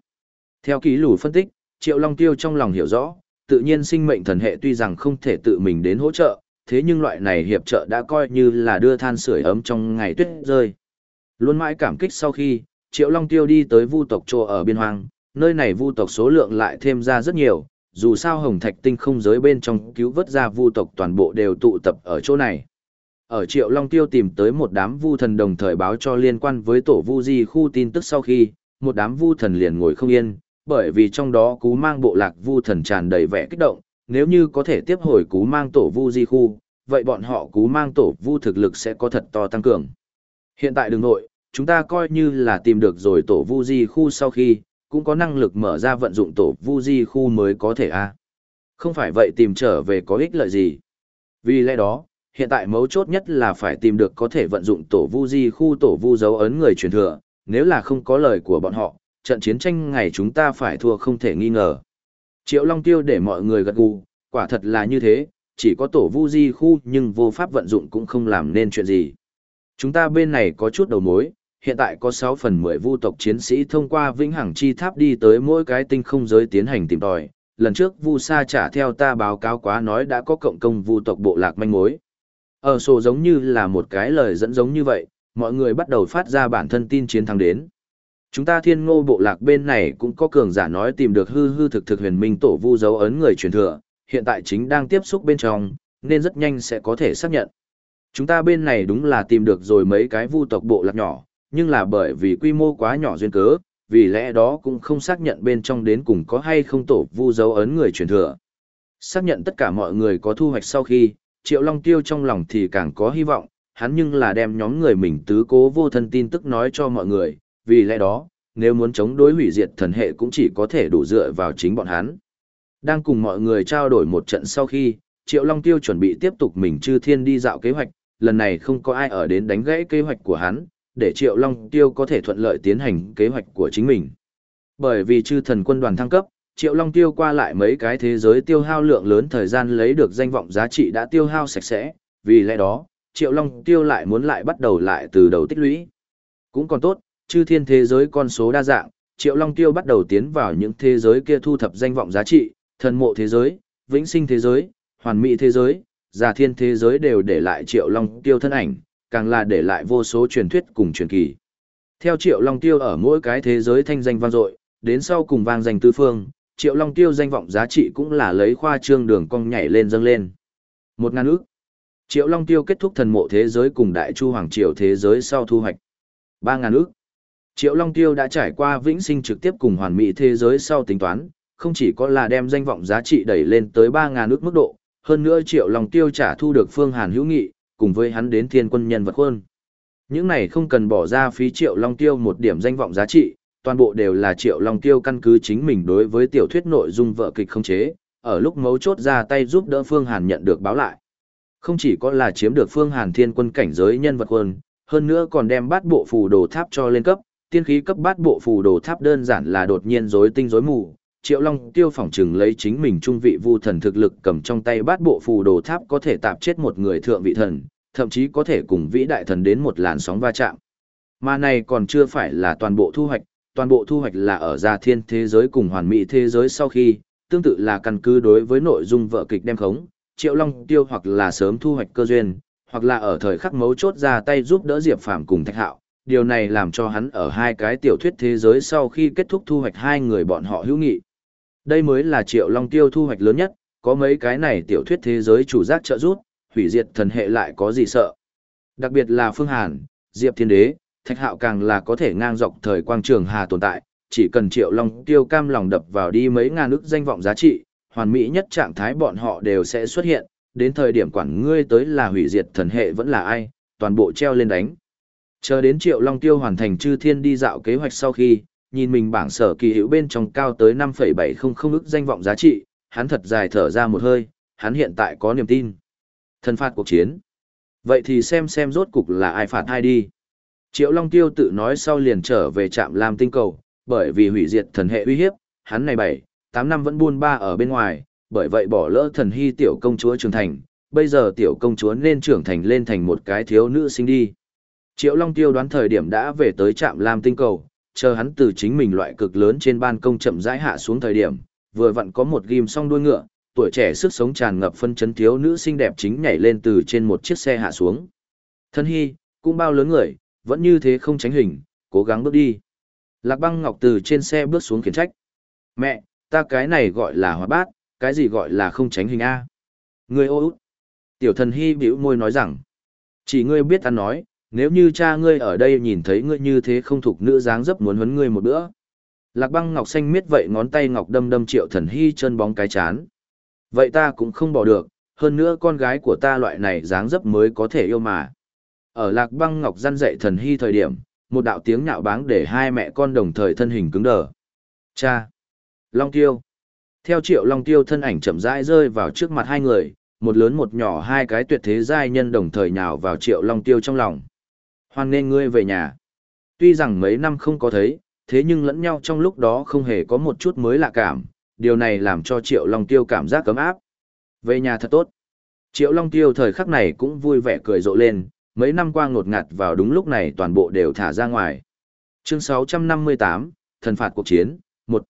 Theo ký lù phân tích, Triệu Long Tiêu trong lòng hiểu rõ, tự nhiên sinh mệnh thần hệ tuy rằng không thể tự mình đến hỗ trợ, thế nhưng loại này hiệp trợ đã coi như là đưa than sưởi ấm trong ngày tuyết rơi. Luôn mãi cảm kích sau khi, Triệu Long Tiêu đi tới vu tộc trô ở biên hoang, nơi này vu tộc số lượng lại thêm ra rất nhiều, dù sao hồng thạch tinh không giới bên trong cứu vớt ra vu tộc toàn bộ đều tụ tập ở chỗ này. Ở Triệu Long Tiêu tìm tới một đám vu thần đồng thời báo cho liên quan với tổ vu di khu tin tức sau khi, một đám vu thần liền ngồi không yên, bởi vì trong đó cú mang bộ lạc vu thần tràn đầy vẻ kích động, nếu như có thể tiếp hồi cú mang tổ vu di khu, vậy bọn họ cú mang tổ vu thực lực sẽ có thật to tăng cường. Hiện tại đường nội, chúng ta coi như là tìm được rồi tổ vu di khu sau khi, cũng có năng lực mở ra vận dụng tổ vu di khu mới có thể a Không phải vậy tìm trở về có ích lợi gì. Vì lẽ đó, hiện tại mấu chốt nhất là phải tìm được có thể vận dụng tổ vu di khu tổ vu dấu ấn người truyền thừa, nếu là không có lời của bọn họ, trận chiến tranh ngày chúng ta phải thua không thể nghi ngờ. Triệu Long Tiêu để mọi người gật gù, quả thật là như thế, chỉ có tổ vu di khu nhưng vô pháp vận dụng cũng không làm nên chuyện gì. Chúng ta bên này có chút đầu mối, hiện tại có 6 phần 10 vu tộc chiến sĩ thông qua vĩnh hằng chi tháp đi tới mỗi cái tinh không giới tiến hành tìm tòi. Lần trước vu sa trả theo ta báo cáo quá nói đã có cộng công vu tộc bộ lạc manh mối. Ở sổ giống như là một cái lời dẫn giống như vậy, mọi người bắt đầu phát ra bản thân tin chiến thắng đến. Chúng ta thiên ngô bộ lạc bên này cũng có cường giả nói tìm được hư hư thực thực huyền minh tổ vu dấu ấn người truyền thừa, hiện tại chính đang tiếp xúc bên trong, nên rất nhanh sẽ có thể xác nhận. Chúng ta bên này đúng là tìm được rồi mấy cái vu tộc bộ lạc nhỏ, nhưng là bởi vì quy mô quá nhỏ duyên cớ, vì lẽ đó cũng không xác nhận bên trong đến cùng có hay không tổ vu dấu ấn người truyền thừa. Xác nhận tất cả mọi người có thu hoạch sau khi, Triệu Long Tiêu trong lòng thì càng có hy vọng, hắn nhưng là đem nhóm người mình tứ cố vô thân tin tức nói cho mọi người, vì lẽ đó, nếu muốn chống đối hủy diệt thần hệ cũng chỉ có thể đủ dựa vào chính bọn hắn. Đang cùng mọi người trao đổi một trận sau khi, Triệu Long Tiêu chuẩn bị tiếp tục mình chư thiên đi dạo kế hoạch, lần này không có ai ở đến đánh gãy kế hoạch của hắn, để Triệu Long Tiêu có thể thuận lợi tiến hành kế hoạch của chính mình. Bởi vì chư thần quân đoàn thăng cấp, Triệu Long Tiêu qua lại mấy cái thế giới tiêu hao lượng lớn thời gian lấy được danh vọng giá trị đã tiêu hao sạch sẽ, vì lẽ đó, Triệu Long Tiêu lại muốn lại bắt đầu lại từ đầu tích lũy. Cũng còn tốt, chư thiên thế giới con số đa dạng, Triệu Long Tiêu bắt đầu tiến vào những thế giới kia thu thập danh vọng giá trị, thần mộ thế giới, vĩnh sinh thế giới, hoàn mỹ thế giới, giả thiên thế giới đều để lại Triệu Long Tiêu thân ảnh, càng là để lại vô số truyền thuyết cùng truyền kỳ. Theo Triệu Long Tiêu ở mỗi cái thế giới thanh danh vang dội, đến sau cùng vang danh tứ phương, Triệu Long Tiêu danh vọng giá trị cũng là lấy khoa trương đường cong nhảy lên dâng lên. Một ngàn ước. Triệu Long Tiêu kết thúc thần mộ thế giới cùng Đại Chu Hoàng Triều thế giới sau thu hoạch. Ba ngàn ước. Triệu Long Tiêu đã trải qua vĩnh sinh trực tiếp cùng hoàn mỹ thế giới sau tính toán, không chỉ có là đem danh vọng giá trị đẩy lên tới ba ngàn ước mức độ, hơn nữa Triệu Long Tiêu trả thu được Phương Hàn hữu nghị, cùng với hắn đến thiên quân nhân vật quân. Những này không cần bỏ ra phí Triệu Long Tiêu một điểm danh vọng giá trị, toàn bộ đều là Triệu Long Tiêu căn cứ chính mình đối với tiểu thuyết nội dung vợ kịch không chế, ở lúc mấu chốt ra tay giúp đỡ Phương Hàn nhận được báo lại. Không chỉ có là chiếm được Phương Hàn thiên quân cảnh giới nhân vật quân, hơn nữa còn đem bát bộ phù đồ tháp cho lên cấp, tiên khí cấp bát bộ phù đồ tháp đơn giản là đột nhiên rối tinh rối mù. Triệu Long tiêu phỏng chừng lấy chính mình trung vị vu thần thực lực cầm trong tay bát bộ phù đồ tháp có thể tạp chết một người thượng vị thần, thậm chí có thể cùng vĩ đại thần đến một làn sóng va chạm. Mà này còn chưa phải là toàn bộ thu hoạch, toàn bộ thu hoạch là ở gia thiên thế giới cùng hoàn mỹ thế giới sau khi, tương tự là căn cứ đối với nội dung vợ kịch đem khống, Triệu Long tiêu hoặc là sớm thu hoạch cơ duyên, hoặc là ở thời khắc mấu chốt ra tay giúp đỡ Diệp Phàm cùng Thạch Hạo, điều này làm cho hắn ở hai cái tiểu thuyết thế giới sau khi kết thúc thu hoạch hai người bọn họ hữu nghị. Đây mới là Triệu Long Tiêu thu hoạch lớn nhất, có mấy cái này tiểu thuyết thế giới chủ giác trợ giúp, hủy diệt thần hệ lại có gì sợ. Đặc biệt là Phương Hàn, Diệp Thiên Đế, Thạch Hạo càng là có thể ngang dọc thời quang trường hà tồn tại, chỉ cần Triệu Long Tiêu cam lòng đập vào đi mấy ngàn ức danh vọng giá trị, hoàn mỹ nhất trạng thái bọn họ đều sẽ xuất hiện, đến thời điểm quản ngươi tới là hủy diệt thần hệ vẫn là ai, toàn bộ treo lên đánh. Chờ đến Triệu Long Tiêu hoàn thành chư thiên đi dạo kế hoạch sau khi, nhìn mình bảng sở kỳ hữu bên trong cao tới 5,700 ức danh vọng giá trị, hắn thật dài thở ra một hơi, hắn hiện tại có niềm tin. Thần phạt cuộc chiến. Vậy thì xem xem rốt cục là ai phạt ai đi. Triệu Long Tiêu tự nói sau liền trở về trạm Lam Tinh Cầu, bởi vì hủy diệt thần hệ uy hiếp, hắn này 7, 8 năm vẫn buôn ba ở bên ngoài, bởi vậy bỏ lỡ thần hy tiểu công chúa trưởng thành, bây giờ tiểu công chúa nên trưởng thành lên thành một cái thiếu nữ sinh đi. Triệu Long Tiêu đoán thời điểm đã về tới trạm Lam Tinh Cầu, chờ hắn từ chính mình loại cực lớn trên ban công chậm rãi hạ xuống thời điểm, vừa vặn có một ghim song đuôi ngựa, tuổi trẻ sức sống tràn ngập phân chấn thiếu nữ xinh đẹp chính nhảy lên từ trên một chiếc xe hạ xuống. Thân hy, cũng bao lớn người, vẫn như thế không tránh hình, cố gắng bước đi. Lạc băng ngọc từ trên xe bước xuống khiển trách. Mẹ, ta cái này gọi là hóa bát, cái gì gọi là không tránh hình A. Người ô út. Tiểu thần hy bĩu môi nói rằng, chỉ ngươi biết ta nói, nếu như cha ngươi ở đây nhìn thấy ngươi như thế không thuộc nữ dáng dấp muốn huấn ngươi một bữa. Lạc băng ngọc xanh miết vậy ngón tay ngọc đâm đâm triệu thần hy chân bóng cái chán. Vậy ta cũng không bỏ được, hơn nữa con gái của ta loại này dáng dấp mới có thể yêu mà. Ở lạc băng ngọc gian dạy thần hy thời điểm, một đạo tiếng nhạo báng để hai mẹ con đồng thời thân hình cứng đờ. Cha! Long tiêu! Theo triệu long tiêu thân ảnh chậm rãi rơi vào trước mặt hai người, một lớn một nhỏ hai cái tuyệt thế giai nhân đồng thời nhào vào triệu long tiêu trong lòng. Hoan nên ngươi về nhà. Tuy rằng mấy năm không có thấy, thế nhưng lẫn nhau trong lúc đó không hề có một chút mới lạ cảm, điều này làm cho Triệu Long Tiêu cảm giác cấm áp. Về nhà thật tốt. Triệu Long Tiêu thời khắc này cũng vui vẻ cười rộ lên, mấy năm qua ngột ngạt vào đúng lúc này toàn bộ đều thả ra ngoài. Chương 658, Thần phạt cuộc chiến, 1.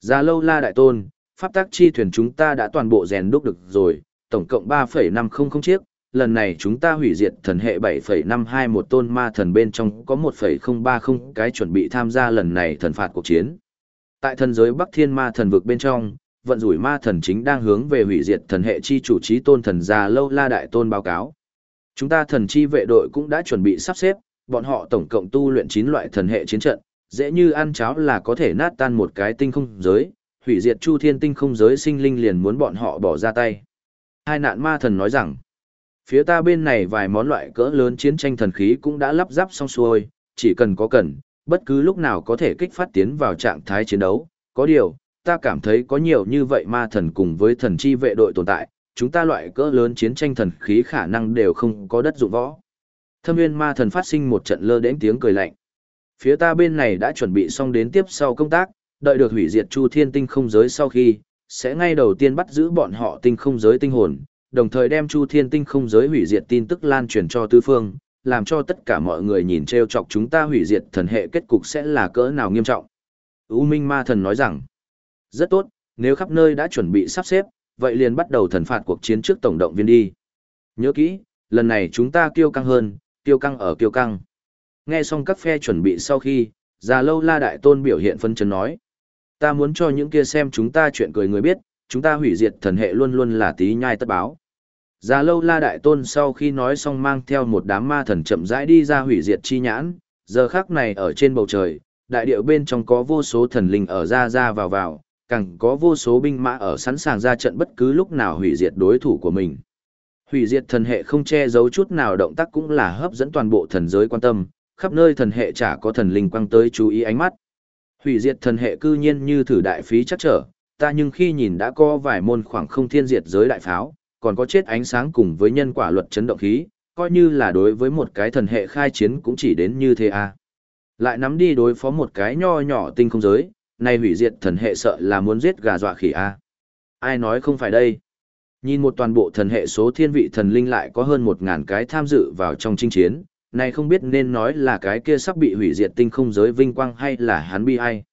Già lâu la đại tôn, pháp tác chi thuyền chúng ta đã toàn bộ rèn đúc được rồi, tổng cộng 3,500 chiếc, lần này chúng ta hủy diệt thần hệ 7,521 tôn ma thần bên trong có 1,030 cái chuẩn bị tham gia lần này thần phạt cuộc chiến. Tại thần giới Bắc Thiên ma thần vực bên trong, vận rủi ma thần chính đang hướng về hủy diệt thần hệ chi chủ trí tôn thần già lâu la đại tôn báo cáo. Chúng ta thần chi vệ đội cũng đã chuẩn bị sắp xếp, bọn họ tổng cộng tu luyện 9 loại thần hệ chiến trận, dễ như ăn cháo là có thể nát tan một cái tinh không giới, hủy diệt chu thiên tinh không giới sinh linh liền muốn bọn họ bỏ ra tay. Hai nạn ma thần nói rằng, phía ta bên này vài món loại cỡ lớn chiến tranh thần khí cũng đã lắp ráp xong xuôi, chỉ cần có cần, bất cứ lúc nào có thể kích phát tiến vào trạng thái chiến đấu. Có điều, ta cảm thấy có nhiều như vậy ma thần cùng với thần chi vệ đội tồn tại, chúng ta loại cỡ lớn chiến tranh thần khí khả năng đều không có đất dụng võ. Thâm nguyên ma thần phát sinh một trận lơ đến tiếng cười lạnh. Phía ta bên này đã chuẩn bị xong đến tiếp sau công tác, đợi được hủy diệt chu thiên tinh không giới sau khi, sẽ ngay đầu tiên bắt giữ bọn họ tinh không giới tinh hồn, đồng thời đem chu thiên tinh không giới hủy diệt tin tức lan truyền cho tư phương, làm cho tất cả mọi người nhìn treo chọc chúng ta hủy diệt thần hệ kết cục sẽ là cỡ nào nghiêm trọng. U Minh Ma Thần nói rằng, rất tốt, nếu khắp nơi đã chuẩn bị sắp xếp, vậy liền bắt đầu thần phạt cuộc chiến trước tổng động viên đi. Nhớ kỹ, lần này chúng ta kiêu căng hơn, kiêu căng ở kiêu căng. Nghe xong các phe chuẩn bị sau khi, già lâu la đại tôn biểu hiện phân chấn nói. Ta muốn cho những kia xem chúng ta chuyện cười người biết, chúng ta hủy diệt thần hệ luôn luôn là tí nhai tất báo. Già lâu la đại tôn sau khi nói xong mang theo một đám ma thần chậm rãi đi ra hủy diệt chi nhãn, giờ khắc này ở trên bầu trời, đại điệu bên trong có vô số thần linh ở ra ra vào vào, càng có vô số binh mã ở sẵn sàng ra trận bất cứ lúc nào hủy diệt đối thủ của mình. Hủy diệt thần hệ không che giấu chút nào động tác cũng là hấp dẫn toàn bộ thần giới quan tâm, khắp nơi thần hệ chả có thần linh quăng tới chú ý ánh mắt. Hủy diệt thần hệ cư nhiên như thử đại phí chắc trở, ta nhưng khi nhìn đã có vài môn khoảng không thiên diệt giới đại pháo, còn có chết ánh sáng cùng với nhân quả luật chấn động khí, coi như là đối với một cái thần hệ khai chiến cũng chỉ đến như thế à. Lại nắm đi đối phó một cái nho nhỏ tinh không giới, nay hủy diệt thần hệ sợ là muốn giết gà dọa khỉ à. Ai nói không phải đây? Nhìn một toàn bộ thần hệ số thiên vị thần linh lại có hơn một ngàn cái tham dự vào trong chinh chiến, này không biết nên nói là cái kia sắp bị hủy diệt tinh không giới vinh quang hay là hắn bi ai.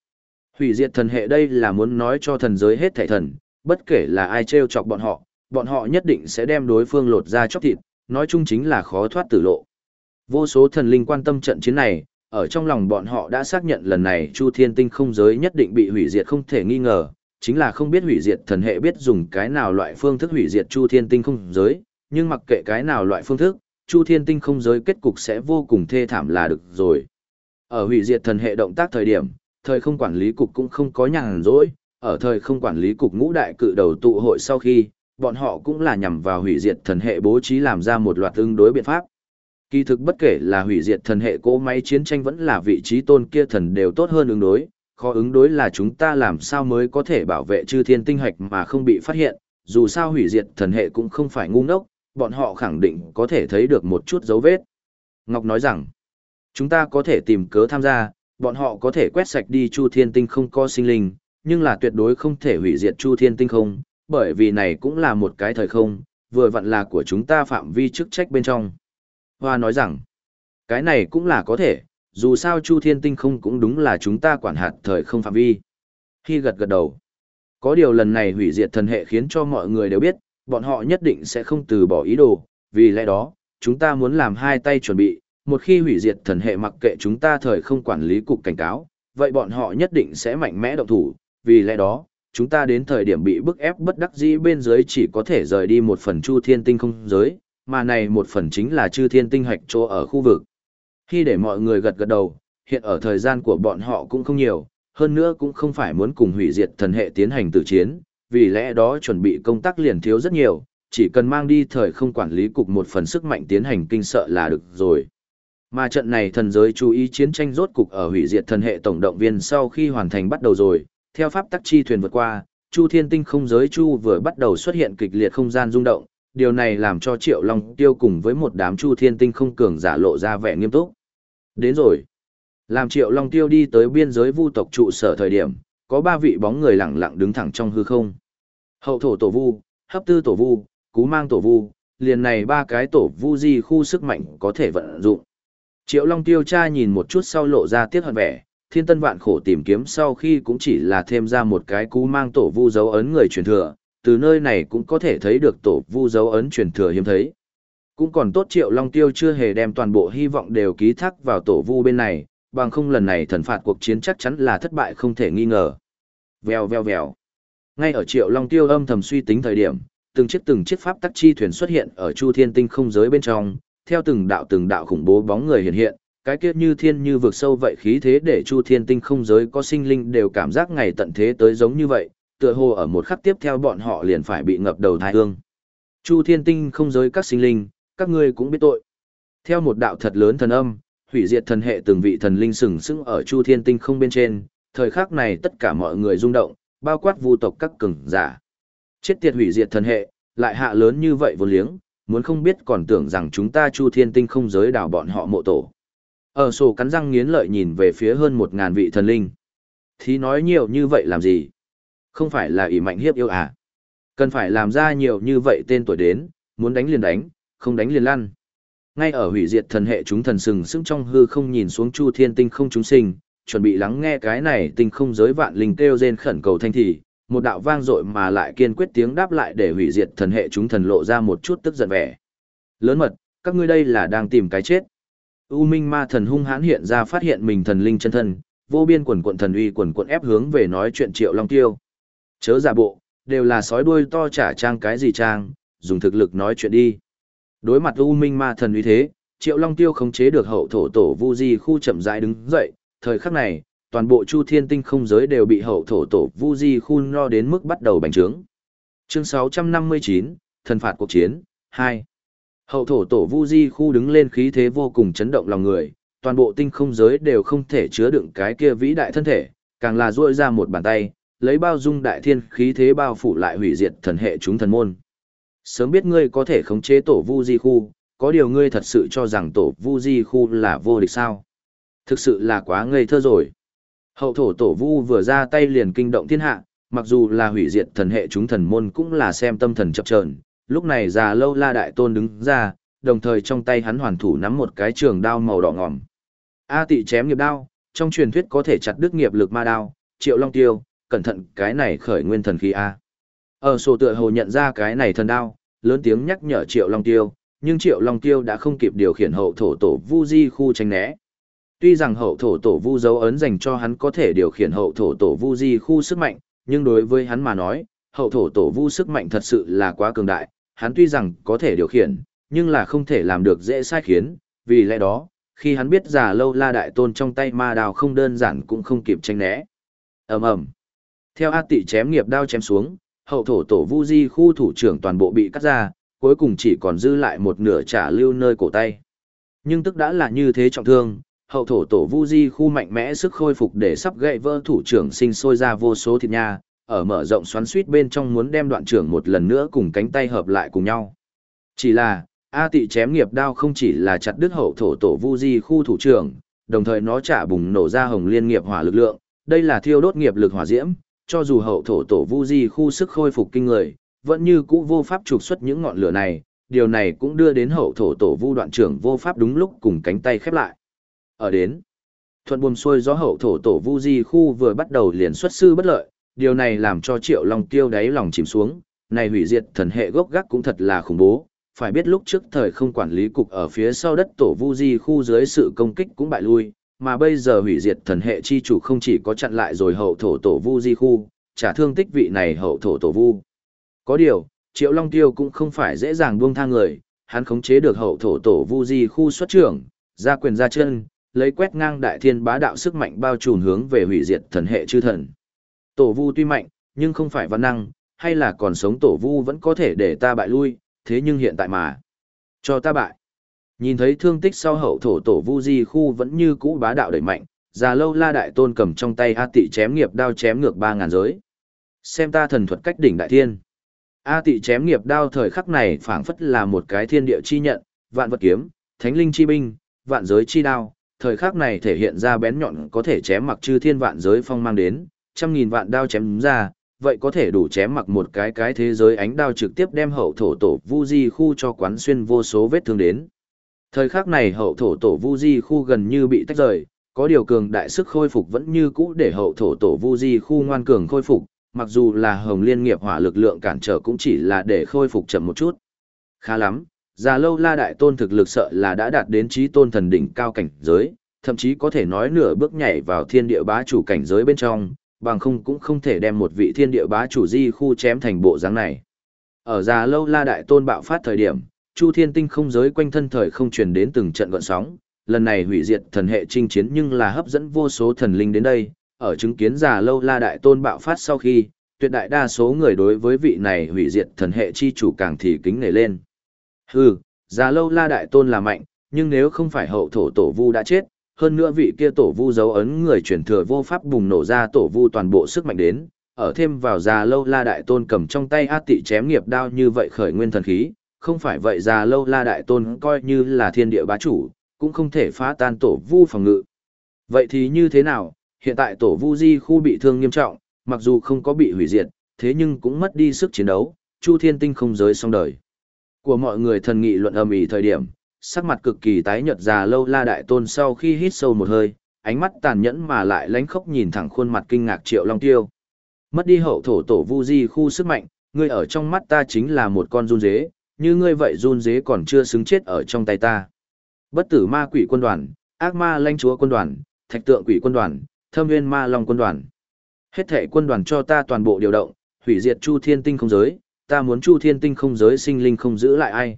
Hủy diệt thần hệ đây là muốn nói cho thần giới hết thảy thần, bất kể là ai trêu chọc bọn họ, bọn họ nhất định sẽ đem đối phương lột ra chóc thịt, nói chung chính là khó thoát tử lộ. Vô số thần linh quan tâm trận chiến này, ở trong lòng bọn họ đã xác nhận lần này Chu Thiên Tinh không giới nhất định bị hủy diệt không thể nghi ngờ, chính là không biết hủy diệt thần hệ biết dùng cái nào loại phương thức hủy diệt Chu Thiên Tinh không giới, nhưng mặc kệ cái nào loại phương thức, Chu Thiên Tinh không giới kết cục sẽ vô cùng thê thảm là được rồi. Ở hủy diệt thần hệ động tác thời điểm, thời không quản lý cục cũng không có nhàn rỗi, ở thời không quản lý cục ngũ đại cự đầu tụ hội sau khi, bọn họ cũng là nhằm vào hủy diệt thần hệ bố trí làm ra một loạt tương đối biện pháp. Kỳ thực bất kể là hủy diệt thần hệ cỗ máy chiến tranh vẫn là vị trí tôn kia thần đều tốt hơn ứng đối, khó ứng đối là chúng ta làm sao mới có thể bảo vệ chư thiên tinh hạch mà không bị phát hiện, dù sao hủy diệt thần hệ cũng không phải ngu ngốc, bọn họ khẳng định có thể thấy được một chút dấu vết. Ngọc nói rằng, chúng ta có thể tìm cớ tham gia, bọn họ có thể quét sạch đi Chu Thiên Tinh không có sinh linh, nhưng là tuyệt đối không thể hủy diệt Chu Thiên Tinh không, bởi vì này cũng là một cái thời không, vừa vặn là của chúng ta phạm vi chức trách bên trong. Hoa nói rằng, cái này cũng là có thể, dù sao Chu Thiên Tinh không cũng đúng là chúng ta quản hạt thời không phạm vi. Khi gật gật đầu, có điều lần này hủy diệt thần hệ khiến cho mọi người đều biết, bọn họ nhất định sẽ không từ bỏ ý đồ, vì lẽ đó, chúng ta muốn làm hai tay chuẩn bị, một khi hủy diệt thần hệ mặc kệ chúng ta thời không quản lý cục cảnh cáo, vậy bọn họ nhất định sẽ mạnh mẽ động thủ, vì lẽ đó, chúng ta đến thời điểm bị bức ép bất đắc dĩ bên dưới chỉ có thể rời đi một phần chu thiên tinh không giới, mà này một phần chính là chư thiên tinh hạch chỗ ở khu vực. Khi để mọi người gật gật đầu, hiện ở thời gian của bọn họ cũng không nhiều, hơn nữa cũng không phải muốn cùng hủy diệt thần hệ tiến hành tử chiến, vì lẽ đó chuẩn bị công tác liền thiếu rất nhiều, chỉ cần mang đi thời không quản lý cục một phần sức mạnh tiến hành kinh sợ là được rồi. Mà trận này thần giới chú ý chiến tranh rốt cục ở hủy diệt thần hệ tổng động viên sau khi hoàn thành bắt đầu rồi, theo pháp tắc chi thuyền vượt qua, Chu Thiên Tinh không giới chu vừa bắt đầu xuất hiện kịch liệt không gian rung động, điều này làm cho Triệu Long Tiêu cùng với một đám Chu Thiên Tinh không cường giả lộ ra vẻ nghiêm túc. Đến rồi. Làm Triệu Long Tiêu đi tới biên giới vu tộc trụ sở thời điểm, có ba vị bóng người lặng lặng đứng thẳng trong hư không. Hậu thổ tổ vu, hấp tư tổ vu, cú mang tổ vu, liền này ba cái tổ vu di khu sức mạnh có thể vận dụng. Triệu Long Tiêu cha nhìn một chút sau lộ ra tiếc hận vẻ, thiên tân vạn khổ tìm kiếm sau khi cũng chỉ là thêm ra một cái cú mang tổ vu dấu ấn người truyền thừa, từ nơi này cũng có thể thấy được tổ vu dấu ấn truyền thừa hiếm thấy. Cũng còn tốt Triệu Long Tiêu chưa hề đem toàn bộ hy vọng đều ký thác vào tổ vu bên này, bằng không lần này thần phạt cuộc chiến chắc chắn là thất bại không thể nghi ngờ. Vèo vèo vèo. Ngay ở Triệu Long Tiêu âm thầm suy tính thời điểm, từng chiếc từng chiếc pháp tắc chi thuyền xuất hiện ở Chu Thiên Tinh không giới bên trong, theo từng đạo từng đạo khủng bố bóng người hiện hiện, cái kia như thiên như vực sâu vậy khí thế để Chu Thiên Tinh không giới có sinh linh đều cảm giác ngày tận thế tới giống như vậy, tựa hồ ở một khắc tiếp theo bọn họ liền phải bị ngập đầu thai hương. Chu Thiên Tinh không giới các sinh linh, các ngươi cũng biết tội. Theo một đạo thật lớn thần âm, hủy diệt thần hệ từng vị thần linh sừng sững ở Chu Thiên Tinh không bên trên, thời khắc này tất cả mọi người rung động, bao quát vu tộc các cường giả. Chết tiệt hủy diệt thần hệ, lại hạ lớn như vậy vô liếng, muốn không biết còn tưởng rằng chúng ta Chu Thiên Tinh không giới đào bọn họ mộ tổ. Ở sổ cắn răng nghiến lợi nhìn về phía hơn một ngàn vị thần linh. Thì nói nhiều như vậy làm gì? Không phải là ỷ mạnh hiếp yêu à? Cần phải làm ra nhiều như vậy tên tuổi đến, muốn đánh liền đánh, không đánh liền lăn. Ngay ở hủy diệt thần hệ chúng thần sừng sững trong hư không nhìn xuống Chu Thiên Tinh không chúng sinh, chuẩn bị lắng nghe cái này tinh không giới vạn linh kêu rên khẩn cầu thanh thì, một đạo vang dội mà lại kiên quyết tiếng đáp lại để hủy diệt thần hệ chúng thần lộ ra một chút tức giận vẻ. Lớn mật, các ngươi đây là đang tìm cái chết. U Minh Ma thần hung hãn hiện ra phát hiện mình thần linh chân thân, vô biên quần quận thần uy quần quận ép hướng về nói chuyện Triệu Long Tiêu. Chớ giả bộ, đều là sói đuôi to trả trang cái gì trang, dùng thực lực nói chuyện đi. Đối mặt U Minh Ma thần uy thế, Triệu Long Tiêu khống chế được hậu thổ tổ Vu Di khu chậm rãi đứng dậy, thời khắc này, toàn bộ Chu Thiên Tinh không giới đều bị hậu thổ tổ Vu Di khu no đến mức bắt đầu bành trướng. Chương 659, thần phạt cuộc chiến 2. Hậu thổ tổ Vu Di khu đứng lên khí thế vô cùng chấn động lòng người, toàn bộ tinh không giới đều không thể chứa đựng cái kia vĩ đại thân thể, càng là duỗi ra một bàn tay, lấy bao dung đại thiên khí thế bao phủ lại hủy diệt thần hệ chúng thần môn. Sớm biết ngươi có thể khống chế tổ Vu Di khu, có điều ngươi thật sự cho rằng tổ Vu Di khu là vô địch sao? Thực sự là quá ngây thơ rồi. Hậu thổ tổ Vu vừa ra tay liền kinh động thiên hạ, mặc dù là hủy diệt thần hệ chúng thần môn cũng là xem tâm thần chập chờn, lúc này già lâu la đại tôn đứng ra, đồng thời trong tay hắn hoàn thủ nắm một cái trường đao màu đỏ ngòm. A tị chém nghiệp đao, trong truyền thuyết có thể chặt đứt nghiệp lực ma đao, triệu long tiêu, cẩn thận cái này khởi nguyên thần khí A. Ở sổ tựa hồ nhận ra cái này thần đao, lớn tiếng nhắc nhở triệu long tiêu, nhưng triệu long tiêu đã không kịp điều khiển hậu thổ tổ vu di khu tránh né. Tuy rằng hậu thổ tổ vu dấu ấn dành cho hắn có thể điều khiển hậu thổ tổ vu di khu sức mạnh, nhưng đối với hắn mà nói, hậu thổ tổ vu sức mạnh thật sự là quá cường đại, hắn tuy rằng có thể điều khiển, nhưng là không thể làm được dễ sai khiến, vì lẽ đó, khi hắn biết giả lâu la đại tôn trong tay ma đào không đơn giản cũng không kịp tranh né. ầm ầm theo A tị chém nghiệp đao chém xuống, hậu thổ tổ vu di khu thủ trưởng toàn bộ bị cắt ra, cuối cùng chỉ còn dư lại một nửa trả lưu nơi cổ tay. Nhưng tức đã là như thế trọng thương, hậu thổ tổ vu di khu mạnh mẽ sức khôi phục để sắp gậy vỡ thủ trưởng sinh sôi ra vô số thịt nha, ở mở rộng xoắn suýt bên trong muốn đem đoạn trưởng một lần nữa cùng cánh tay hợp lại cùng nhau. Chỉ là, A tị chém nghiệp đao không chỉ là chặt đứt hậu thổ tổ vu di khu thủ trưởng, đồng thời nó trả bùng nổ ra hồng liên nghiệp hỏa lực lượng, đây là thiêu đốt nghiệp lực hỏa diễm, cho dù hậu thổ tổ vu di khu sức khôi phục kinh người, vẫn như cũ vô pháp trục xuất những ngọn lửa này, điều này cũng đưa đến hậu thổ tổ vu đoạn trưởng vô pháp đúng lúc cùng cánh tay khép lại. Ở đến, thuận buồm xuôi gió hậu thổ tổ vu di khu vừa bắt đầu liền xuất sư bất lợi, điều này làm cho triệu long tiêu đáy lòng chìm xuống, này hủy diệt thần hệ gốc gác cũng thật là khủng bố, phải biết lúc trước thời không quản lý cục ở phía sau đất tổ vu di khu dưới sự công kích cũng bại lui, mà bây giờ hủy diệt thần hệ chi chủ không chỉ có chặn lại rồi hậu thổ tổ vu di khu, trả thương tích vị này hậu thổ tổ vu. Có điều, triệu long tiêu cũng không phải dễ dàng buông tha người, hắn khống chế được hậu thổ tổ vu di khu xuất trưởng, ra quyền ra chân, lấy quét ngang đại thiên bá đạo sức mạnh bao trùm hướng về hủy diệt thần hệ chư thần. Tổ vu tuy mạnh, nhưng không phải văn năng, hay là còn sống tổ vu vẫn có thể để ta bại lui, thế nhưng hiện tại mà. Cho ta bại. Nhìn thấy thương tích sau hậu thổ tổ vu di khu vẫn như cũ bá đạo đẩy mạnh, già lâu la đại tôn cầm trong tay A tị chém nghiệp đao chém ngược ba ngàn giới. Xem ta thần thuật cách đỉnh đại thiên. A tị chém nghiệp đao thời khắc này phảng phất là một cái thiên địa chi nhận, vạn vật kiếm, thánh linh chi binh, vạn giới chi đao, thời khắc này thể hiện ra bén nhọn có thể chém mặc chư thiên vạn giới phong mang đến, trăm nghìn vạn đao chém ra, vậy có thể đủ chém mặc một cái cái thế giới ánh đao trực tiếp đem hậu thổ tổ vu di khu cho quán xuyên vô số vết thương đến. Thời khắc này hậu thổ tổ vu di khu gần như bị tách rời, có điều cường đại sức khôi phục vẫn như cũ để hậu thổ tổ vu di khu ngoan cường khôi phục, mặc dù là hồng liên nghiệp hỏa lực lượng cản trở cũng chỉ là để khôi phục chậm một chút. Khá lắm, già lâu la đại tôn thực lực sợ là đã đạt đến trí tôn thần đỉnh cao cảnh giới, thậm chí có thể nói nửa bước nhảy vào thiên địa bá chủ cảnh giới bên trong, bằng không cũng không thể đem một vị thiên địa bá chủ di khu chém thành bộ dáng này. Ở già lâu la đại tôn bạo phát thời điểm, Chu Thiên Tinh không giới quanh thân thời không truyền đến từng trận gợn sóng, lần này hủy diệt thần hệ chinh chiến nhưng là hấp dẫn vô số thần linh đến đây, ở chứng kiến già lâu la đại tôn bạo phát sau khi, tuyệt đại đa số người đối với vị này hủy diệt thần hệ chi chủ càng thì kính nể lên. Hừ, già lâu la đại tôn là mạnh, nhưng nếu không phải hậu thổ tổ vu đã chết, hơn nữa vị kia tổ vu dấu ấn người truyền thừa vô pháp bùng nổ ra tổ vu toàn bộ sức mạnh đến, ở thêm vào già lâu la đại tôn cầm trong tay át tị chém nghiệp đao như vậy khởi nguyên thần khí, không phải vậy già lâu la đại tôn coi như là thiên địa bá chủ, cũng không thể phá tan tổ vu phòng ngự. Vậy thì như thế nào, hiện tại tổ vu di khu bị thương nghiêm trọng, mặc dù không có bị hủy diệt, thế nhưng cũng mất đi sức chiến đấu, Chu Thiên Tinh không giới xong đời. Của mọi người thần nghị luận âm ỉ thời điểm, sắc mặt cực kỳ tái nhợt già lâu la đại tôn sau khi hít sâu một hơi, ánh mắt tàn nhẫn mà lại lánh khóc nhìn thẳng khuôn mặt kinh ngạc Triệu Long Tiêu. Mất đi hậu thổ tổ vu di khu sức mạnh, ngươi ở trong mắt ta chính là một con run dế, như ngươi vậy run dế còn chưa xứng chết ở trong tay ta. Bất tử ma quỷ quân đoàn, ác ma lãnh chúa quân đoàn, thạch tượng quỷ quân đoàn, thâm nguyên ma long quân đoàn. Hết thể quân đoàn cho ta toàn bộ điều động, hủy diệt chu thiên tinh không giới, ta muốn chu thiên tinh không giới sinh linh không giữ lại ai.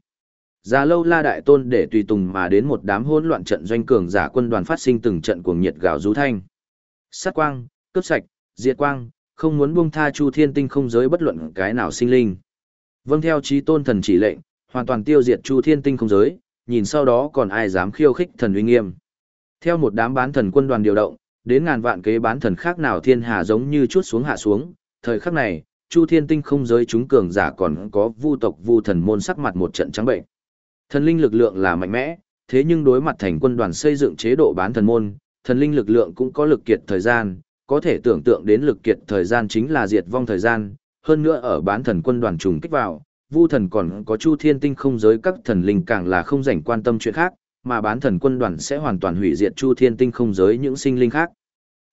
Già lâu la đại tôn để tùy tùng mà đến một đám hỗn loạn trận doanh cường giả quân đoàn phát sinh từng trận cuồng nhiệt gào rú thanh. Sát quang, cướp sạch, diệt quang, không muốn buông tha chu thiên tinh không giới bất luận cái nào sinh linh. Vâng theo trí tôn thần chỉ lệnh, hoàn toàn tiêu diệt chu thiên tinh không giới, nhìn sau đó còn ai dám khiêu khích thần uy nghiêm. Theo một đám bán thần quân đoàn điều động, đến ngàn vạn kế bán thần khác nào thiên hà giống như chút xuống hạ xuống, thời khắc này, Chu Thiên Tinh không giới chúng cường giả còn có vu tộc vu thần môn sắc mặt một trận trắng bệnh. Thần linh lực lượng là mạnh mẽ, thế nhưng đối mặt thành quân đoàn xây dựng chế độ bán thần môn, thần linh lực lượng cũng có lực kiệt thời gian, có thể tưởng tượng đến lực kiệt thời gian chính là diệt vong thời gian, hơn nữa ở bán thần quân đoàn trùng kích vào, vu thần còn có chu thiên tinh không giới các thần linh càng là không rảnh quan tâm chuyện khác, mà bán thần quân đoàn sẽ hoàn toàn hủy diệt chu thiên tinh không giới những sinh linh khác.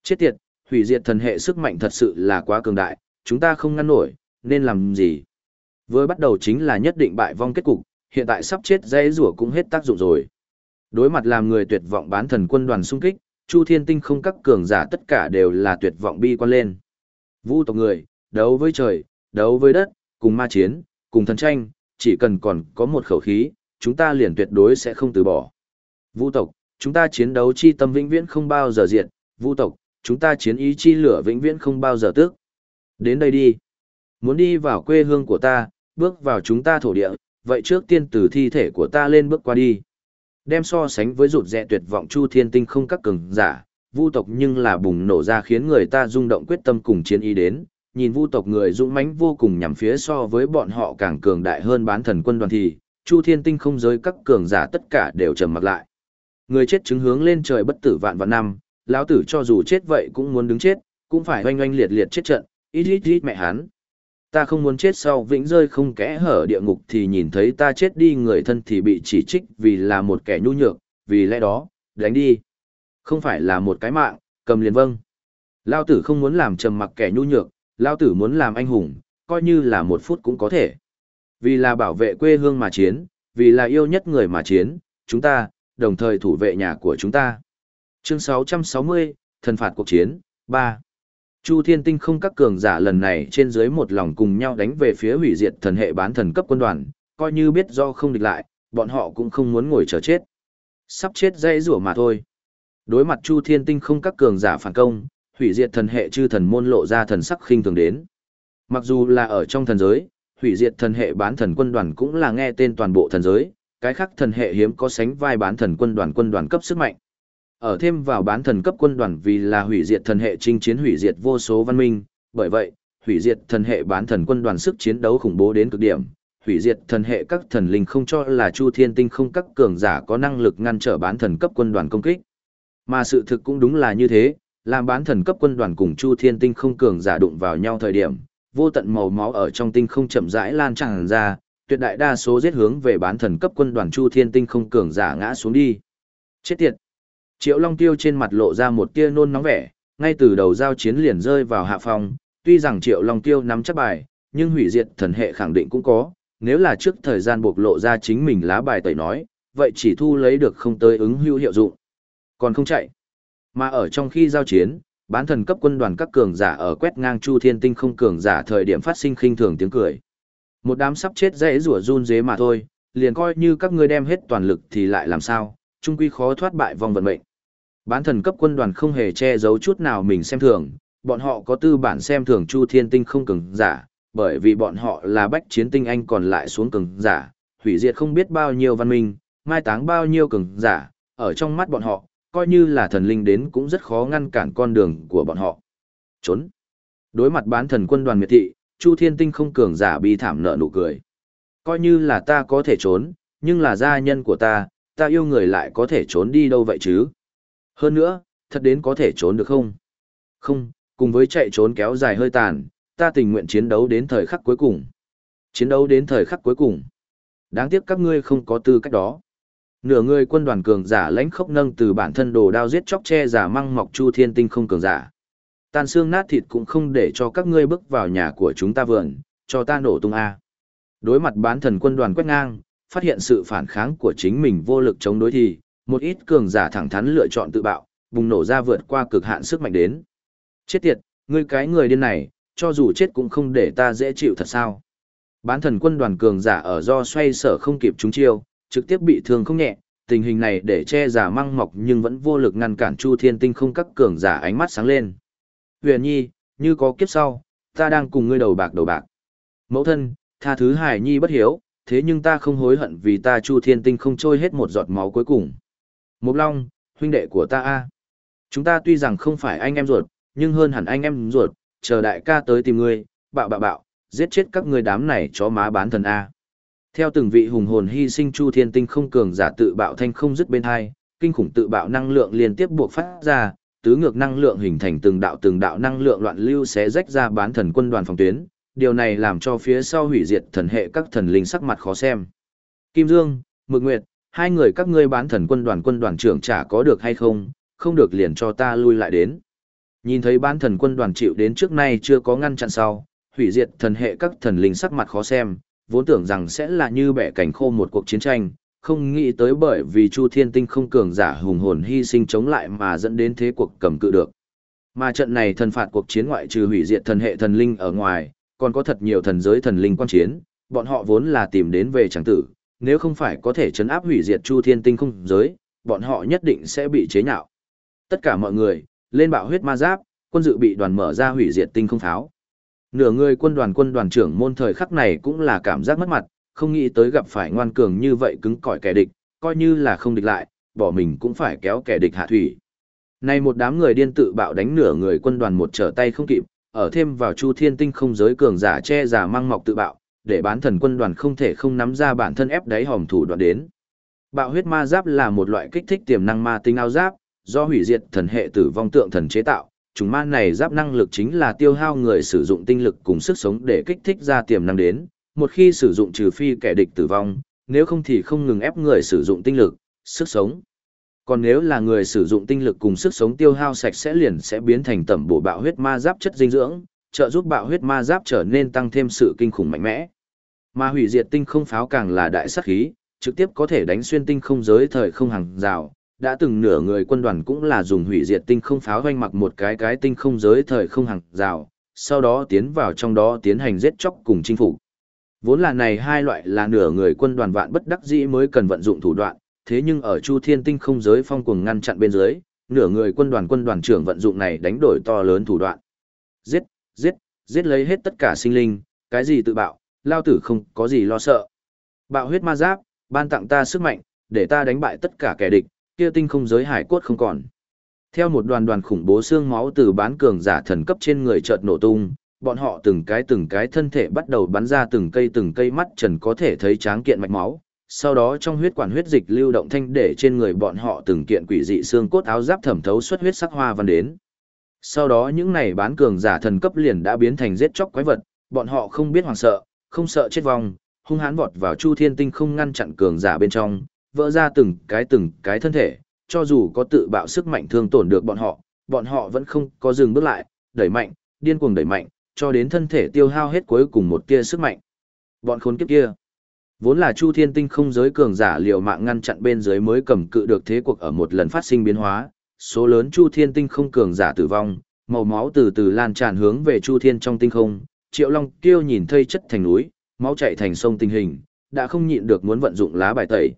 Chết tiệt, hủy diệt thần hệ sức mạnh thật sự là quá cường đại, chúng ta không ngăn nổi, nên làm gì? Với bắt đầu chính là nhất định bại vong kết cục, hiện tại sắp chết dây rủa cũng hết tác dụng rồi. Đối mặt làm người tuyệt vọng bán thần quân đoàn xung kích, Chu Thiên Tinh không các cường giả tất cả đều là tuyệt vọng bi quan lên. Vu tộc người, đấu với trời, đấu với đất, cùng ma chiến, cùng thần tranh, chỉ cần còn có một khẩu khí, chúng ta liền tuyệt đối sẽ không từ bỏ. Vu tộc, chúng ta chiến đấu chi tâm vĩnh viễn không bao giờ diệt, Vu tộc, chúng ta chiến ý chi lửa vĩnh viễn không bao giờ tước. Đến đây đi. Muốn đi vào quê hương của ta, bước vào chúng ta thổ địa, vậy trước tiên từ thi thể của ta lên bước qua đi. Đem so sánh với rụt rẹ tuyệt vọng Chu Thiên Tinh không các cường giả, vu tộc nhưng là bùng nổ ra khiến người ta rung động quyết tâm cùng chiến ý đến, nhìn vu tộc người dũng mãnh vô cùng nhằm phía so với bọn họ càng cường đại hơn bán thần quân đoàn thì, Chu Thiên Tinh không giới các cường giả tất cả đều trầm mặc lại. Người chết chứng hướng lên trời bất tử vạn vạn năm, lão tử cho dù chết vậy cũng muốn đứng chết, cũng phải oanh oanh liệt liệt chết trận, ít ít ít mẹ hắn. Ta không muốn chết sau vĩnh rơi không kẽ hở địa ngục thì nhìn thấy ta chết đi người thân thì bị chỉ trích vì là một kẻ nhu nhược, vì lẽ đó, đánh đi. Không phải là một cái mạng, cầm liền vâng. Lao tử không muốn làm trầm mặc kẻ nhu nhược, Lao tử muốn làm anh hùng, coi như là một phút cũng có thể. Vì là bảo vệ quê hương mà chiến, vì là yêu nhất người mà chiến, chúng ta, đồng thời thủ vệ nhà của chúng ta. Chương 660, Thần phạt cuộc chiến, 3. Chu Thiên Tinh không các cường giả lần này trên dưới một lòng cùng nhau đánh về phía hủy diệt thần hệ bán thần cấp quân đoàn, coi như biết do không địch lại, bọn họ cũng không muốn ngồi chờ chết. Sắp chết dây rủa mà thôi. Đối mặt Chu Thiên Tinh không các cường giả phản công, hủy diệt thần hệ chư thần môn lộ ra thần sắc khinh thường đến. Mặc dù là ở trong thần giới, hủy diệt thần hệ bán thần quân đoàn cũng là nghe tên toàn bộ thần giới, cái khác thần hệ hiếm có sánh vai bán thần quân đoàn quân đoàn cấp sức mạnh. Ở thêm vào bán thần cấp quân đoàn vì là hủy diệt thần hệ chinh chiến hủy diệt vô số văn minh, bởi vậy, hủy diệt thần hệ bán thần quân đoàn sức chiến đấu khủng bố đến cực điểm, hủy diệt thần hệ các thần linh không cho là Chu Thiên Tinh không các cường giả có năng lực ngăn trở bán thần cấp quân đoàn công kích. Mà sự thực cũng đúng là như thế, làm bán thần cấp quân đoàn cùng Chu Thiên Tinh không cường giả đụng vào nhau thời điểm, vô tận màu máu ở trong tinh không chậm rãi lan tràn ra, tuyệt đại đa số giết hướng về bán thần cấp quân đoàn Chu Thiên Tinh không cường giả ngã xuống đi. Chết tiệt! Triệu Long Tiêu trên mặt lộ ra một tia nôn nóng vẻ, ngay từ đầu giao chiến liền rơi vào hạ phòng, tuy rằng Triệu Long Tiêu nắm chắc bài, nhưng hủy diệt thần hệ khẳng định cũng có, nếu là trước thời gian bộc lộ ra chính mình lá bài tẩy nói, vậy chỉ thu lấy được không tới ứng hữu hiệu dụng. Còn không chạy. Mà ở trong khi giao chiến, bán thần cấp quân đoàn các cường giả ở quét ngang Chu Thiên Tinh không cường giả thời điểm phát sinh khinh thường tiếng cười. Một đám sắp chết dễ rủa run dế mà thôi, liền coi như các ngươi đem hết toàn lực thì lại làm sao, trung quy khó thoát bại vòng vận mệnh. Bán thần cấp quân đoàn không hề che giấu chút nào mình xem thường, bọn họ có tư bản xem thường Chu Thiên Tinh không cường giả, bởi vì bọn họ là bách chiến tinh anh còn lại xuống cường giả, hủy diệt không biết bao nhiêu văn minh, mai táng bao nhiêu cường giả, ở trong mắt bọn họ, coi như là thần linh đến cũng rất khó ngăn cản con đường của bọn họ. Trốn. Đối mặt bán thần quân đoàn miệt thị, Chu Thiên Tinh không cường giả bi thảm nợ nụ cười. Coi như là ta có thể trốn, nhưng là gia nhân của ta, ta yêu người lại có thể trốn đi đâu vậy chứ? Hơn nữa, thật đến có thể trốn được không? Không, cùng với chạy trốn kéo dài hơi tàn, ta tình nguyện chiến đấu đến thời khắc cuối cùng. Chiến đấu đến thời khắc cuối cùng. Đáng tiếc các ngươi không có tư cách đó. Nửa người quân đoàn cường giả lãnh khốc nâng từ bản thân đồ đao giết chóc che giả măng mọc chu thiên tinh không cường giả. Tan xương nát thịt cũng không để cho các ngươi bước vào nhà của chúng ta vườn, cho ta nổ tung A. Đối mặt bán thần quân đoàn quét ngang, phát hiện sự phản kháng của chính mình vô lực chống đối thì, một ít cường giả thẳng thắn lựa chọn tự bạo, bùng nổ ra vượt qua cực hạn sức mạnh đến. Chết tiệt, ngươi cái người điên này, cho dù chết cũng không để ta dễ chịu thật sao. Bán thần quân đoàn cường giả ở do xoay sở không kịp trúng chiêu, trực tiếp bị thương không nhẹ, tình hình này để che giả măng mọc nhưng vẫn vô lực ngăn cản Chu Thiên Tinh không các cường giả ánh mắt sáng lên. Huyền Nhi, như có kiếp sau, ta đang cùng ngươi đầu bạc đầu bạc. Mẫu thân, tha thứ Hải Nhi bất hiếu, thế nhưng ta không hối hận vì ta Chu Thiên Tinh không trôi hết một giọt máu cuối cùng. Mục Long, huynh đệ của ta a. Chúng ta tuy rằng không phải anh em ruột, nhưng hơn hẳn anh em ruột, chờ đại ca tới tìm ngươi, bạo bạo bạo, giết chết các ngươi đám này chó má bán thần a. Theo từng vị hùng hồn hy sinh Chu Thiên Tinh không cường giả tự bạo thanh không dứt bên hai, kinh khủng tự bạo năng lượng liên tiếp buộc phát ra, tứ ngược năng lượng hình thành từng đạo từng đạo năng lượng loạn lưu xé rách ra bán thần quân đoàn phòng tuyến, điều này làm cho phía sau hủy diệt thần hệ các thần linh sắc mặt khó xem. Kim Dương, Mực Nguyệt, hai người các ngươi bán thần quân đoàn quân đoàn trưởng chả có được hay không, không được liền cho ta lui lại đến. Nhìn thấy bán thần quân đoàn chịu đến trước nay chưa có ngăn chặn sau, hủy diệt thần hệ các thần linh sắc mặt khó xem, vốn tưởng rằng sẽ là như bẻ cảnh khô một cuộc chiến tranh, không nghĩ tới bởi vì Chu Thiên Tinh không cường giả hùng hồn hy sinh chống lại mà dẫn đến thế cuộc cầm cự được. Mà trận này thần phạt cuộc chiến ngoại trừ hủy diệt thần hệ thần linh ở ngoài, còn có thật nhiều thần giới thần linh quan chiến, bọn họ vốn là tìm đến về chẳng tử, nếu không phải có thể chấn áp hủy diệt Chu Thiên Tinh không giới, bọn họ nhất định sẽ bị chế nhạo. Tất cả mọi người, lên bạo huyết ma giáp, quân dự bị đoàn mở ra hủy diệt tinh không pháo. Nửa người quân đoàn quân đoàn trưởng môn thời khắc này cũng là cảm giác mất mặt, không nghĩ tới gặp phải ngoan cường như vậy cứng cỏi kẻ địch, coi như là không địch lại, bỏ mình cũng phải kéo kẻ địch hạ thủy. Này một đám người điên tự bạo đánh nửa người quân đoàn một trở tay không kịp, ở thêm vào Chu Thiên Tinh không giới cường giả che giả mang mọc tự bạo, để bán thần quân đoàn không thể không nắm ra bản thân ép đáy hòm thủ đoạn đến. Bạo huyết ma giáp là một loại kích thích tiềm năng ma tinh áo giáp, do hủy diệt thần hệ tử vong tượng thần chế tạo, chủng ma này giáp năng lực chính là tiêu hao người sử dụng tinh lực cùng sức sống để kích thích ra tiềm năng đến, một khi sử dụng trừ phi kẻ địch tử vong, nếu không thì không ngừng ép người sử dụng tinh lực, sức sống. Còn nếu là người sử dụng tinh lực cùng sức sống tiêu hao sạch sẽ liền sẽ biến thành tẩm bổ bạo huyết ma giáp chất dinh dưỡng, trợ giúp bạo huyết ma giáp trở nên tăng thêm sự kinh khủng mạnh mẽ. Ma hủy diệt tinh không pháo càng là đại sát khí, trực tiếp có thể đánh xuyên tinh không giới thời không hàng rào, đã từng nửa người quân đoàn cũng là dùng hủy diệt tinh không pháo hoanh mặc một cái cái tinh không giới thời không hàng rào, sau đó tiến vào trong đó tiến hành giết chóc cùng chinh phục. Vốn là này hai loại là nửa người quân đoàn vạn bất đắc dĩ mới cần vận dụng thủ đoạn, thế nhưng ở Chu Thiên Tinh không giới phong cuồng ngăn chặn bên dưới, nửa người quân đoàn quân đoàn trưởng vận dụng này đánh đổi to lớn thủ đoạn. Giết, giết, giết lấy hết tất cả sinh linh, cái gì tự bạo, lao tử không có gì lo sợ. Bạo huyết ma giáp, ban tặng ta sức mạnh, để ta đánh bại tất cả kẻ địch, kia tinh không giới hải cốt không còn. Theo một đoàn đoàn khủng bố xương máu từ bán cường giả thần cấp trên người chợt nổ tung, bọn họ từng cái từng cái thân thể bắt đầu bắn ra từng cây từng cây mắt trần có thể thấy tráng kiện mạch máu. Sau đó trong huyết quản huyết dịch lưu động thanh để trên người bọn họ từng kiện quỷ dị xương cốt áo giáp thẩm thấu xuất huyết sắc hoa văn đến. Sau đó những này bán cường giả thần cấp liền đã biến thành giết chóc quái vật, bọn họ không biết hoảng sợ, không sợ chết vong, hung hãn vọt vào Chu Thiên Tinh không ngăn chặn cường giả bên trong, vỡ ra từng cái từng cái thân thể, cho dù có tự bạo sức mạnh thương tổn được bọn họ, bọn họ vẫn không có dừng bước lại, đẩy mạnh, điên cuồng đẩy mạnh, cho đến thân thể tiêu hao hết cuối cùng một tia sức mạnh. Bọn khốn kiếp kia, vốn là Chu Thiên Tinh không giới cường giả liều mạng ngăn chặn bên dưới mới cầm cự được thế cuộc ở một lần phát sinh biến hóa, số lớn Chu Thiên Tinh không cường giả tử vong, màu máu từ từ lan tràn hướng về Chu Thiên trong tinh không, Triệu Long Kiêu nhìn thây chất thành núi, máu chảy thành sông tình hình, đã không nhịn được muốn vận dụng lá bài tẩy.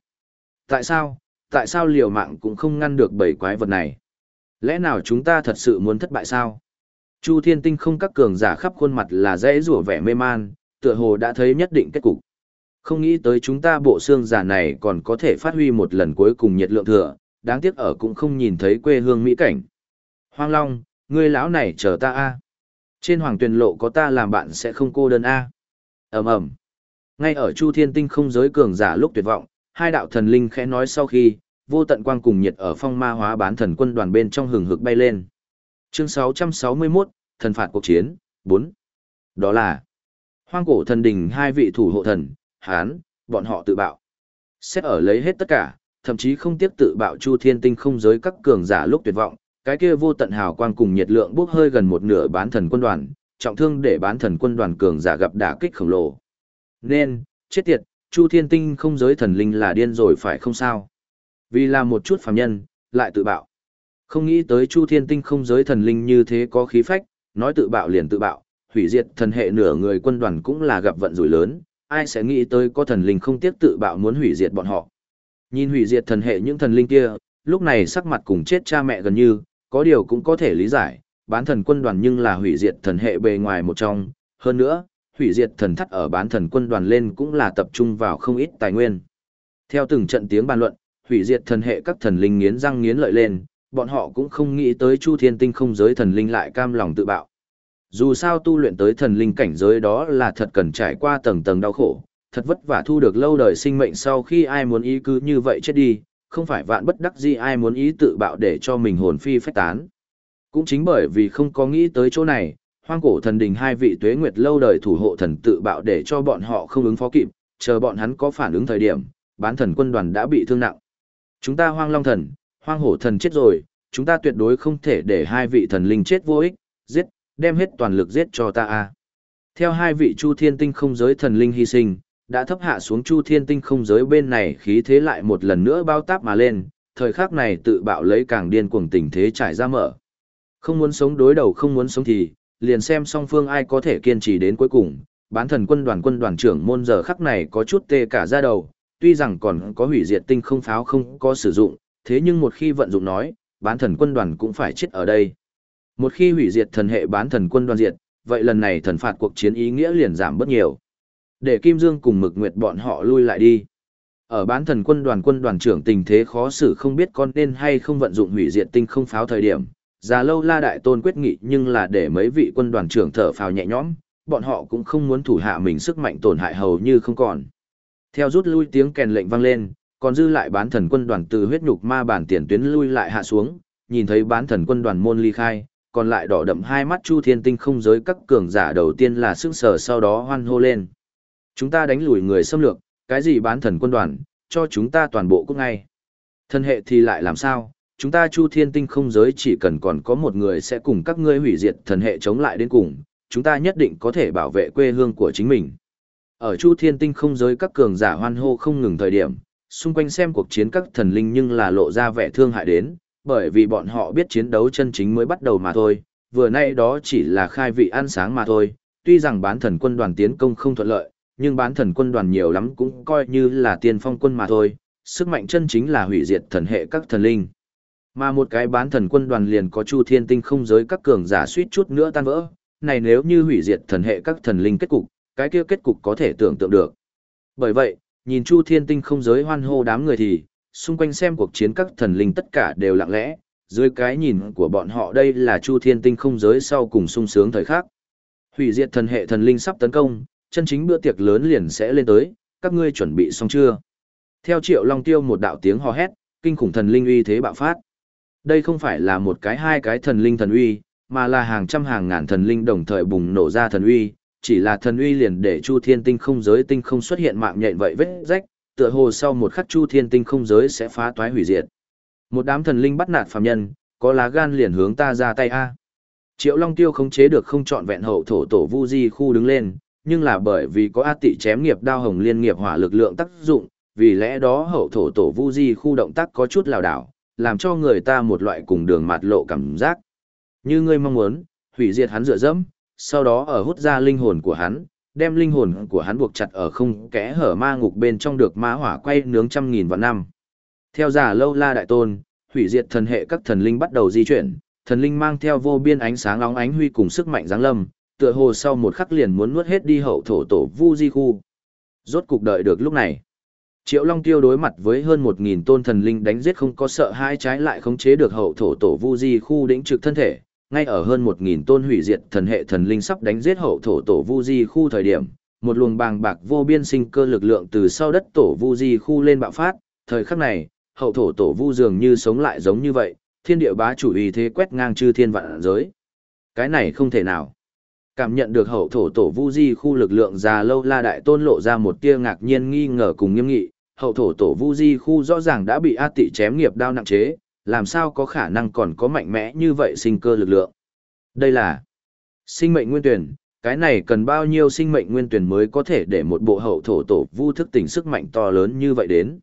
Tại sao, Tại sao liều mạng cũng không ngăn được bảy quái vật này? Lẽ nào chúng ta thật sự muốn thất bại sao? Chu Thiên Tinh không các cường giả khắp khuôn mặt là dễ rủa vẻ mê man, tựa hồ đã thấy nhất định kết cục. Không nghĩ tới chúng ta bộ xương giả này còn có thể phát huy một lần cuối cùng nhiệt lượng thừa, đáng tiếc ở cũng không nhìn thấy quê hương mỹ cảnh. Hoang Long, ngươi lão này chờ ta a. Trên hoàng tuyền lộ có ta làm bạn sẽ không cô đơn a. Ầm ầm. Ngay ở Chu Thiên Tinh không giới cường giả lúc tuyệt vọng, hai đạo thần linh khẽ nói sau khi, vô tận quang cùng nhiệt ở phong ma hóa bán thần quân đoàn bên trong hừng hực bay lên. Chương 661, thần phạt cuộc chiến, 4. Đó là Hoang cổ thần đình hai vị thủ hộ thần, Hán, bọn họ tự bạo. Xét ở lấy hết tất cả, thậm chí không tiếp tự bạo Chu Thiên Tinh không giới các cường giả lúc tuyệt vọng, cái kia vô tận hào quang cùng nhiệt lượng bốc hơi gần một nửa bán thần quân đoàn, trọng thương để bán thần quân đoàn cường giả gặp đả kích khổng lồ. Nên, chết tiệt, Chu Thiên Tinh không giới thần linh là điên rồi phải không sao? Vì là một chút phàm nhân, lại tự bạo. Không nghĩ tới Chu Thiên Tinh không giới thần linh như thế có khí phách, nói tự bạo liền tự bạo, hủy diệt thần hệ nửa người quân đoàn cũng là gặp vận rủi lớn, ai sẽ nghĩ tới có thần linh không tiếc tự bạo muốn hủy diệt bọn họ. Nhìn hủy diệt thần hệ những thần linh kia, lúc này sắc mặt cùng chết cha mẹ gần như, có điều cũng có thể lý giải, bán thần quân đoàn nhưng là hủy diệt thần hệ bề ngoài một trong, hơn nữa, hủy diệt thần thắt ở bán thần quân đoàn lên cũng là tập trung vào không ít tài nguyên. Theo từng trận tiếng bàn luận, hủy diệt thần hệ các thần linh nghiến răng nghiến lợi lên, bọn họ cũng không nghĩ tới Chu Thiên Tinh không giới thần linh lại cam lòng tự bạo. Dù sao tu luyện tới thần linh cảnh giới đó là thật cần trải qua tầng tầng đau khổ, thật vất vả thu được lâu đời sinh mệnh sau khi ai muốn ý cứ như vậy chết đi, không phải vạn bất đắc gì ai muốn ý tự bạo để cho mình hồn phi phách tán. Cũng chính bởi vì không có nghĩ tới chỗ này, hoang cổ thần đình hai vị tuế nguyệt lâu đời thủ hộ thần tự bạo để cho bọn họ không ứng phó kịp, chờ bọn hắn có phản ứng thời điểm, bán thần quân đoàn đã bị thương nặng. Chúng ta hoang long thần, hoang hổ thần chết rồi, chúng ta tuyệt đối không thể để hai vị thần linh chết vô ích, giết, đem hết toàn lực giết cho ta a. Theo hai vị Chu Thiên Tinh không giới thần linh hy sinh, đã thấp hạ xuống Chu Thiên Tinh không giới bên này khí thế lại một lần nữa bao táp mà lên, thời khắc này tự bạo lấy càng điên cuồng tình thế trải ra mở. Không muốn sống đối đầu không muốn sống thì, liền xem song phương ai có thể kiên trì đến cuối cùng. Bán thần quân đoàn quân đoàn trưởng môn giờ khắc này có chút tê cả ra đầu, tuy rằng còn có hủy diệt tinh không pháo không có sử dụng, thế nhưng một khi vận dụng nói, bán thần quân đoàn cũng phải chết ở đây. Một khi hủy diệt thần hệ bán thần quân đoàn diệt, vậy lần này thần phạt cuộc chiến ý nghĩa liền giảm bớt nhiều. Để Kim Dương cùng Mực Nguyệt bọn họ lui lại đi. Ở bán thần quân đoàn quân đoàn trưởng tình thế khó xử không biết con nên hay không vận dụng hủy diệt tinh không pháo thời điểm, già lâu la đại tôn quyết nghị nhưng là để mấy vị quân đoàn trưởng thở phào nhẹ nhõm, bọn họ cũng không muốn thủ hạ mình sức mạnh tổn hại hầu như không còn. Theo rút lui tiếng kèn lệnh vang lên, còn dư lại bán thần quân đoàn từ huyết nhục ma bản tiền tuyến lui lại hạ xuống, nhìn thấy bán thần quân đoàn môn ly khai, còn lại đỏ đậm hai mắt Chu Thiên Tinh không giới các cường giả đầu tiên là sững sờ sau đó hoan hô lên. Chúng ta đánh lùi người xâm lược, cái gì bán thần quân đoàn, cho chúng ta toàn bộ cũng ngay. Thân hệ thì lại làm sao, chúng ta Chu Thiên Tinh không giới chỉ cần còn có một người sẽ cùng các ngươi hủy diệt thần hệ chống lại đến cùng, chúng ta nhất định có thể bảo vệ quê hương của chính mình. Ở Chu Thiên Tinh không giới các cường giả hoan hô không ngừng thời điểm, xung quanh xem cuộc chiến các thần linh nhưng là lộ ra vẻ thương hại đến, bởi vì bọn họ biết chiến đấu chân chính mới bắt đầu mà thôi, vừa nay đó chỉ là khai vị ăn sáng mà thôi, tuy rằng bán thần quân đoàn tiến công không thuận lợi, nhưng bán thần quân đoàn nhiều lắm cũng coi như là tiên phong quân mà thôi, sức mạnh chân chính là hủy diệt thần hệ các thần linh. Mà một cái bán thần quân đoàn liền có chu thiên tinh không giới các cường giả suýt chút nữa tan vỡ, này nếu như hủy diệt thần hệ các thần linh kết cục, cái kia kết cục có thể tưởng tượng được. Bởi vậy, nhìn chu thiên tinh không giới hoan hô đám người thì, xung quanh xem cuộc chiến các thần linh tất cả đều lặng lẽ, dưới cái nhìn của bọn họ đây là chu thiên tinh không giới sau cùng sung sướng thời khắc. Hủy diệt thần hệ thần linh sắp tấn công, chân chính bữa tiệc lớn liền sẽ lên tới, các ngươi chuẩn bị xong chưa? Theo triệu long tiêu một đạo tiếng hò hét, kinh khủng thần linh uy thế bạo phát. Đây không phải là một cái hai cái thần linh thần uy, mà là hàng trăm hàng ngàn thần linh đồng thời bùng nổ ra thần uy, chỉ là thần uy liền để Chu Thiên Tinh không giới tinh không xuất hiện mạng nhện vậy vết rách, tựa hồ sau một khắc Chu Thiên Tinh không giới sẽ phá toái hủy diệt. Một đám thần linh bắt nạt phàm nhân, có lá gan liền hướng ta ra tay a. Triệu Long Tiêu không chế được không chọn vẹn hậu thổ tổ Vu Di khu đứng lên, nhưng là bởi vì có A Tị chém nghiệp đao hồng liên nghiệp hỏa lực lượng tác dụng, vì lẽ đó hậu thổ tổ Vu Di khu động tác có chút lảo đảo, làm cho người ta một loại cùng đường mạt lộ cảm giác. Như ngươi mong muốn, hủy diệt hắn dựa dẫm, sau đó ở hút ra linh hồn của hắn, đem linh hồn của hắn buộc chặt ở không kẽ hở ma ngục bên trong được ma hỏa quay nướng trăm nghìn vạn năm. Theo giả lâu la đại tôn, hủy diệt thần hệ các thần linh bắt đầu di chuyển, thần linh mang theo vô biên ánh sáng óng ánh huy cùng sức mạnh giáng lâm, tựa hồ sau một khắc liền muốn nuốt hết đi hậu thổ tổ vu di khu. Rốt cục đợi được lúc này. Triệu Long Tiêu đối mặt với hơn 1.000 tôn thần linh đánh giết không có sợ hai trái lại khống chế được hậu thổ tổ vu di khu đỉnh trực thân thể. Ngay ở hơn 1.000 tôn hủy diệt thần hệ thần linh sắp đánh giết hậu thổ tổ vu di khu thời điểm, một luồng bàng bạc vô biên sinh cơ lực lượng từ sau đất tổ vu di khu lên bạo phát. Thời khắc này, hậu thổ tổ vu dường như sống lại giống như vậy, thiên địa bá chủ uy thế quét ngang chư thiên vạn giới. Cái này không thể nào. Cảm nhận được hậu thổ tổ vu di khu lực lượng già lâu la đại tôn lộ ra một tia ngạc nhiên nghi ngờ cùng nghiêm nghị, hậu thổ tổ vu di khu rõ ràng đã bị A tị chém nghiệp đao nặng chế, làm sao có khả năng còn có mạnh mẽ như vậy sinh cơ lực lượng. Đây là sinh mệnh nguyên tuyển, cái này cần bao nhiêu sinh mệnh nguyên tuyển mới có thể để một bộ hậu thổ tổ vu thức tỉnh sức mạnh to lớn như vậy đến.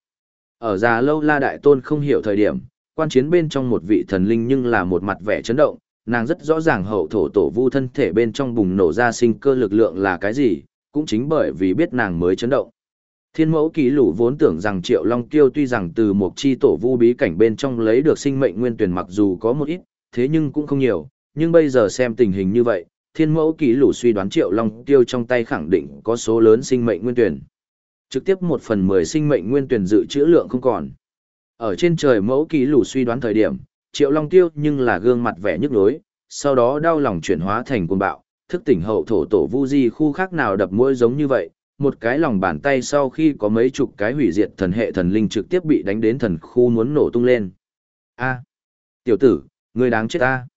Ở già lâu la đại tôn không hiểu thời điểm, quan chiến bên trong một vị thần linh nhưng là một mặt vẻ chấn động, nàng rất rõ ràng hậu thổ tổ vu thân thể bên trong bùng nổ ra sinh cơ lực lượng là cái gì, cũng chính bởi vì biết nàng mới chấn động. Thiên mẫu ký lũ vốn tưởng rằng Triệu Long Tiêu tuy rằng từ một chi tổ vu bí cảnh bên trong lấy được sinh mệnh nguyên tuyển mặc dù có một ít, thế nhưng cũng không nhiều, nhưng bây giờ xem tình hình như vậy, thiên mẫu ký lũ suy đoán Triệu Long Tiêu trong tay khẳng định có số lớn sinh mệnh nguyên tuyển. Trực tiếp một phần mười sinh mệnh nguyên tuyển dự trữ lượng không còn. Ở trên trời mẫu ký lũ suy đoán thời điểm, Triệu Long Tiêu nhưng là gương mặt vẻ nhức nhối, sau đó đau lòng chuyển hóa thành cuồng bạo, thức tỉnh hậu thổ tổ vu di khu khác nào đập mũi giống như vậy, một cái lòng bàn tay sau khi có mấy chục cái hủy diệt thần hệ thần linh trực tiếp bị đánh đến thần khu muốn nổ tung lên. A, tiểu tử, ngươi đáng chết ta.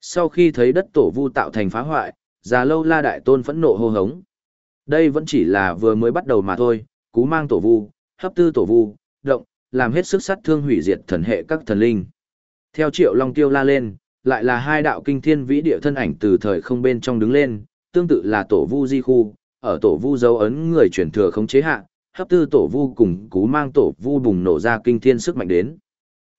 Sau khi thấy đất tổ vu tạo thành phá hoại, già lâu la đại tôn phẫn nộ hô hống. Đây vẫn chỉ là vừa mới bắt đầu mà thôi, cú mang tổ vu, hấp tư tổ vu, động, làm hết sức sát thương hủy diệt thần hệ các thần linh. Theo triệu long tiêu la lên, lại là hai đạo kinh thiên vĩ địa thân ảnh từ thời không bên trong đứng lên, tương tự là tổ vu di khu, ở tổ vu dấu ấn người chuyển thừa không chế hạ, hấp tư tổ vu cùng cú mang tổ vu bùng nổ ra kinh thiên sức mạnh đến.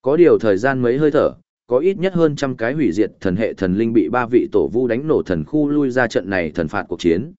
Có điều thời gian mấy hơi thở, có ít nhất hơn trăm cái hủy diệt thần hệ thần linh bị ba vị tổ vu đánh nổ thần khu lui ra trận này thần phạt cuộc chiến.